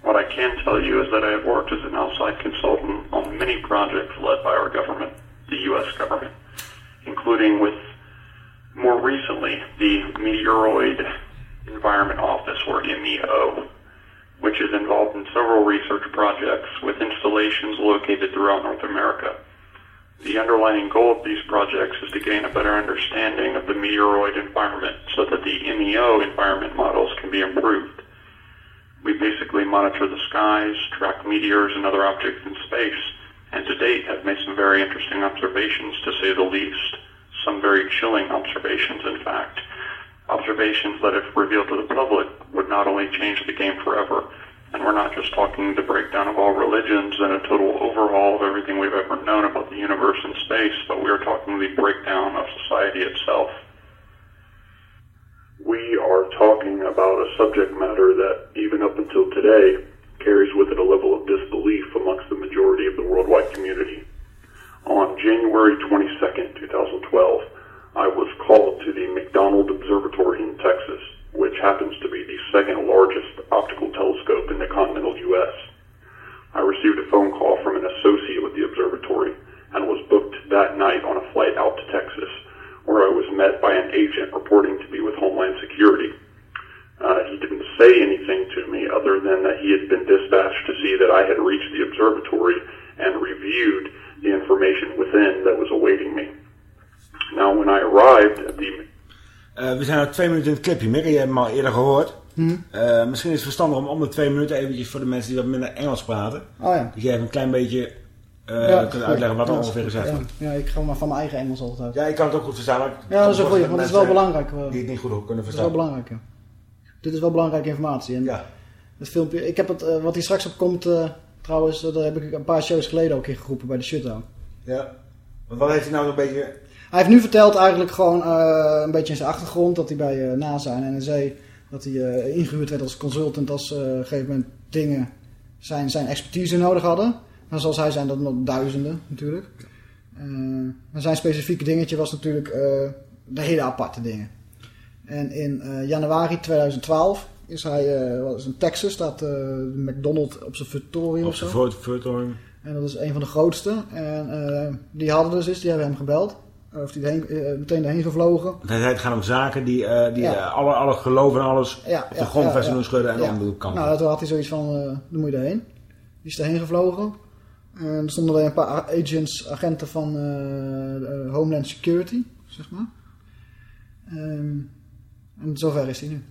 S45: What I can tell you is that I have worked as an outside consultant on many projects led by our government, the U.S. government, including with more recently, the Meteoroid Environment Office, or MEO, which is involved in several research projects with installations located throughout North America. The underlying goal of these projects is to gain a better understanding of the meteoroid environment so that the MEO environment models can be improved. We basically monitor the skies, track meteors and other objects in space, and to date have made some very interesting observations to say the least. Some very chilling observations, in fact. Observations that, if revealed to the public, would not only change the game forever, and we're not just talking the breakdown of all religions and a total overhaul of everything we've ever known about the universe and space, but we are talking the breakdown of society itself. We are talking about a subject matter that, even up until today, carries with it a level of disbelief amongst the majority of the worldwide community. On January 22nd, 2012, I was called to the McDonald Observatory in Texas, which happens to be the second largest optical telescope in the continental U.S. I received a phone call from an associate with the observatory and was booked that night on a flight out to Texas, where I was met by an agent reporting to be with Homeland Security. Uh, he didn't say anything to me other than that he had been dispatched to see that I had reached the observatory and reviewed the information within that was awaiting me. Now, when I arrived at the
S7: Eh, we zijn al twee minuten in het clipje, Mick. Je hebt hem al eerder gehoord.
S6: Hm.
S7: Eh, misschien is het verstandig om om de twee minuten eventjes voor de mensen die wat minder Engels praten.
S6: Oh ja.
S7: Dat jij even een klein beetje eh
S6: Ja,
S7: kunt
S6: goed.
S7: uitleggen wat er
S6: Ja,
S7: ongeveer
S6: is goed.
S7: gezegd
S6: Ja.
S7: wordt.
S6: Ja, ik ga maar van mijn Dit is wel belangrijke informatie. En het filmpje, ik heb het, eh, wat hier straks op komt, eh, trouwens, eh, dat heb ik een paar shows geleden ook een keer geroepen bij de shutdown.
S7: Ja. Wat heeft hij nou een beetje...
S6: Hij heeft nu verteld eigenlijk gewoon een beetje in zijn achtergrond dat hij bij NASA en NSA Dat hij eh, ingehuurd werd als consultant als op een gegeven moment dingen zijn, zijn expertise nodig hadden. Maar zoals hij zijn dat nog duizenden natuurlijk. Maar zijn specifieke dingetje was natuurlijk de hele aparte dingen. En in eh, januari 2012 is hij, eh, wat is in Texas, staat eh, de McDonald's Observatorium.
S7: Observatorium.
S6: En dat is een van de grootste. En eh, die hadden dus eens, die hebben hem gebeld. Of die erheen, eh, meteen daarheen gevlogen.
S7: Want hij zei het gaat om zaken die, eh, die
S6: Ja.
S7: eh, alle, alle geloof en alles
S6: Ja,
S7: op de
S6: ja,
S7: grond
S6: ja,
S7: vesten
S6: ja.
S7: doen schudden en
S6: Ja.
S7: om de kant.
S6: Nou, toen had hij zoiets van, eh dan moet je daarheen. Die is daarheen gevlogen. En er stonden er een paar agents, agenten van eh, eh, Homeland Security, zeg maar. Ehm, en zover is hij nu.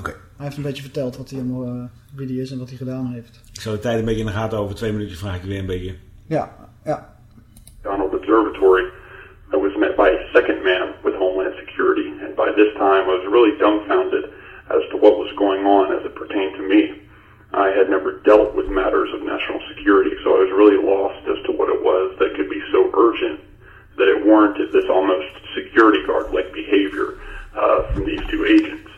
S7: Oké.
S6: Hij heeft een beetje verteld wat hij allemaal, eh, wie hij is en wat hij gedaan heeft.
S7: Ik zal de tijd een beetje in de gaten over twee minuutjes vraag ik je weer een beetje.
S6: Ja, ja.
S45: Donald Observatory, I was met by a second man with Homeland Security, and by this time I was really dumbfounded as to what was going on as it pertained to me. I had never dealt with matters of national security, so I was really lost as to what it was that could be so urgent that it warranted this almost security guard-like behavior uh, from these two agents.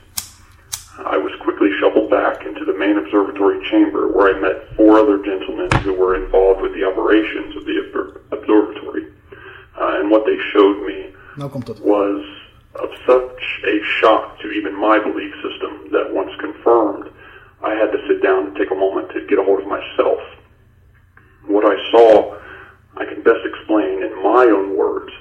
S45: I was quickly shuffled back into the main observatory chamber where I met four other gentlemen who were involved with the operations of the obser- observatory. Uh, and what they showed me
S6: Nou komt het.
S45: was of such a shock to even my belief system that once confirmed, I had to sit down and take a moment to get a hold of myself. What I saw, I can best explain in my own words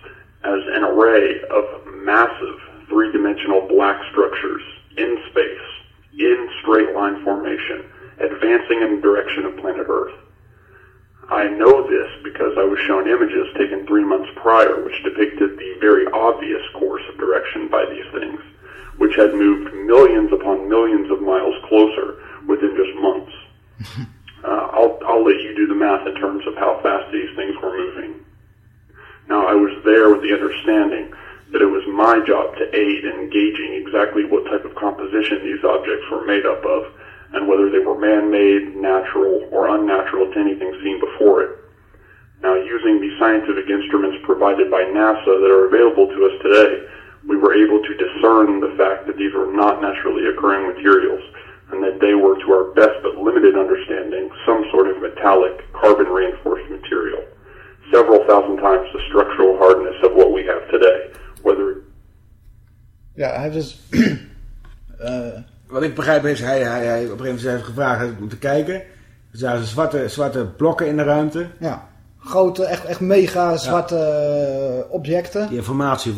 S45: as an array of massive three-dimensional black structures in space, in straight line formation, advancing in the direction of planet Earth. I know this because I was shown images taken three months prior which depicted the very obvious course of direction by these things, which had moved millions upon millions of miles closer within just months. Uh, I'll, I'll let you do the math in terms of how fast these things were moving. Now, I was there with the understanding that it was my job to aid in gauging exactly what type of composition these objects were made up of, and whether they were man-made, natural, or unnatural to anything seen before it. Now, using the scientific instruments provided by NASA that are available to us today, we were able to discern the fact that these were not naturally occurring materials, and that they were, to our best but limited understanding, some sort of metallic, carbon-reinforced material. Several thousand times the structural hardness of what we have today, whether
S6: Ja, hij heeft dus... eh,
S7: Wat ik begrijp is, hij, hij, hij op een gegeven moment heeft gevraagd om te kijken. Er zaten zwarte, zwarte blokken in de ruimte.
S6: ja, grote, echt, echt mega zwarte eh, objecten.
S7: Die informatie uh,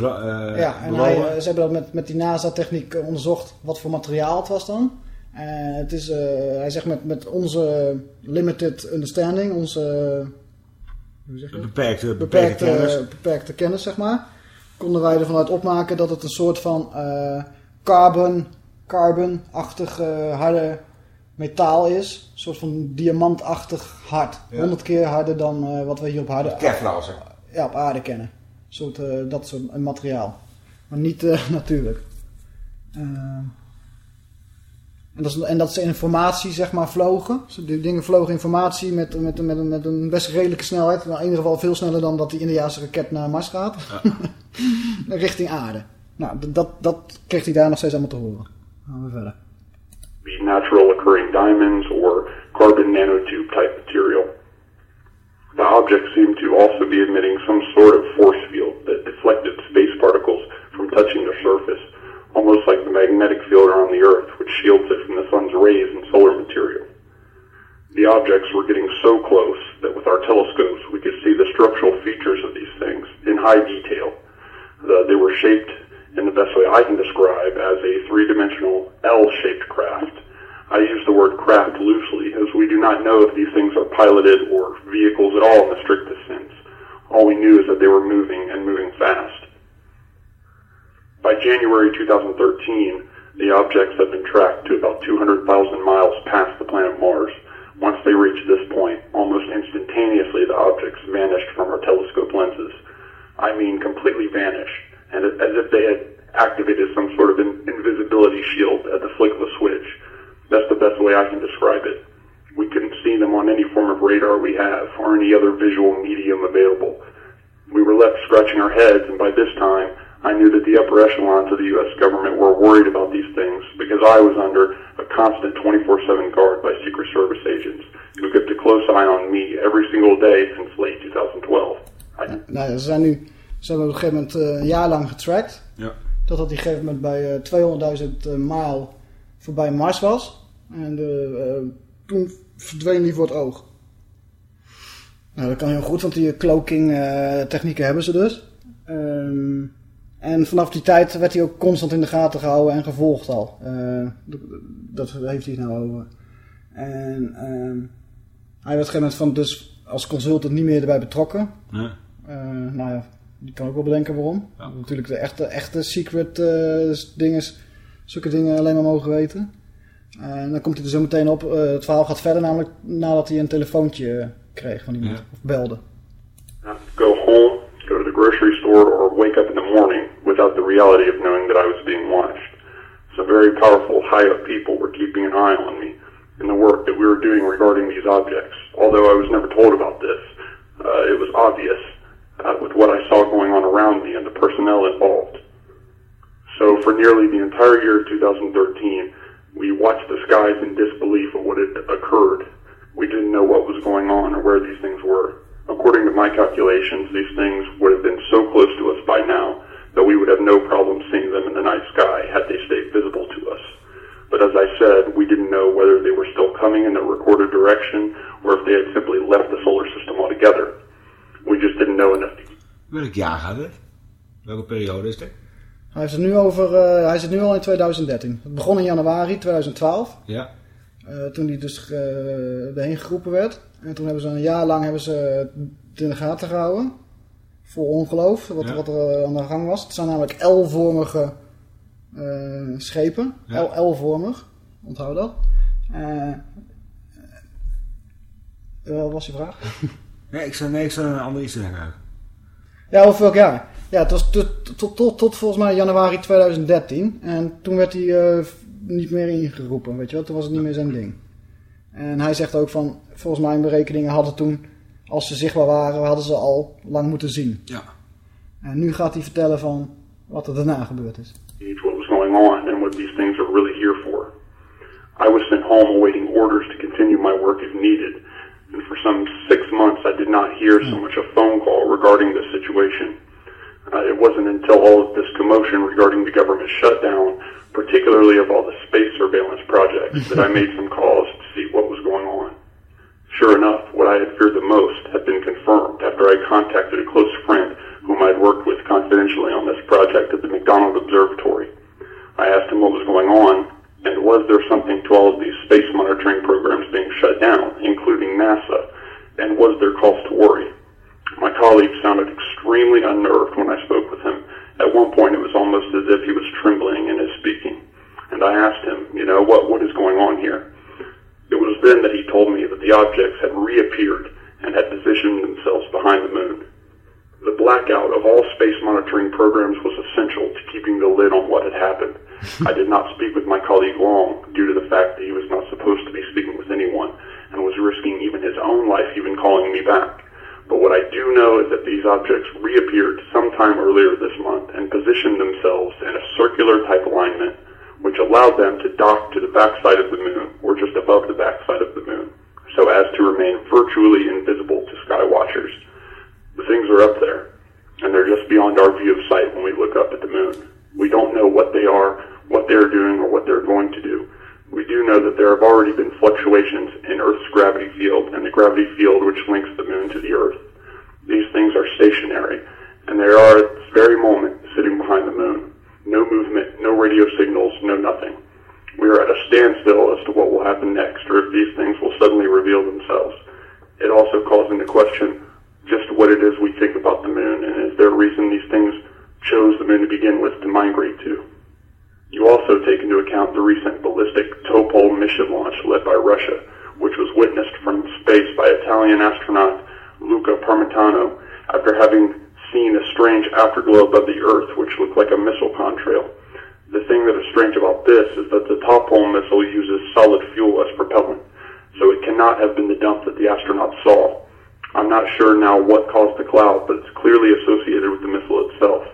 S6: ja, en hij, ze hebben dat met, met die NASA-techniek onderzocht wat voor materiaal het was dan. En het is, eh, hij zegt met, met onze limited understanding, onze hoe zeg je dat?
S7: beperkte, beperkte,
S6: beperkte,
S7: kennis.
S6: beperkte kennis, zeg maar, konden wij ervan uit opmaken dat het een soort van eh, carbon, carbon-achtig eh, harde metaal is. Een soort van diamantachtig hard.
S7: Ja.
S6: 100 keer harder dan eh, wat we hier op harde
S7: Kevlar, zeg.
S6: ja, op aarde kennen. Een soort, dat soort een materiaal. Maar niet natuurlijk. En, dat is, en dat ze informatie, zeg maar, vlogen. Ze- Die dingen vlogen informatie met, met, met, met een best redelijke snelheid. Nou, in ieder geval veel sneller dan dat die Indiaanse raket naar Mars gaat. Richting aarde. Nou, dat, dat kreeg hij daar nog steeds allemaal te horen. Gaan we verder.
S45: be natural occurring diamonds or carbon nanotube type material. The object seemed to also be emitting some sort of force field that deflected space particles from touching the surface, almost like the magnetic field around the Earth, which shields it from the sun's rays and solar material. The objects were getting so close that with our telescopes we could see the structural features of these things in high detail. The, they were shaped in the best way I can describe as a three-dimensional L-shaped craft. I use the word craft loosely as we do not know if these things are piloted or vehicles at all in the strictest sense. All we knew is that they were moving and moving fast. By January 2013, the objects had been tracked to about 200,000 miles past the planet Mars. Once they reached this point, almost instantaneously the objects vanished from our telescope lenses. I mean completely vanished, and as if they had activated some sort of in- invisibility shield at the flick of a switch. That's the best way I can describe it. We couldn't see them on any form of radar we have or any other visual medium available. We were left scratching our heads, and by this time, I knew that the upper echelons of the U.S. government were worried about these things because I was under a constant 24-7 guard by Secret Service agents who kept a close eye on me every single day since late 2012.
S6: Nou, ja, ze zijn nu, ze hebben op een gegeven moment eh, een jaar lang getracked.
S7: Ja.
S6: Totdat hij op een gegeven moment bij eh, 200.000 eh, maal voorbij Mars was. En eh, eh, toen verdween hij voor het oog. Nou, dat kan heel goed, want die cloaking eh, technieken hebben ze dus. Ehm, en vanaf die tijd werd hij ook constant in de gaten gehouden en gevolgd al. Eh, dat heeft hij nou over. En ehm, hij werd op een gegeven moment van, dus als consultant niet meer erbij betrokken.
S7: Ja.
S6: Eh, nou ja, die kan ook wel bedenken waarom. Natuurlijk de echte, echte secret eh dingen, zulke dingen alleen maar mogen weten. En dan komt hij er zo meteen op. eh, het verhaal gaat verder namelijk nadat hij een telefoontje kreeg van iemand. Of belde.
S45: go home, go to the grocery store, or wake up in without the reality of knowing that I was being watched. Some very powerful, high up people were keeping an eye on me and the work that we were doing regarding these objects. Although I was never told about this, uh, it was obvious uh, with what I saw going on around me and the personnel involved. So for nearly the entire year of 2013, we watched the skies in disbelief of what had occurred. We didn't know what was going on or where these things were. According to my calculations, these things would have been so close to us by now that we would have no problem seeing them in the night sky had they stayed visible to us. But as I said, we didn't know whether they were still coming in the recorded direction or if they had simply left the solar system altogether. We just didn't know enough
S7: Welk jaar gaat het? Welke periode is het?
S6: Hij is, er nu over, eh, hij zit nu al in 2013. Het begon in januari 2012.
S7: Ja.
S6: Eh, toen hij dus eh erheen geroepen werd. En toen hebben ze een jaar lang hebben ze het in de gaten gehouden. Vol ongeloof, wat,
S7: Ja.
S6: wat er eh, aan de gang was. Het zijn namelijk L-vormige eh, schepen.
S7: Ja.
S6: L-vormig. Onthoud dat. Eh, eh, wat was je vraag?
S7: Nee, ik zou, nee, ik zou een ander iets zeggen.
S6: Ja, over welk jaar? Ja, het was tot, tot, tot, tot volgens mij januari 2013. En toen werd hij eh, niet meer ingeroepen, weet je wel. Toen was het niet meer zijn ding. En hij zegt ook van, volgens mijn berekeningen hadden toen, als ze zichtbaar waren, hadden ze al lang moeten zien.
S7: Ja.
S6: En nu gaat hij vertellen van wat er daarna gebeurd is.
S45: what was going on and what these things are really here for. I was sent home awaiting orders to continue my work if needed, and for some six months I did not hear so much a phone call regarding the situation. Uh, it wasn't until all of this commotion regarding the government shutdown, particularly of all the space surveillance projects, that I made some calls to see what was going on. Sure enough, what I had feared the most had been confirmed after I contacted a close friend whom I'd worked with confidentially on this project at the McDonald Observatory. I asked him what was going on, and was there something to all of these space monitoring programs being shut down, including NASA, and was there cause to worry? My colleague sounded extremely unnerved when I spoke with him. At one point, it was almost as if he was trembling in his speaking. And I asked him, you know, what, what is going on here? It was then that he told me that the objects had reappeared and had positioned themselves behind the moon. The blackout of all space monitoring programs was essential to keeping the lid on what had happened. I did not speak with my colleague long due to the fact that he was not supposed to be speaking with anyone and was risking even his own life even calling me back. But what I do know is that these objects reappeared sometime earlier this month and positioned themselves in a circular type alignment, which allowed them to dock to the backside of the moon or just above the backside of the moon, so as to remain virtually invisible to sky watchers. The things are up there, and they're just beyond our view of sight when we look up at the moon. We don't know what they are, what they're doing, or what they're going to do. We do know that there have already been fluctuations in Earth's gravity field and the gravity field which links the moon to the Earth. These things are stationary, and they are at this very moment sitting behind the moon. No movement, no radio signals, no nothing. We are at a standstill as to what will happen next, or if these things will suddenly reveal themselves. It also calls into question just what it is we think about the moon, and is there a reason these things chose the moon to begin with to migrate to? You also take into account the recent ballistic Topol mission launch led by Russia, which was witnessed from space by Italian astronaut Luca Parmitano after having seen a strange afterglow above the Earth which looked like a missile contrail. The thing that is strange about this is that the Topol missile uses solid fuel as propellant, so it cannot have been the dump that the astronauts saw. I'm not sure now what caused the cloud, but it's clearly associated with the missile itself.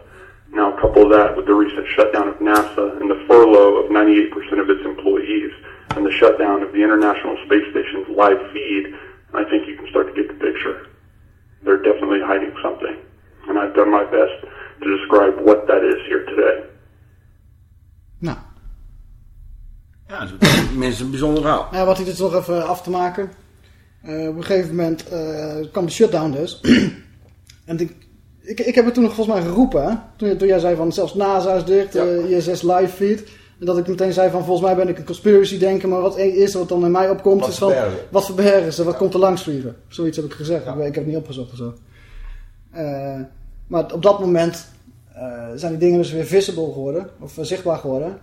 S45: Now, couple that with the recent shutdown of NASA and the furlough of 98% of its employees and the shutdown of the International Space Station's live feed, I think you can start to get the picture. They're definitely hiding something. And I've done my best to describe what that is here today.
S6: Nou.
S7: Ja, dat is mensen een bijzonder verhaal.
S6: Ja, wat hij dus nog even af te maken. Eh, op een gegeven moment eh, kwam de shutdown dus. en ik, ik, ik heb het toen nog volgens mij geroepen. Hè? Toen, toen jij zei van zelfs NASA is dicht, eh, ISS live feed. En dat ik meteen zei van volgens mij ben ik een conspiracy denken. Maar wat er wat dan in mij opkomt
S7: Wat
S6: is van
S7: verbergen ze?
S6: wat verbergen ze? Wat komt er langs vliegen? Zoiets heb ik gezegd. Ik, weet- ik heb het niet opgezocht of zo. Maar op dat moment eh, zijn die dingen dus weer visible geworden. Of zichtbaar geworden.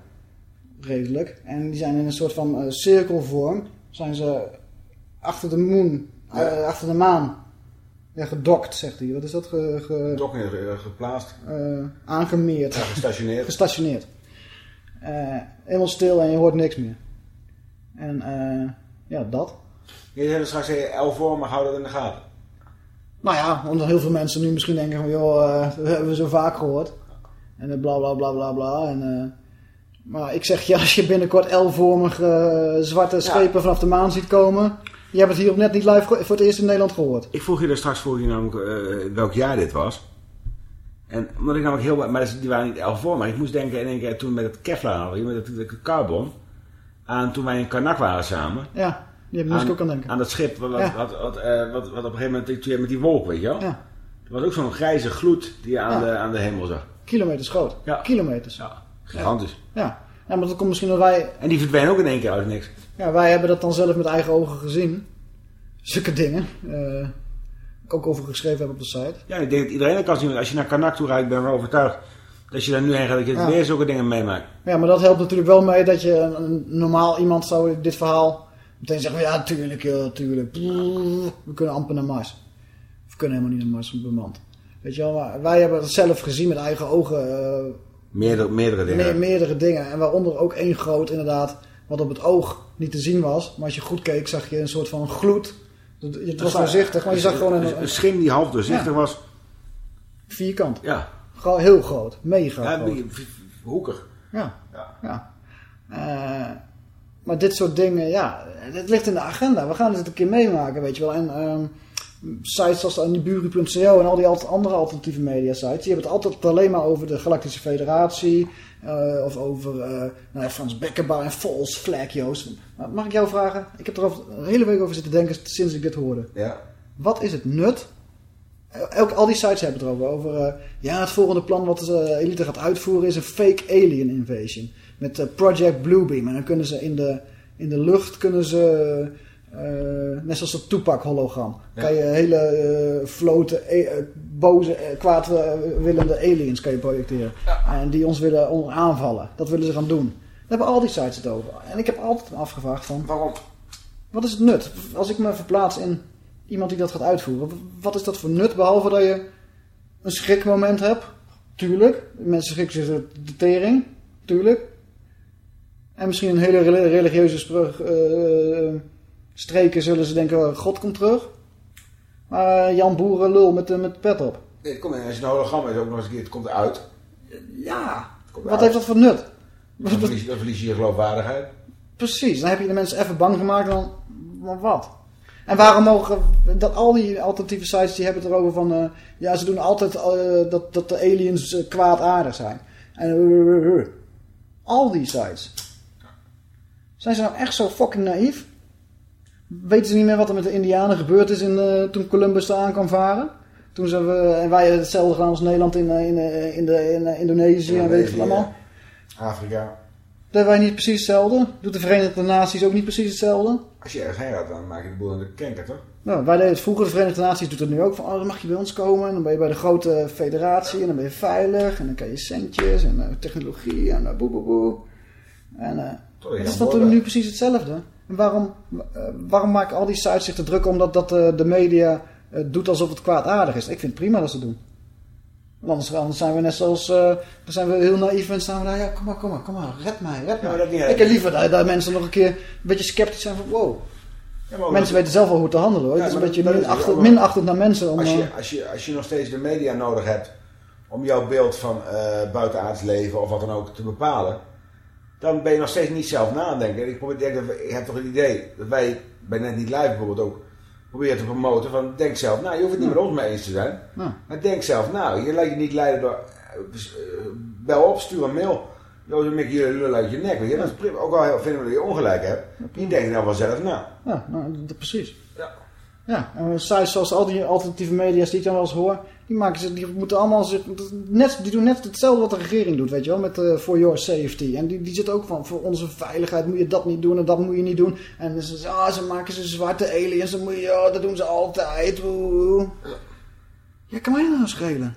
S6: Redelijk. En die zijn in een soort van eh, cirkelvorm. Zijn ze achter de moon. eh, achter de maan. Ja, gedokt, zegt hij. Wat is dat? Ge,
S7: eh, geplaatst.
S6: aangemeerd.
S7: Ja, gestationeerd.
S6: Gestationeerd. Helemaal stil en je hoort niks meer. En ja, dat.
S7: Je zei straks eh, L voor, maar hou dat in de gaten.
S6: Nou ja, omdat heel veel mensen nu misschien denken van... joh, eh, dat hebben we zo vaak gehoord. En bla bla bla bla bla. En, eh, maar ik zeg je, als je binnenkort L-vormige eh, zwarte schepen vanaf de maan ziet komen... Je hebt het hier op net niet live voor het eerst in Nederland gehoord.
S7: Ik vroeg je daar straks vroeg je namelijk eh, welk jaar dit was. En omdat ik namelijk heel... Maar die waren niet elf voor, maar ik moest denken in één keer toen met het Kevlar met het, het carbon. Aan toen wij in Karnak waren samen.
S6: Ja, die moest ik ook aan denken.
S7: Aan dat schip wat,
S6: Ja.
S7: wat, wat, eh, wat, wat op een gegeven moment toen je met die wolk, weet je wel.
S6: Ja.
S7: Er was ook zo'n grijze gloed die je aan, de, aan de hemel zag.
S6: Kilometers groot.
S7: Ja.
S6: Kilometers.
S7: Ja. Gigantisch.
S6: Ja. ja, maar dat komt misschien door wij...
S7: En die verdwenen ook in één keer uit niks.
S6: Ja, wij hebben dat dan zelf met eigen ogen gezien. Zulke dingen. Eh, ik ook over geschreven heb op de site.
S7: Ja, ik denk dat iedereen dat kan zien. Als je naar Karnak toe rijdt, ben ik wel overtuigd. Dat je daar nu heen gaat, dat je
S6: Ja.
S7: weer zulke dingen meemaakt.
S6: Ja, maar dat helpt natuurlijk wel mee dat je een, een normaal iemand zou dit verhaal meteen zeggen, ja, tuurlijk, ja, tuurlijk. We kunnen amper naar Mars. Of we kunnen helemaal niet naar Mars bemand. Weet je wel, maar wij hebben het zelf gezien met eigen ogen. eh,
S7: Meerdere, meerdere dingen.
S6: meer- meerdere dingen. En waaronder ook één groot, inderdaad, wat op het oog niet te zien was. Maar als je goed keek, zag je een soort van gloed. Het was voorzichtig, maar je zag gewoon een,
S7: Een schim die half doorzichtig
S6: Ja.
S7: was.
S6: vierkant.
S7: Ja.
S6: Gewoon heel groot. Mega
S7: Ja,
S6: groot.
S7: hoekig.
S6: Ja. ja. Eh, maar dit soort dingen, ja, het ligt in de agenda. We gaan het een keer meemaken, weet je wel. En ehm, sites als Aniburi.co en al die andere alternatieve media sites, die hebben het altijd alleen maar over de Galactische Federatie. eh, of over eh nou ja, Frans Beckenbauer en false flag, Joost. Maar mag ik jou vragen? Ik heb er over, een hele week over zitten denken sinds ik dit hoorde.
S7: Ja.
S6: Wat is het nut? Elk, al die sites hebben het erover. Over, eh, ja, het volgende plan wat de elite gaat uitvoeren is een fake alien invasion. Met eh, Project Bluebeam. En dan kunnen ze in de, in de lucht, kunnen ze, eh, net zoals dat Tupac hologram.
S7: Ja.
S6: Kan je hele flote, eh, boze, kwaadwillende aliens kan je projecteren. En die ons willen aanvallen. Dat willen ze gaan doen. Daar hebben al die sites het over. En ik heb altijd me afgevraagd van...
S7: Waarom?
S6: Wat is het nut? Als ik me verplaats in iemand die dat gaat uitvoeren. Wat is dat voor nut? Behalve dat je een schrikmoment hebt. Tuurlijk. Mensen schrikken zich de tering. Tuurlijk. En misschien een hele reli- religieuze eh, streken zullen ze denken, oh, God komt terug. Maar Jan Boeren lul met, de- met pet op.
S7: Nee, kom, en als je een hologram is, ook nog eens een keer, het komt eruit.
S6: Ja.
S7: Het komt
S6: Wat
S7: uit.
S6: heeft dat voor nut?
S7: Dan verlies, dan verlies je je geloofwaardigheid.
S6: Precies, dan heb je de mensen even bang gemaakt dan, maar wat? En waarom mogen, dat al die alternatieve sites die hebben het erover van, eh, ja ze doen altijd eh, dat, dat de aliens kwaadaardig zijn. En al die sites. Zijn ze nou echt zo fucking naïef? Weten ze niet meer wat er met de indianen gebeurd is in, eh, toen Columbus daar aan kwam varen? Toen zijn we, en wij hebben hetzelfde gedaan als Nederland in, eh, in, eh, in, de, in eh, Indonesië en weet ik allemaal.
S7: Afrika.
S6: Dat wij niet precies hetzelfde. Doet de Verenigde Naties ook niet precies hetzelfde.
S7: Als je ergens heen gaat, dan maak je de boel in de kenker, toch?
S6: Nou, wij deden het vroeger. De Verenigde Naties doet het nu ook. Van, oh, dan mag je bij ons komen. En dan ben je bij de grote federatie. En dan ben je veilig. En dan krijg je centjes. En eh, technologie. En uh, boe boe boe. En eh, Het is dat nu precies hetzelfde. En waarom, eh, waarom maken al die sites zich te druk omdat dat, eh, de media eh, doet alsof het kwaadaardig is? Ik vind het prima dat ze het doen. Want Anders, anders zijn we net zoals... dan zijn we heel naïef en staan we daar... Ja, kom maar, kom maar, kom maar. Red mij, red mij. ik heb liever dat, dat mensen nog een keer een beetje sceptisch zijn van... Wow.
S7: Ja,
S6: Mensen
S7: dat-
S6: weten zelf wel hoe te handelen hoor.
S7: Ja,
S6: het is een beetje minachtend, minachtend naar mensen. Om,
S7: Als je, als, je, als je nog steeds de media nodig hebt om jouw beeld van buitenaards leven of wat dan ook te bepalen, dan ben je nog steeds niet zelf nadenken. En ik, probeer, denk we- ik heb toch het idee dat wij bij Net Niet Live bijvoorbeeld ook proberen te promoten van denk zelf na. Je hoeft het niet met ons mee eens te zijn.
S6: Ja.
S7: Maar denk zelf na. Je laat je niet leiden door... eh, bel op, stuur een mail. Dan make je lul uit je nek. Weet je? Dat is prima. Ook al vinden we dat je ongelijk hebt. Je denkt nou wel zelf na.
S6: Ja, nou, dat, precies.
S7: Ja.
S6: Ja, en sites zoals al die alternatieve media's die ik dan wel eens hoor, die, maken ze, die moeten allemaal zich, net, die doen net hetzelfde wat de regering doet, weet je wel, met eh for your safety. En die, die zitten ook van, voor onze veiligheid moet je dat niet doen en dat moet je niet doen. En ze, ah, ze maken ze zwarte aliens, dan moet je, oh, dat doen ze altijd. Oeh. Ja, kan mij nou schelen?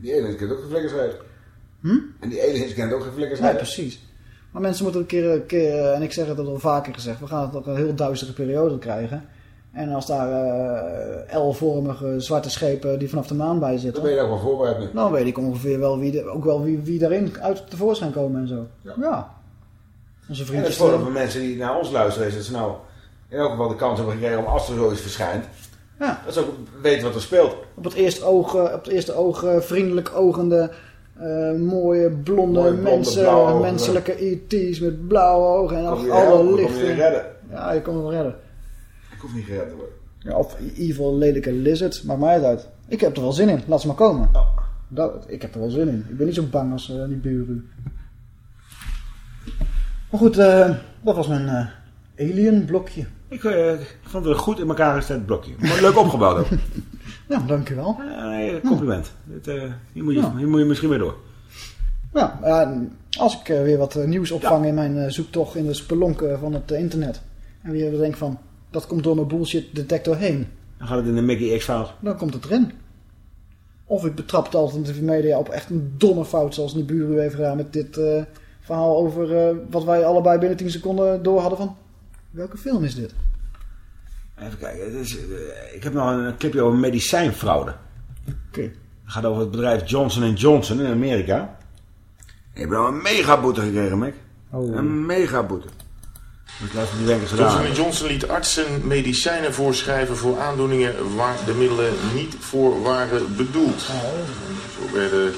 S7: Die aliens kent ook geen flikkers.
S6: Hm?
S7: En die aliens kent ook geen flikkers
S6: Ja,
S7: rijden.
S6: precies. Maar mensen moeten een keer, een keer, eh, en ik zeg het al vaker gezegd, we gaan het nog een heel duistere periode krijgen. En als daar eh L-vormige zwarte schepen die vanaf de maan bij zitten,
S7: Dan ben je ook wel voorbereid nu.
S6: dan weet ik ongeveer wel wie, de, ook wel wie, wie daarin uit tevoorschijn komen en zo. Ja. Onze
S7: En het
S6: vriendjes.
S7: voordeel van mensen die naar ons luisteren is dat ze nou in elk geval de kans hebben gekregen om als er zoiets verschijnt.
S6: Ja.
S7: Dat ze ook weten wat er speelt.
S6: op het eerste oog, eh, op het eerste oog eh, vriendelijk ogende, eh, mooie blonde,
S7: Mooie blonde,
S6: mensen, menselijke ET's met blauwe ogen en alle lichten.
S7: je redden.
S6: Ja, je komt hem redden.
S7: Ik hoef niet gered te worden.
S6: Ja, of evil lelijke lizard, maakt mij het uit. Ik heb er wel zin in, laat ze maar komen. Dat, ik heb er wel zin in. Ik ben niet zo bang als eh, die buren. Maar goed, eh, dat was mijn eh, alien blokje.
S7: Ik vond het een goed in elkaar gezet blokje. Maar leuk opgebouwd ook.
S6: Nou, dankjewel.
S7: Nee, compliment. Dit, eh, hier, moet je,
S6: Ja.
S7: hier moet je misschien weer door.
S6: Ja, eh, als ik weer wat nieuws opvang in mijn zoektocht in de spelonken van het internet. En weer denk van, dat komt door mijn bullshit detector heen.
S7: Dan gaat het in de Mickey X-fout.
S6: Dan komt het erin. Of ik betrap de alternatieve media op echt een domme fout zoals de buren heeft gedaan met dit eh, verhaal over eh, wat wij allebei binnen 10 seconden door hadden van... Welke film is dit?
S7: Even kijken. Het is, eh, ik heb nog een clipje over medicijnfraude.
S6: Oké.
S7: Het gaat over het bedrijf Johnson Johnson in Amerika. Ik heb nou een mega boete gekregen, Mick.
S6: Oh.
S7: Een mega boete. Dus laten we die denken
S34: Johnson
S7: gedaan.
S34: Johnson liet artsen medicijnen voorschrijven voor aandoeningen waar de middelen niet voor waren bedoeld. Zo werden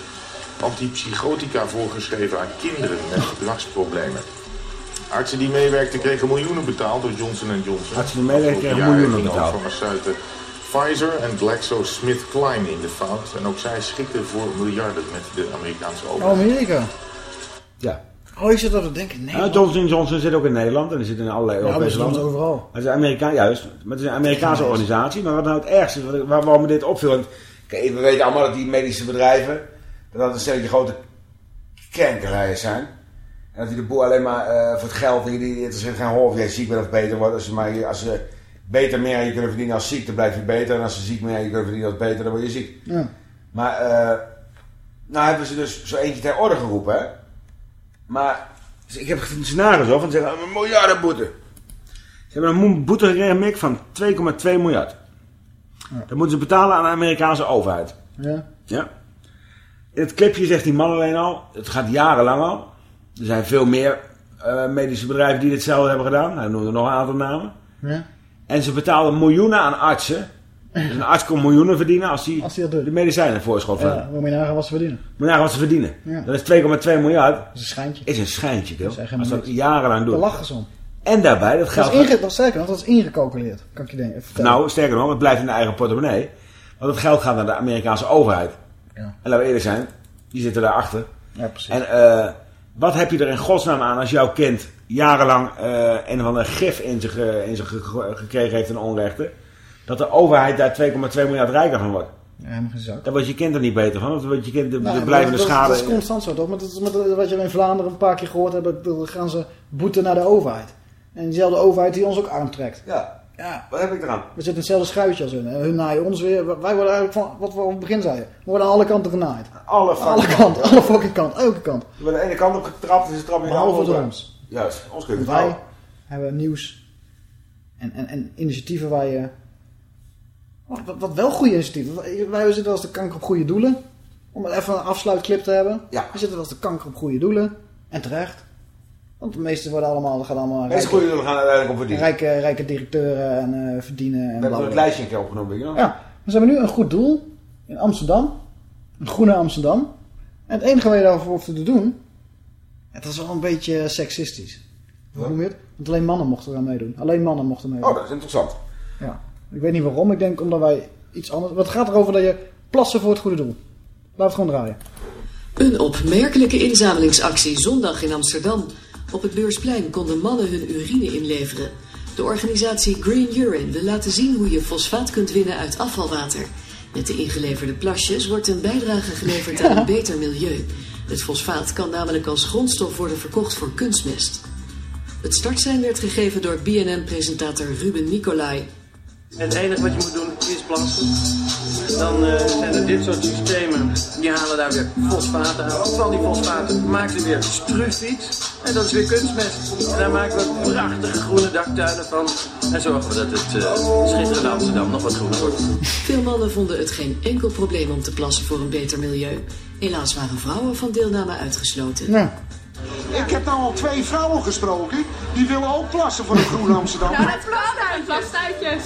S34: antipsychotica voorgeschreven aan kinderen met gedragsproblemen. Artsen die meewerkten kregen miljoenen betaald door Johnson Johnson.
S7: Artsen die meewerkten kregen miljoenen betaald.
S34: ook farmaceuten Pfizer en GlaxoSmithKline in de fout. En ook zij schikten voor miljarden met de Amerikaanse overheid.
S6: Amerika.
S7: Ja.
S6: Oh, je zit dat te denken? Nee.
S7: Ja, Johnson Johnson zit ook in Nederland en die zit in allerlei
S6: Ja,
S7: Europese
S6: het
S7: landen.
S6: overal.
S7: Het is een juist. Maar het is een Amerikaanse organisatie. Maar wat nou het ergste is, waar, waarom me dit opviel. want, Kijk, we weten allemaal dat die medische bedrijven, dat dat een stelletje grote kankerijen zijn. En dat die de boel alleen maar eh, voor het geld, die, die interesseert geen of jij ziek bent of beter wordt. Als ze, maar, als ze beter meer je kunnen verdienen als ziek, dan blijf je beter. En als ze ziek meer je kunnen verdienen als beter, dan word je ziek.
S6: Ja.
S7: Maar, eh nou hebben ze dus zo eentje ter orde geroepen, hè. Maar, dus ik heb een scenario zo van, ze zeggen, een miljardenboete. Ze hebben een boete gekregen, van 2,2 miljard. Dat moeten ze betalen aan de Amerikaanse overheid.
S6: Ja.
S7: Ja. In het clipje zegt die man alleen al, het gaat jarenlang al. Er zijn veel meer eh, medische bedrijven die ditzelfde hebben gedaan. Hij noemde nog een aantal namen.
S6: Ja.
S7: En ze betalen miljoenen aan artsen. Een arts kon miljoenen verdienen als hij de medicijnen voorschot.
S6: Ja, moet je nagaan wat ze verdienen.
S7: Moet je nagaan wat ze verdienen.
S6: Ja.
S7: Dat is 2,2 miljard. Dat
S6: is een schijntje.
S7: Is een schijntje,
S6: helemaal
S7: Als dat jarenlang doet.
S6: Daar lachen ze om.
S7: En daarbij, dat
S6: Dat
S7: geldt...
S6: is, inge dat, sterker nog, dat is ingecalculeerd. Kan ik je denken, vertellen.
S7: Nou, sterker nog, het blijft in de eigen portemonnee. Want het geld gaat naar de Amerikaanse overheid.
S6: Ja.
S7: En laten we eerlijk zijn, die zitten daarachter.
S6: Ja, precies.
S7: En eh, wat heb je er in godsnaam aan als jouw kind jarenlang eh, een of ander gif in zich, eh, in zich ge- gekregen heeft in onrechten? Dat de overheid daar 2,2 miljard rijker van wordt.
S6: Ja.
S7: Daar wordt je kind er niet beter van. Want je kind de,
S6: Nou,
S7: de blijvende
S6: dat, dat-
S7: schade...
S6: Dat is constant zo, toch? Met, wat je in Vlaanderen een paar keer gehoord hebt, dan gaan ze boeten naar de overheid. En diezelfde overheid die ons ook aantrekt.
S7: Ja.
S6: Ja.
S7: Wat heb ik eraan?
S6: We zitten in hetzelfde schuitje als hun. En hun naaien ons weer. Wij worden eigenlijk van, wat we op het begin zeiden, we worden aan alle kanten genaaid.
S7: Alle,
S6: alle kanten, alle fucking kanten, elke kant.
S7: Je wordt de ene kant op getrapt en ze trappen je de andere
S6: door
S7: op.
S6: ons.
S7: Juist, ons kun je
S6: Want
S7: vertrouwen.
S6: wij hebben nieuws en, en, en initiatieven waar je... Wat, wat, wel goede initiatieven. Wij zitten als de kanker op goede doelen. Om even een afsluitclip te hebben.
S7: Ja.
S6: We zitten als de kanker op goede doelen. En terecht. Want de meeste worden allemaal, gaan allemaal
S7: Deze goede doelen gaan uiteindelijk verdienen.
S6: rijke, rijke directeuren en eh, verdienen. En
S7: We hebben het lijstje een keer opgenomen, nog?
S6: Ja, we hebben nu een goed doel in Amsterdam. Een groene Amsterdam. En het enige wat je daarvoor hoefde te doen, het was wel een beetje seksistisch. Hoe noem je het? Want alleen mannen mochten eraan meedoen. Alleen mannen mochten meedoen.
S7: Oh, dat is interessant.
S6: Ja. Ik weet niet waarom. Ik denk omdat wij iets anders... Het gaat erover dat je plassen voor het goede doel. Laat het gewoon draaien.
S46: Een opmerkelijke inzamelingsactie zondag in Amsterdam. Op het Beursplein konden mannen hun urine inleveren. De organisatie Green Urine wil laten zien hoe je fosfaat kunt winnen uit afvalwater. Met de ingeleverde plasjes wordt een bijdrage geleverd aan een beter milieu. Het fosfaat kan namelijk als grondstof worden verkocht voor kunstmest. Het startsein werd gegeven door BNN-presentator Ruben Nicolai.
S47: Het enige wat je moet doen is plassen. Dan eh, zijn er dit soort systemen, die halen daar weer fosfaten uit. Van die fosfaten maken ze weer strufiet. En dat is weer kunstmest. En daar maken we prachtige groene daktuinen van. En zorgen we dat het eh, schitterende Amsterdam nog wat groener wordt.
S46: Veel mannen vonden het geen enkel probleem om te plassen voor een beter milieu. Helaas waren vrouwen van deelname uitgesloten.
S48: Ik heb nou al twee vrouwen gesproken. Die willen ook plassen voor een groen Amsterdam.
S49: Ja, het plastuitjes. plastuitjes.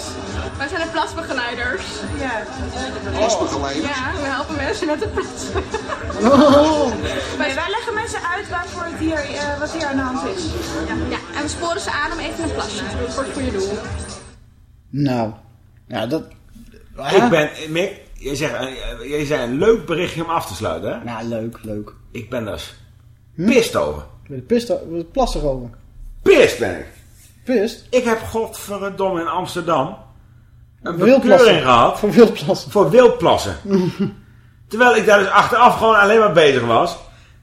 S49: Wij zijn de plasbegeleiders. Ja.
S48: Plasbegeleiders?
S49: Ja, we helpen mensen met het plassen.
S48: Oh.
S49: Wij, wij leggen mensen uit waarvoor het hier, eh, wat hier aan de hand is. Ja. ja, en we sporen ze aan om even een plasje te doen voor het goede doel.
S6: Nou. Ja, dat...
S7: Ik ben, Mick, jij zegt, jij zei een leuk berichtje om af te sluiten, hè?
S6: Ja, leuk, leuk.
S7: Ik ben dus pist over.
S6: Ben er pist plassig over.
S7: Pist ben ik.
S6: Pist?
S7: Ik heb godverdomme in Amsterdam een bekeuring gehad.
S6: Voor wildplassen.
S7: Voor wildplassen. Terwijl ik daar dus achteraf gewoon alleen maar bezig was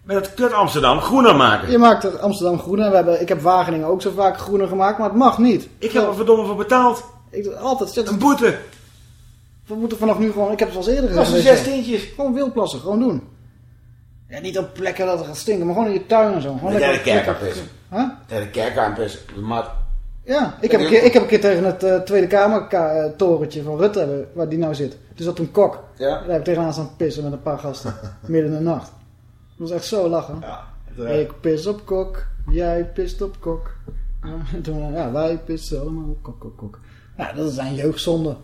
S7: met het kut Amsterdam groener maken.
S6: Je maakt er Amsterdam groener. We hebben, ik heb Wageningen ook zo vaak groener gemaakt, maar het mag niet.
S7: Ik heb er verdomme voor betaald.
S6: Ik doe altijd.
S7: Een boete.
S6: We moeten vanaf nu gewoon, ik heb het al eerder gezegd. Deze
S7: zes tientjes.
S6: Gewoon wildplassen, gewoon doen. Ja, niet op plekken dat het gaat stinken, maar gewoon in je tuin en zo. Gewoon
S7: Met de
S6: lekker-
S7: kerk aan
S6: lekker-
S7: pissen.
S6: Huh?
S7: De kerk aan pissen. Maar
S6: Ja, ik heb, een keer, ik heb een keer tegen het eh, Tweede Kamertorentje van Rutte, hebben, waar die nou zit. Er zat een kok.
S7: Ja.
S6: Daar heb ik tegenaan staan pissen met een paar gasten. midden in de nacht. Dat was echt zo lachen.
S7: Ja,
S6: ik pis op kok, jij pist op kok. En toen, ja, wij pissen allemaal op kok, kok, kok. Ja, dat zijn jeugdzonden.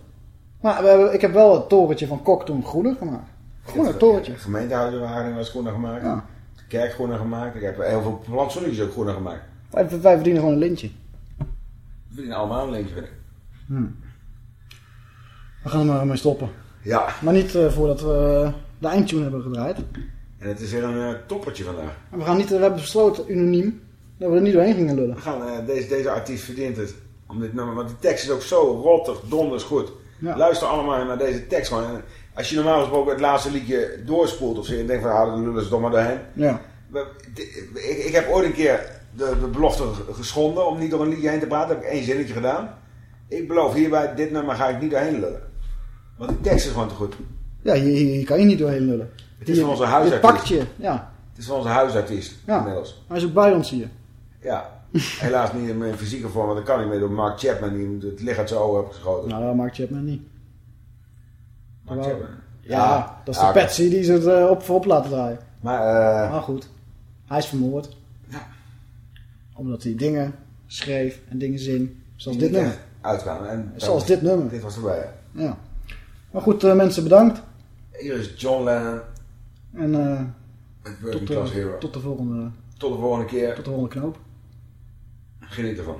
S6: Maar we hebben, ik heb wel het torentje van kok toen groener gemaakt. Groener torentje.
S7: Het gemeentehuis in Wageningen was groener gemaakt. De kerk groener gemaakt. Ik heb heel veel plantsoenetjes ook groener gemaakt.
S6: Wij, wij verdienen gewoon een lintje.
S7: We verdienen allemaal een lintje, vind ik.
S6: Hm. We gaan er maar mee stoppen.
S7: Ja.
S6: Maar niet eh, voordat we eh, de eindtune hebben gedraaid.
S7: En het is weer een eh, toppertje vandaag.
S6: En we, gaan niet, we hebben besloten, unaniem, dat we er niet doorheen gingen lullen.
S7: We gaan, deze, deze artiest verdient het. Om dit nummer, want die tekst is ook zo rottig, donders goed.
S6: Ja.
S7: Luister allemaal naar deze tekst. gewoon. Als je normaal gesproken het laatste liedje doorspoelt of zo. En denkt van, hou de lullen ze toch maar doorheen.
S6: Ja.
S7: Ik, ik heb ooit een keer de, de belofte geschonden om niet door een liedje heen te praten. Dat heb ik één zinnetje gedaan. Ik beloof hierbij, dit nummer ga ik niet doorheen lullen. Want die tekst is gewoon te goed.
S6: Ja, hier, hier kan je niet doorheen lullen.
S7: Het is van onze huisartiest.
S6: pakt je, ja.
S7: Het is van onze huisartiest
S6: Ja.
S7: inmiddels.
S6: Hij is ook bij ons hier.
S7: Ja. Helaas niet in mijn fysieke vorm, want dat kan niet meer door Mark Chapman die het licht uit zijn ogen heeft geschoten.
S6: Nou, maakt Chapman niet.
S7: Mark
S6: Wel-
S7: Chapman.
S6: Ja, dat is
S7: Ja,
S6: de. Patsy die ze het eh, op voorop laten draaien.
S7: Maar, eh,
S6: Maar goed, hij is vermoord. Omdat hij dingen schreef en dingen zing. Zoals
S7: die
S6: dit nummer.
S7: uitkwamen. En
S6: Zoals dit nummer.
S7: Dit was erbij.
S6: Ja. Maar goed, eh, mensen bedankt.
S7: Hier is John Lennon.
S6: En eh,
S7: Met
S6: tot, de,
S7: Class Hero.
S6: tot de volgende,
S7: Tot de volgende keer.
S6: tot de volgende knoop.
S7: Geniet ervan.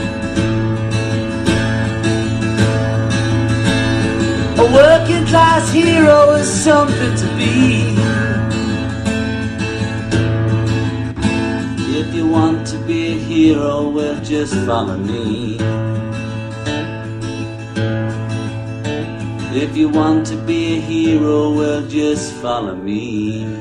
S50: A working class hero is something to be. If you want to be a hero, well, just follow me. If you want to be a hero, well, just follow me.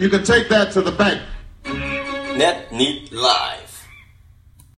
S51: You can take that to the bank.
S52: Net niet live.